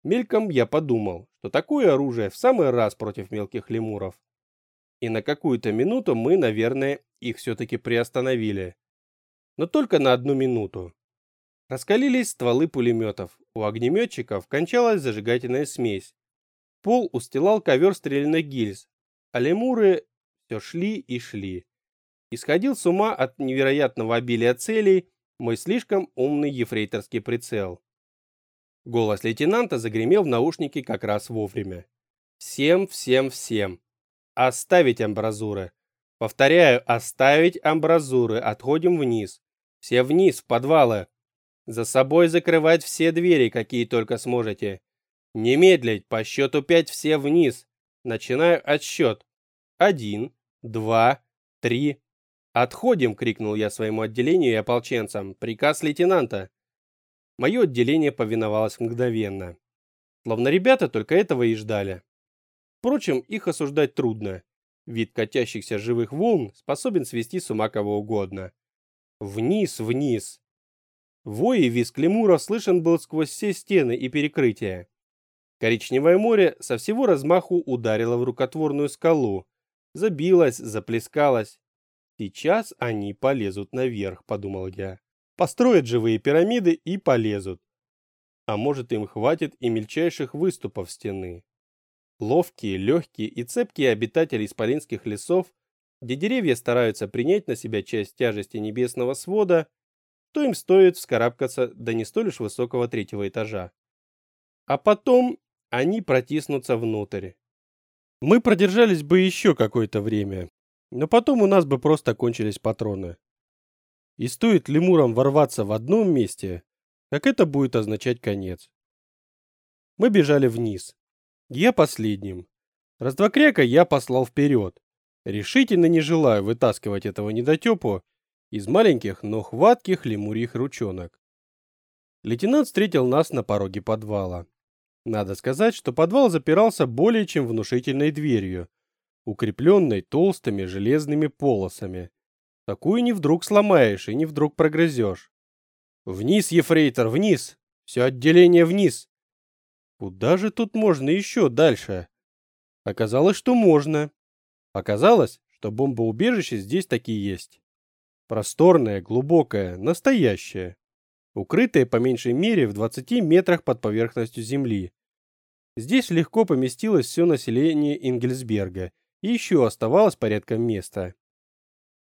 Мельком я подумал, что такое оружие в самый раз против мелких лемуров. И на какую-то минуту мы, наверное, их все-таки приостановили. Но только на одну минуту. Раскалились стволы пулеметов, у огнеметчиков кончалась зажигательная смесь. Пол устилал ковер стрельных гильз, а лемуры все шли и шли. Исходил с ума от невероятного обилия целей мой слишком умный ефрейторский прицел. Голос лейтенанта загремел в наушнике как раз вовремя. Всем, всем, всем. Оставить амбразуры. Повторяю, оставить амбразуры. Отходим вниз. Все вниз, в подвалы. За собой закрывать все двери, какие только сможете. Не медлить, по счету пять все вниз. Начинаю отсчет. Один, два, три. «Отходим!» — крикнул я своему отделению и ополченцам. «Приказ лейтенанта!» Мое отделение повиновалось мгновенно. Словно ребята только этого и ждали. Впрочем, их осуждать трудно. Вид катящихся живых волн способен свести с ума кого угодно. Вниз, вниз. Вой и визг лемура слышен был сквозь все стены и перекрытия. Коричневое море со всего размаху ударило в рукотворную скалу, забилось, заплескалось. Сейчас они полезут наверх, подумал я. Построят живые пирамиды и полезут. А может им хватит и мельчайших выступов стены. Ловкие, легкие и цепкие обитатели исполинских лесов, где деревья стараются принять на себя часть тяжести небесного свода, то им стоит вскарабкаться до не столь уж высокого третьего этажа. А потом они протиснутся внутрь. Мы продержались бы еще какое-то время, но потом у нас бы просто кончились патроны. И стоит лемурам ворваться в одном месте, как это будет означать конец. Мы бежали вниз. Я последним. Раздвокряка я послал вперед. Решительно не желаю вытаскивать этого недотепу из маленьких, но хватких лемурьих ручонок. Лейтенант встретил нас на пороге подвала. Надо сказать, что подвал запирался более чем внушительной дверью, укрепленной толстыми железными полосами. Такую не вдруг сломаешь и не вдруг прогрызешь. Вниз, ефрейтор, вниз! Все отделение вниз! Куда же тут можно еще дальше? Оказалось, что можно. Оказалось, что бомбоубежище здесь такие есть. Просторное, глубокое, настоящее. Укрытое по меньшей мере в 20 метрах под поверхностью земли. Здесь легко поместилось все население Ингельсберга, и еще оставалось порядком места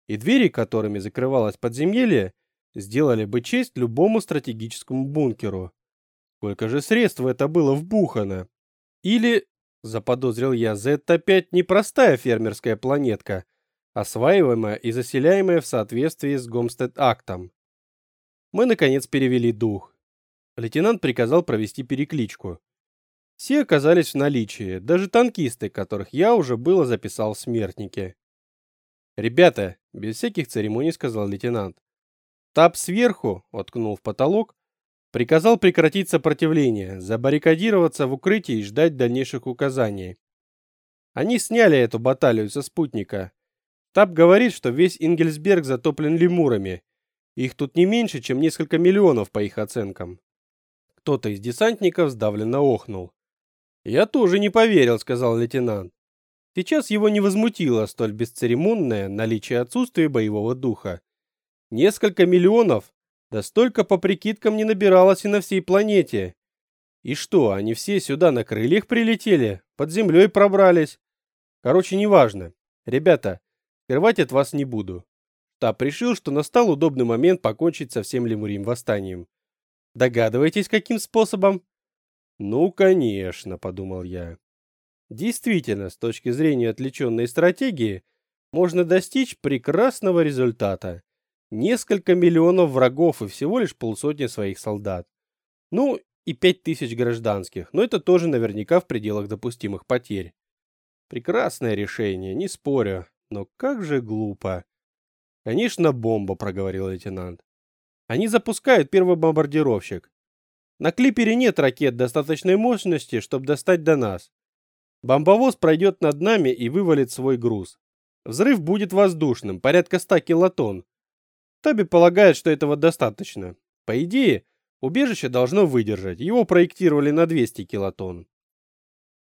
и двери, которыми закрывалось подземелье, сделали бы честь любому стратегическому бункеру. Сколько же средств это было вбухано? Или, заподозрил я, Z5 непростая фермерская планетка, осваиваемая и заселяемая в соответствии с Гомстед-актом. Мы, наконец, перевели дух. Лейтенант приказал провести перекличку. Все оказались в наличии, даже танкисты, которых я уже было записал в смертники. «Ребята, без всяких церемоний сказал лейтенант. Тап сверху, воткнул в потолок, приказал прекратить сопротивление, забаррикадироваться в укрытии и ждать дальнейших указаний. Они сняли эту баталию со спутника. Тап говорит, что весь Ингельсберг затоплен лемурами. Их тут не меньше, чем несколько миллионов по их оценкам. Кто-то из десантников сдавленно охнул. «Я тоже не поверил», — сказал лейтенант. Сейчас его не возмутило столь бесцеремонное наличие отсутствия боевого духа. Несколько миллионов, да столько по прикидкам не набиралось и на всей планете. И что, они все сюда на крыльях прилетели, под землей пробрались? Короче, неважно. Ребята, скрывать от вас не буду. Штаб решил, что настал удобный момент покончить со всем лемурим восстанием. Догадываетесь, каким способом? Ну, конечно, подумал я. Действительно, с точки зрения отвлеченной стратегии, можно достичь прекрасного результата. Несколько миллионов врагов и всего лишь полсотни своих солдат. Ну, и пять тысяч гражданских, но это тоже наверняка в пределах допустимых потерь. Прекрасное решение, не спорю, но как же глупо. Конечно, бомба, проговорил лейтенант. Они запускают первый бомбардировщик. На клипере нет ракет достаточной мощности, чтобы достать до нас. Бомбовоз пройдет над нами и вывалит свой груз. Взрыв будет воздушным, порядка 100 килотонн. Таби полагает, что этого достаточно. По идее, убежище должно выдержать. Его проектировали на 200 килотонн.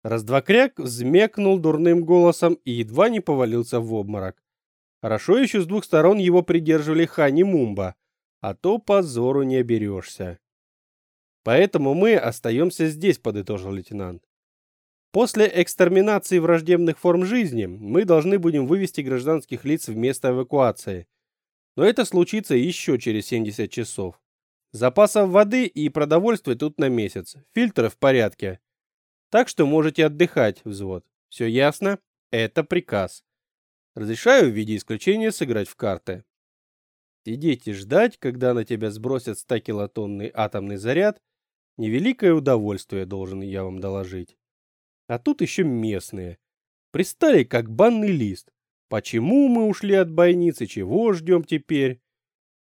Раздвокряк взмекнул дурным голосом и едва не повалился в обморок. Хорошо еще с двух сторон его придерживали Хани Мумба, а то позору не оберешься. Поэтому мы остаемся здесь, подытожил лейтенант. После экстерминации враждебных форм жизни мы должны будем вывести гражданских лиц в место эвакуации. Но это случится еще через 70 часов. Запасов воды и продовольствия тут на месяц. Фильтры в порядке. Так что можете отдыхать, взвод. Все ясно? Это приказ. Разрешаю в виде исключения сыграть в карты. Сидеть и ждать, когда на тебя сбросят 100-килотонный атомный заряд, невеликое удовольствие, должен я вам доложить. А тут еще местные. Пристали, как банный лист. Почему мы ушли от бойницы, чего ждем теперь?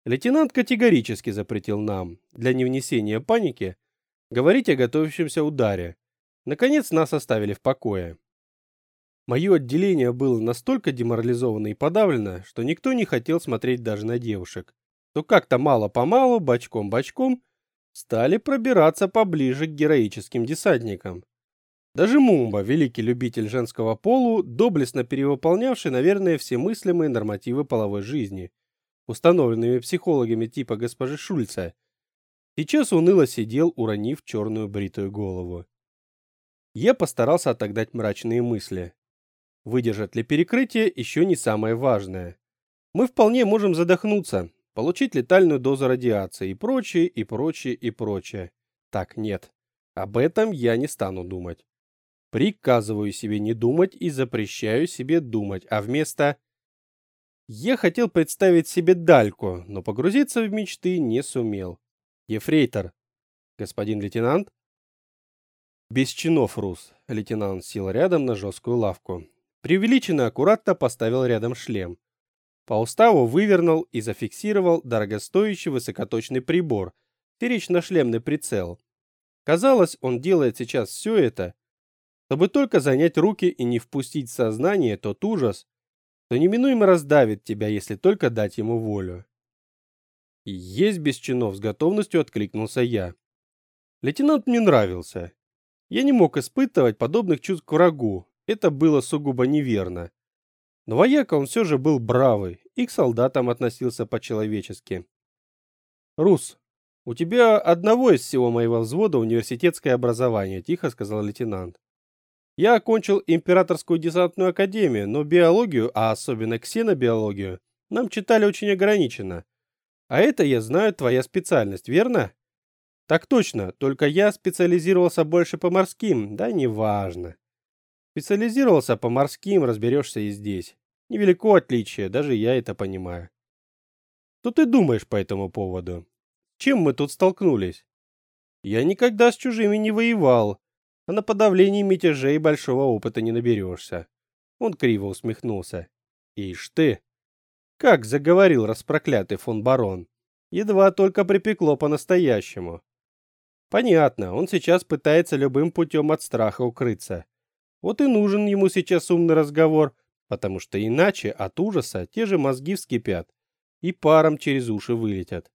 Лейтенант категорически запретил нам, для невнесения паники, говорить о готовящемся ударе. Наконец нас оставили в покое. Мое отделение было настолько деморализовано и подавлено, что никто не хотел смотреть даже на девушек. То как-то мало-помалу, бочком-бочком, стали пробираться поближе к героическим десантникам. Даже Мумба, великий любитель женского полу, доблестно перевыполнявший, наверное, все мыслимые нормативы половой жизни, установленными психологами типа госпожи Шульца, сейчас уныло сидел, уронив черную бритую голову. Я постарался отогнать мрачные мысли. Выдержать ли перекрытие еще не самое важное. Мы вполне можем задохнуться, получить летальную дозу радиации и прочее, и прочее, и прочее. Так, нет. Об этом я не стану думать. Приказываю себе не думать и запрещаю себе думать, а вместо... Я хотел представить себе Дальку, но погрузиться в мечты не сумел. Ефрейтор. Господин лейтенант? Без чинов, Рус. Лейтенант сел рядом на жесткую лавку. Преувеличенно аккуратно поставил рядом шлем. По уставу вывернул и зафиксировал дорогостоящий высокоточный прибор, феррично-шлемный прицел. Казалось, он делает сейчас все это, чтобы только занять руки и не впустить в сознание тот ужас, что неминуемо раздавит тебя, если только дать ему волю. есть без чинов с готовностью откликнулся я. Лейтенант мне нравился. Я не мог испытывать подобных чувств к врагу, это было сугубо неверно. Но вояка он все же был бравый и к солдатам относился по-человечески. «Рус, у тебя одного из всего моего взвода университетское образование», – тихо сказал лейтенант. «Я окончил императорскую десантную академию, но биологию, а особенно ксенобиологию, нам читали очень ограниченно. А это, я знаю, твоя специальность, верно?» Так точно, только я специализировался больше по морским, да неважно. Специализировался по морским, разберешься и здесь. Невелико отличие, даже я это понимаю. Что ты думаешь по этому поводу? Чем мы тут столкнулись? Я никогда с чужими не воевал, а на подавлении мятежей большого опыта не наберешься. Он криво усмехнулся. Ишь ты! Как заговорил распроклятый фон барон. Едва только припекло по-настоящему. Понятно, он сейчас пытается любым путем от страха укрыться. Вот и нужен ему сейчас умный разговор, потому что иначе от ужаса те же мозги вскипят и паром через уши вылетят.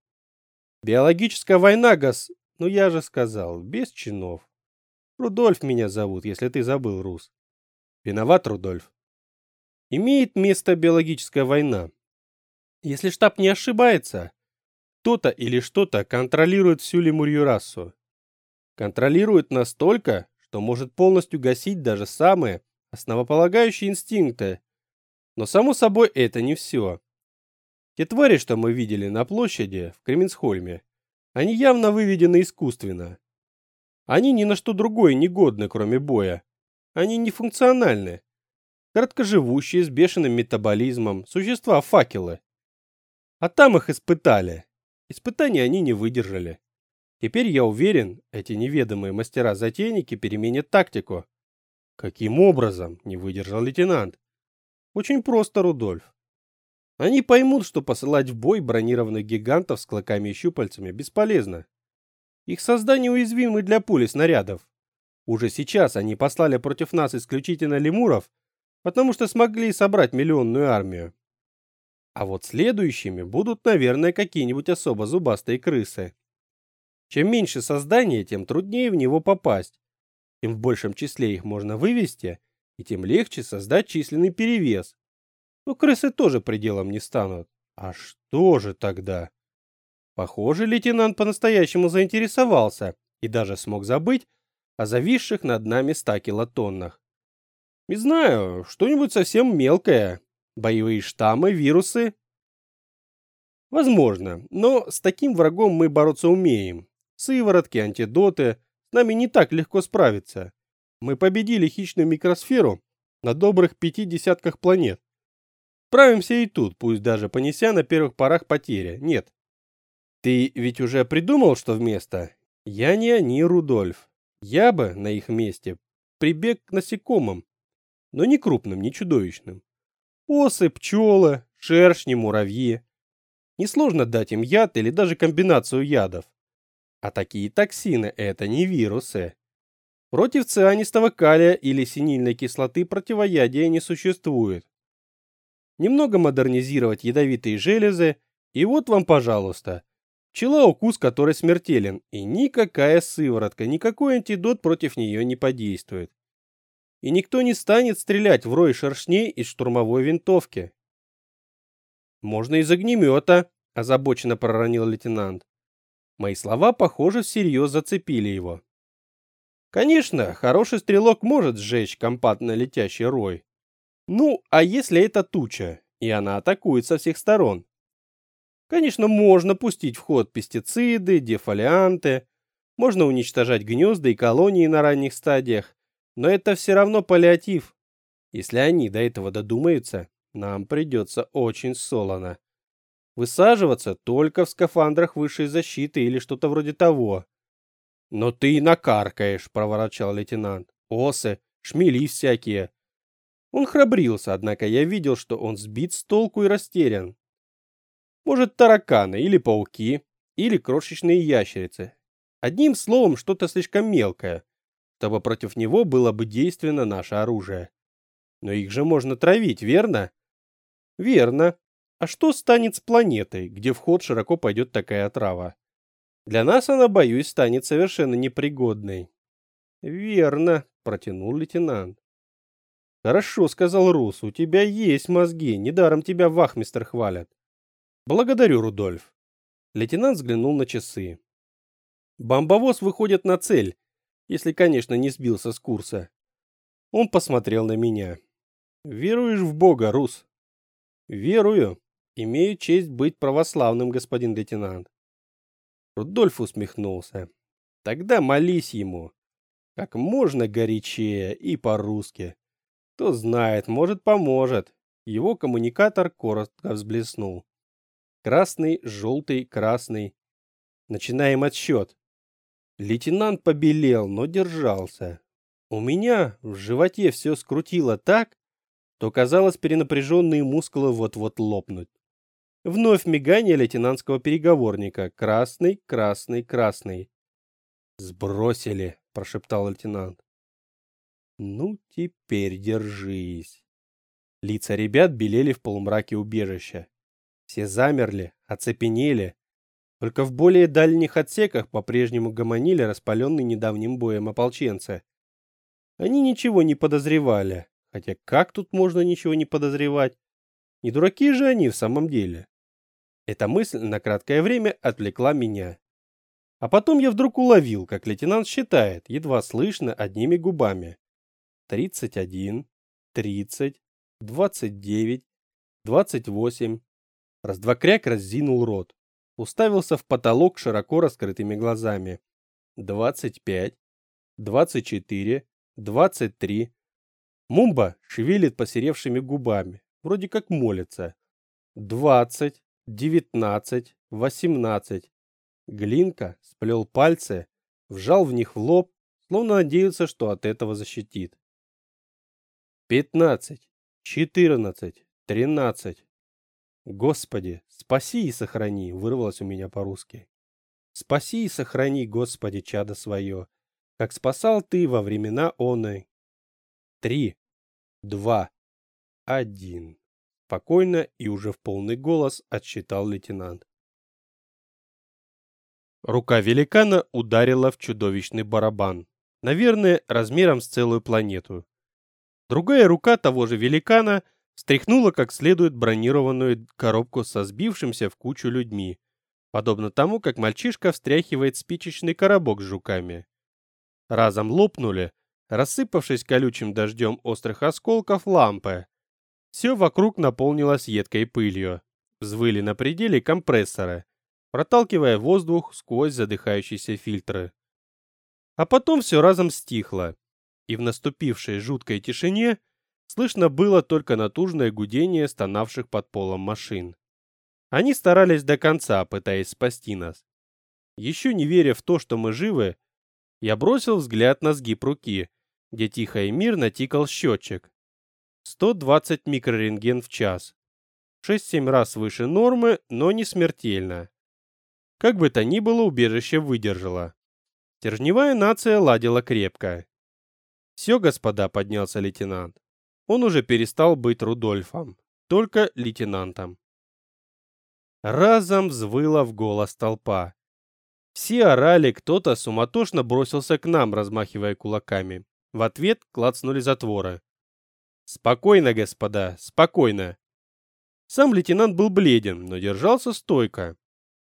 Биологическая война, газ... Ну я же сказал, без чинов. Рудольф меня зовут, если ты забыл, Рус. Виноват, Рудольф. Имеет место биологическая война. Если штаб не ошибается, кто-то или что-то контролирует всю лемурью расу. Контролирует настолько, что может полностью гасить даже самые основополагающие инстинкты. Но само собой это не все. Те твари, что мы видели на площади в Кременсхольме, они явно выведены искусственно. Они ни на что другое не годны, кроме боя. Они нефункциональны. Короткоживущие, с бешеным метаболизмом, существа-факелы. А там их испытали. Испытания они не выдержали. Теперь я уверен, эти неведомые мастера-затейники переменят тактику. Каким образом, не выдержал лейтенант. Очень просто, Рудольф. Они поймут, что посылать в бой бронированных гигантов с клыками и щупальцами бесполезно. Их создания уязвимы для пули снарядов. Уже сейчас они послали против нас исключительно лемуров, потому что смогли собрать миллионную армию. А вот следующими будут, наверное, какие-нибудь особо зубастые крысы. Чем меньше создания, тем труднее в него попасть. Тем в большем числе их можно вывести, и тем легче создать численный перевес. Но крысы тоже пределом не станут. А что же тогда? Похоже, лейтенант по-настоящему заинтересовался и даже смог забыть о зависших над нами ста килотоннах. Не знаю, что-нибудь совсем мелкое. Боевые штаммы, вирусы. Возможно, но с таким врагом мы бороться умеем. Сыворотки, антидоты. С нами не так легко справиться. Мы победили хищную микросферу на добрых пяти десятках планет. Справимся и тут, пусть даже понеся на первых порах потери. Нет. Ты ведь уже придумал, что вместо? Я не они, Рудольф. Я бы на их месте прибег к насекомым, но не крупным, не чудовищным. Осы, пчелы, шершни, муравьи. Несложно дать им яд или даже комбинацию ядов. А такие токсины – это не вирусы. Против цианистого калия или синильной кислоты противоядия не существует немного модернизировать ядовитые железы, и вот вам, пожалуйста, пчела укус который смертелен, и никакая сыворотка, никакой антидот против нее не подействует. И никто не станет стрелять в рой шершней из штурмовой винтовки. Можно из огнемета, озабоченно проронил лейтенант. Мои слова, похоже, всерьез зацепили его. Конечно, хороший стрелок может сжечь компактно летящий рой, ну, а если это туча, и она атакует со всех сторон? Конечно, можно пустить в ход пестициды, дефолианты, можно уничтожать гнезда и колонии на ранних стадиях, но это все равно паллиатив. Если они до этого додумаются, нам придется очень солоно. Высаживаться только в скафандрах высшей защиты или что-то вроде того. Но ты накаркаешь, проворчал лейтенант. Осы, шмели всякие. Он храбрился, однако я видел, что он сбит с толку и растерян. Может, тараканы или пауки, или крошечные ящерицы. Одним словом, что-то слишком мелкое, чтобы против него было бы действенно наше оружие. Но их же можно травить, верно? Верно. А что станет с планетой, где в ход широко пойдет такая отрава? Для нас она, боюсь, станет совершенно непригодной. Верно, протянул лейтенант. Хорошо, сказал Рус, у тебя есть мозги, недаром тебя вахмистр хвалят. Благодарю, Рудольф. Лейтенант взглянул на часы. Бомбовоз выходит на цель, если, конечно, не сбился с курса. Он посмотрел на меня. Веруешь в Бога, Рус? Верую. Имею честь быть православным, господин лейтенант. Рудольф усмехнулся. Тогда молись ему. Как можно горячее и по-русски. Кто знает, может, поможет. Его коммуникатор коротко взблеснул. Красный, желтый, красный. Начинаем отсчет. Лейтенант побелел, но держался. У меня в животе все скрутило так, что казалось перенапряженные мускулы вот-вот лопнуть. Вновь мигание лейтенантского переговорника. Красный, красный, красный. «Сбросили», — прошептал лейтенант. Ну, теперь держись. Лица ребят белели в полумраке убежища. Все замерли, оцепенели. Только в более дальних отсеках по-прежнему гомонили распаленные недавним боем ополченцы. Они ничего не подозревали. Хотя как тут можно ничего не подозревать? Не дураки же они в самом деле. Эта мысль на краткое время отвлекла меня. А потом я вдруг уловил, как лейтенант считает, едва слышно, одними губами тридцать один, тридцать, двадцать девять, двадцать восемь. Раздвокряк раззинул рот, уставился в потолок широко раскрытыми глазами. Двадцать пять, 24, 23. Мумба шевелит посеревшими губами, вроде как молится. 20, 19, 18. Глинка сплел пальцы, вжал в них в лоб, словно надеялся, что от этого защитит. 15, 14, 13. Господи, спаси и сохрани, вырвалось у меня по-русски. Спаси и сохрани, Господи, чадо свое, как спасал ты во времена оной. Три, два, один. Спокойно и уже в полный голос отсчитал лейтенант. Рука великана ударила в чудовищный барабан, наверное, размером с целую планету. Другая рука того же великана стряхнула как следует бронированную коробку со сбившимся в кучу людьми, подобно тому, как мальчишка встряхивает спичечный коробок с жуками. Разом лопнули, рассыпавшись колючим дождем острых осколков лампы. Все вокруг наполнилось едкой пылью. Взвыли на пределе компрессоры, проталкивая воздух сквозь задыхающиеся фильтры. А потом все разом стихло, и в наступившей жуткой тишине слышно было только натужное гудение стонавших под полом машин. Они старались до конца, пытаясь спасти нас. Еще не веря в то, что мы живы, я бросил взгляд на сгиб руки, где тихо и мирно тикал счетчик. 120 микрорентген в час. 6-7 раз выше нормы, но не смертельно. Как бы то ни было, убежище выдержало. Стержневая нация ладила крепко. «Все, господа», — поднялся лейтенант. Он уже перестал быть Рудольфом, только лейтенантом. Разом взвыла в голос толпа. Все орали, кто-то суматошно бросился к нам, размахивая кулаками. В ответ клацнули затворы. «Спокойно, господа, спокойно!» Сам лейтенант был бледен, но держался стойко.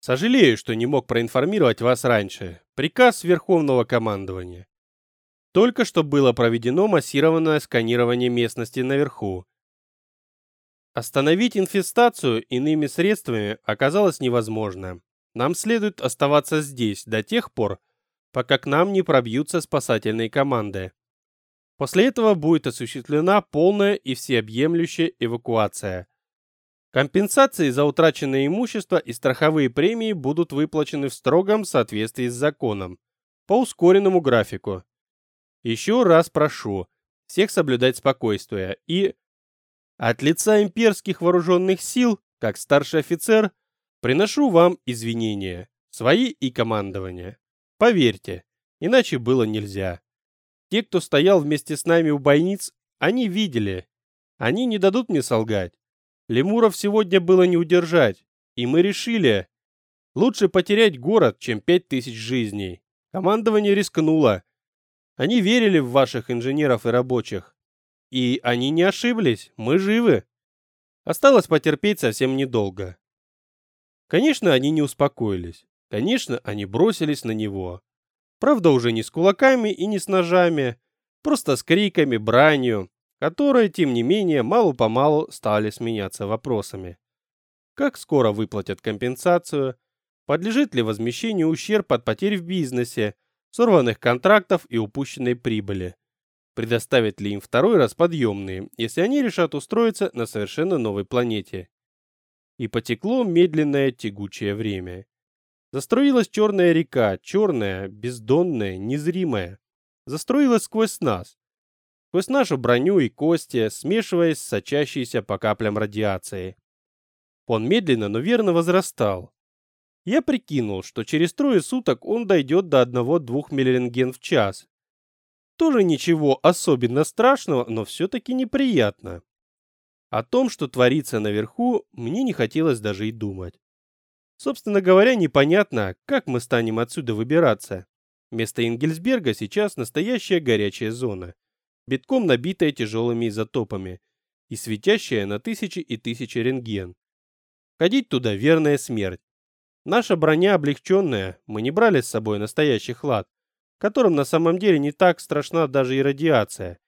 «Сожалею, что не мог проинформировать вас раньше. Приказ Верховного командования. Только что было проведено массированное сканирование местности наверху. Остановить инфестацию иными средствами оказалось невозможно. Нам следует оставаться здесь до тех пор, пока к нам не пробьются спасательные команды. После этого будет осуществлена полная и всеобъемлющая эвакуация. Компенсации за утраченное имущество и страховые премии будут выплачены в строгом соответствии с законом, по ускоренному графику. Еще раз прошу всех соблюдать спокойствие и... От лица имперских вооруженных сил, как старший офицер, приношу вам извинения, свои и командование. Поверьте, иначе было нельзя. Те, кто стоял вместе с нами у бойниц, они видели. Они не дадут мне солгать. Лемуров сегодня было не удержать, и мы решили, лучше потерять город, чем пять тысяч жизней. Командование рискнуло, они верили в ваших инженеров и рабочих. И они не ошиблись, мы живы. Осталось потерпеть совсем недолго. Конечно, они не успокоились. Конечно, они бросились на него. Правда, уже не с кулаками и не с ножами, просто с криками, бранью, которые, тем не менее, мало-помалу стали сменяться вопросами. Как скоро выплатят компенсацию? Подлежит ли возмещению ущерб от потерь в бизнесе? сорванных контрактов и упущенной прибыли. Предоставят ли им второй раз подъемные, если они решат устроиться на совершенно новой планете? И потекло медленное тягучее время. Застроилась черная река, черная, бездонная, незримая. Застроилась сквозь нас. Сквозь нашу броню и кости, смешиваясь с сочащейся по каплям радиацией. Он медленно, но верно возрастал. Я прикинул, что через трое суток он дойдет до 1-2 миллирентген в час. Тоже ничего особенно страшного, но все-таки неприятно. О том, что творится наверху, мне не хотелось даже и думать. Собственно говоря, непонятно, как мы станем отсюда выбираться. Место Ингельсберга сейчас настоящая горячая зона, битком набитая тяжелыми изотопами и светящая на тысячи и тысячи рентген. Ходить туда верная смерть. Наша броня облегченная, мы не брали с собой настоящий хлад, которым на самом деле не так страшна даже и радиация,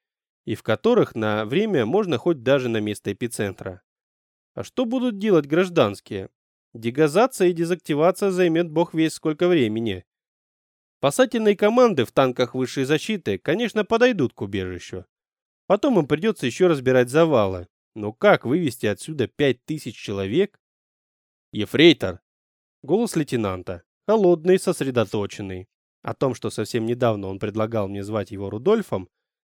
и в которых на время можно хоть даже на место эпицентра. А что будут делать гражданские? Дегазация и дезактивация займет бог весь сколько времени. Спасательные команды в танках высшей защиты, конечно, подойдут к убежищу. Потом им придется еще разбирать завалы. Но как вывести отсюда пять тысяч человек? Ефрейтор. Голос лейтенанта. Холодный, сосредоточенный. О том, что совсем недавно он предлагал мне звать его Рудольфом,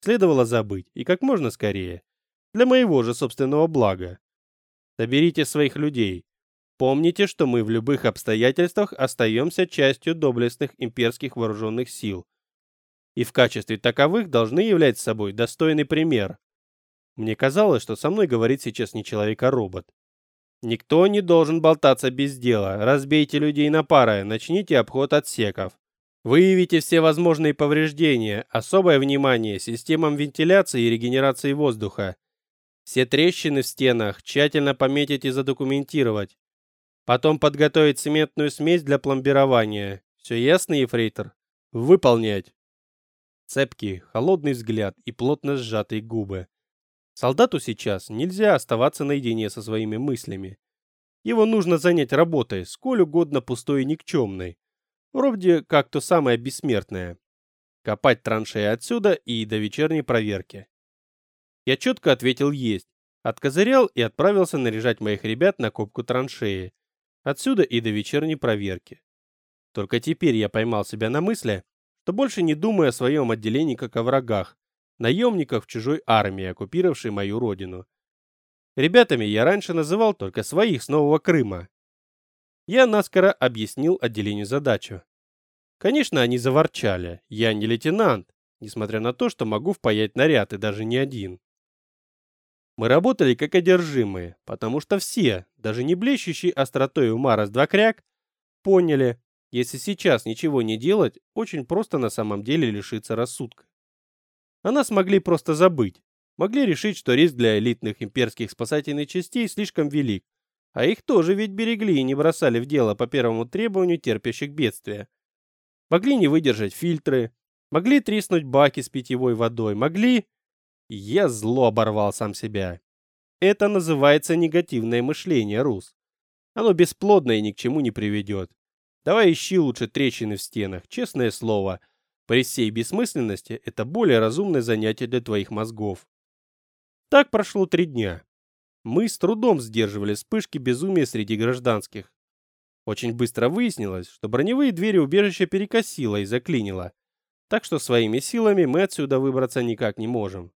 следовало забыть, и как можно скорее. Для моего же собственного блага. Соберите своих людей. Помните, что мы в любых обстоятельствах остаемся частью доблестных имперских вооруженных сил. И в качестве таковых должны являть собой достойный пример. Мне казалось, что со мной говорит сейчас не человек, а робот. Никто не должен болтаться без дела. Разбейте людей на пары, начните обход отсеков. Выявите все возможные повреждения, особое внимание системам вентиляции и регенерации воздуха. Все трещины в стенах тщательно пометить и задокументировать. Потом подготовить цементную смесь для пломбирования. Все ясно, ефрейтор? Выполнять. Цепкий, холодный взгляд и плотно сжатые губы. Солдату сейчас нельзя оставаться наедине со своими мыслями. Его нужно занять работой, сколь угодно пустой и никчемной. Вроде как то самое бессмертное. Копать траншеи отсюда и до вечерней проверки. Я четко ответил «есть», откозырял и отправился наряжать моих ребят на копку траншеи. Отсюда и до вечерней проверки. Только теперь я поймал себя на мысли, что больше не думаю о своем отделении как о врагах, наемниках в чужой армии, оккупировавшей мою родину. Ребятами я раньше называл только своих с Нового Крыма. Я наскоро объяснил отделению задачу. Конечно, они заворчали. Я не лейтенант, несмотря на то, что могу впаять наряд и даже не один. Мы работали как одержимые, потому что все, даже не блещущий остротой ума раздвокряк, поняли, если сейчас ничего не делать, очень просто на самом деле лишиться рассудка. А нас могли просто забыть. Могли решить, что риск для элитных имперских спасательных частей слишком велик, а их тоже ведь берегли и не бросали в дело по первому требованию терпящих бедствия. Могли не выдержать фильтры, могли треснуть баки с питьевой водой, могли... Я зло оборвал сам себя. Это называется негативное мышление, Рус. Оно бесплодно и ни к чему не приведет. Давай ищи лучше трещины в стенах, честное слово. При всей бессмысленности это более разумное занятие для твоих мозгов. Так прошло три дня. Мы с трудом сдерживали вспышки безумия среди гражданских. Очень быстро выяснилось, что броневые двери убежища перекосило и заклинило, так что своими силами мы отсюда выбраться никак не можем.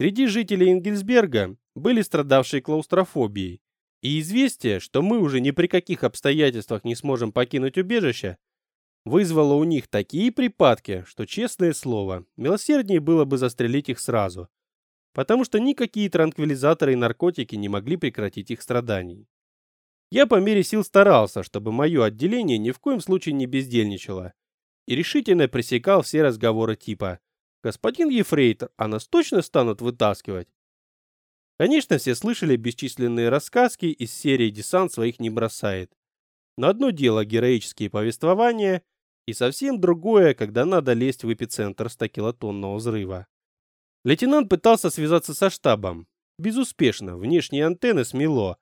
Среди жителей Энгельсберга были страдавшие клаустрофобией, и известие, что мы уже ни при каких обстоятельствах не сможем покинуть убежище, вызвало у них такие припадки, что, честное слово, милосерднее было бы застрелить их сразу, потому что никакие транквилизаторы и наркотики не могли прекратить их страданий. Я по мере сил старался, чтобы мое отделение ни в коем случае не бездельничало, и решительно пресекал все разговоры типа «Господин Ефрейтор, а нас точно станут вытаскивать?» Конечно, все слышали бесчисленные рассказки из серии «Десант своих не бросает». Но одно дело героические повествования, и совсем другое, когда надо лезть в эпицентр 100-килотонного взрыва. Лейтенант пытался связаться со штабом. Безуспешно, внешние антенны смело,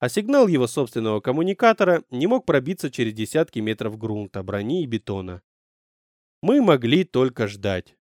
а сигнал его собственного коммуникатора не мог пробиться через десятки метров грунта, брони и бетона. Мы могли только ждать.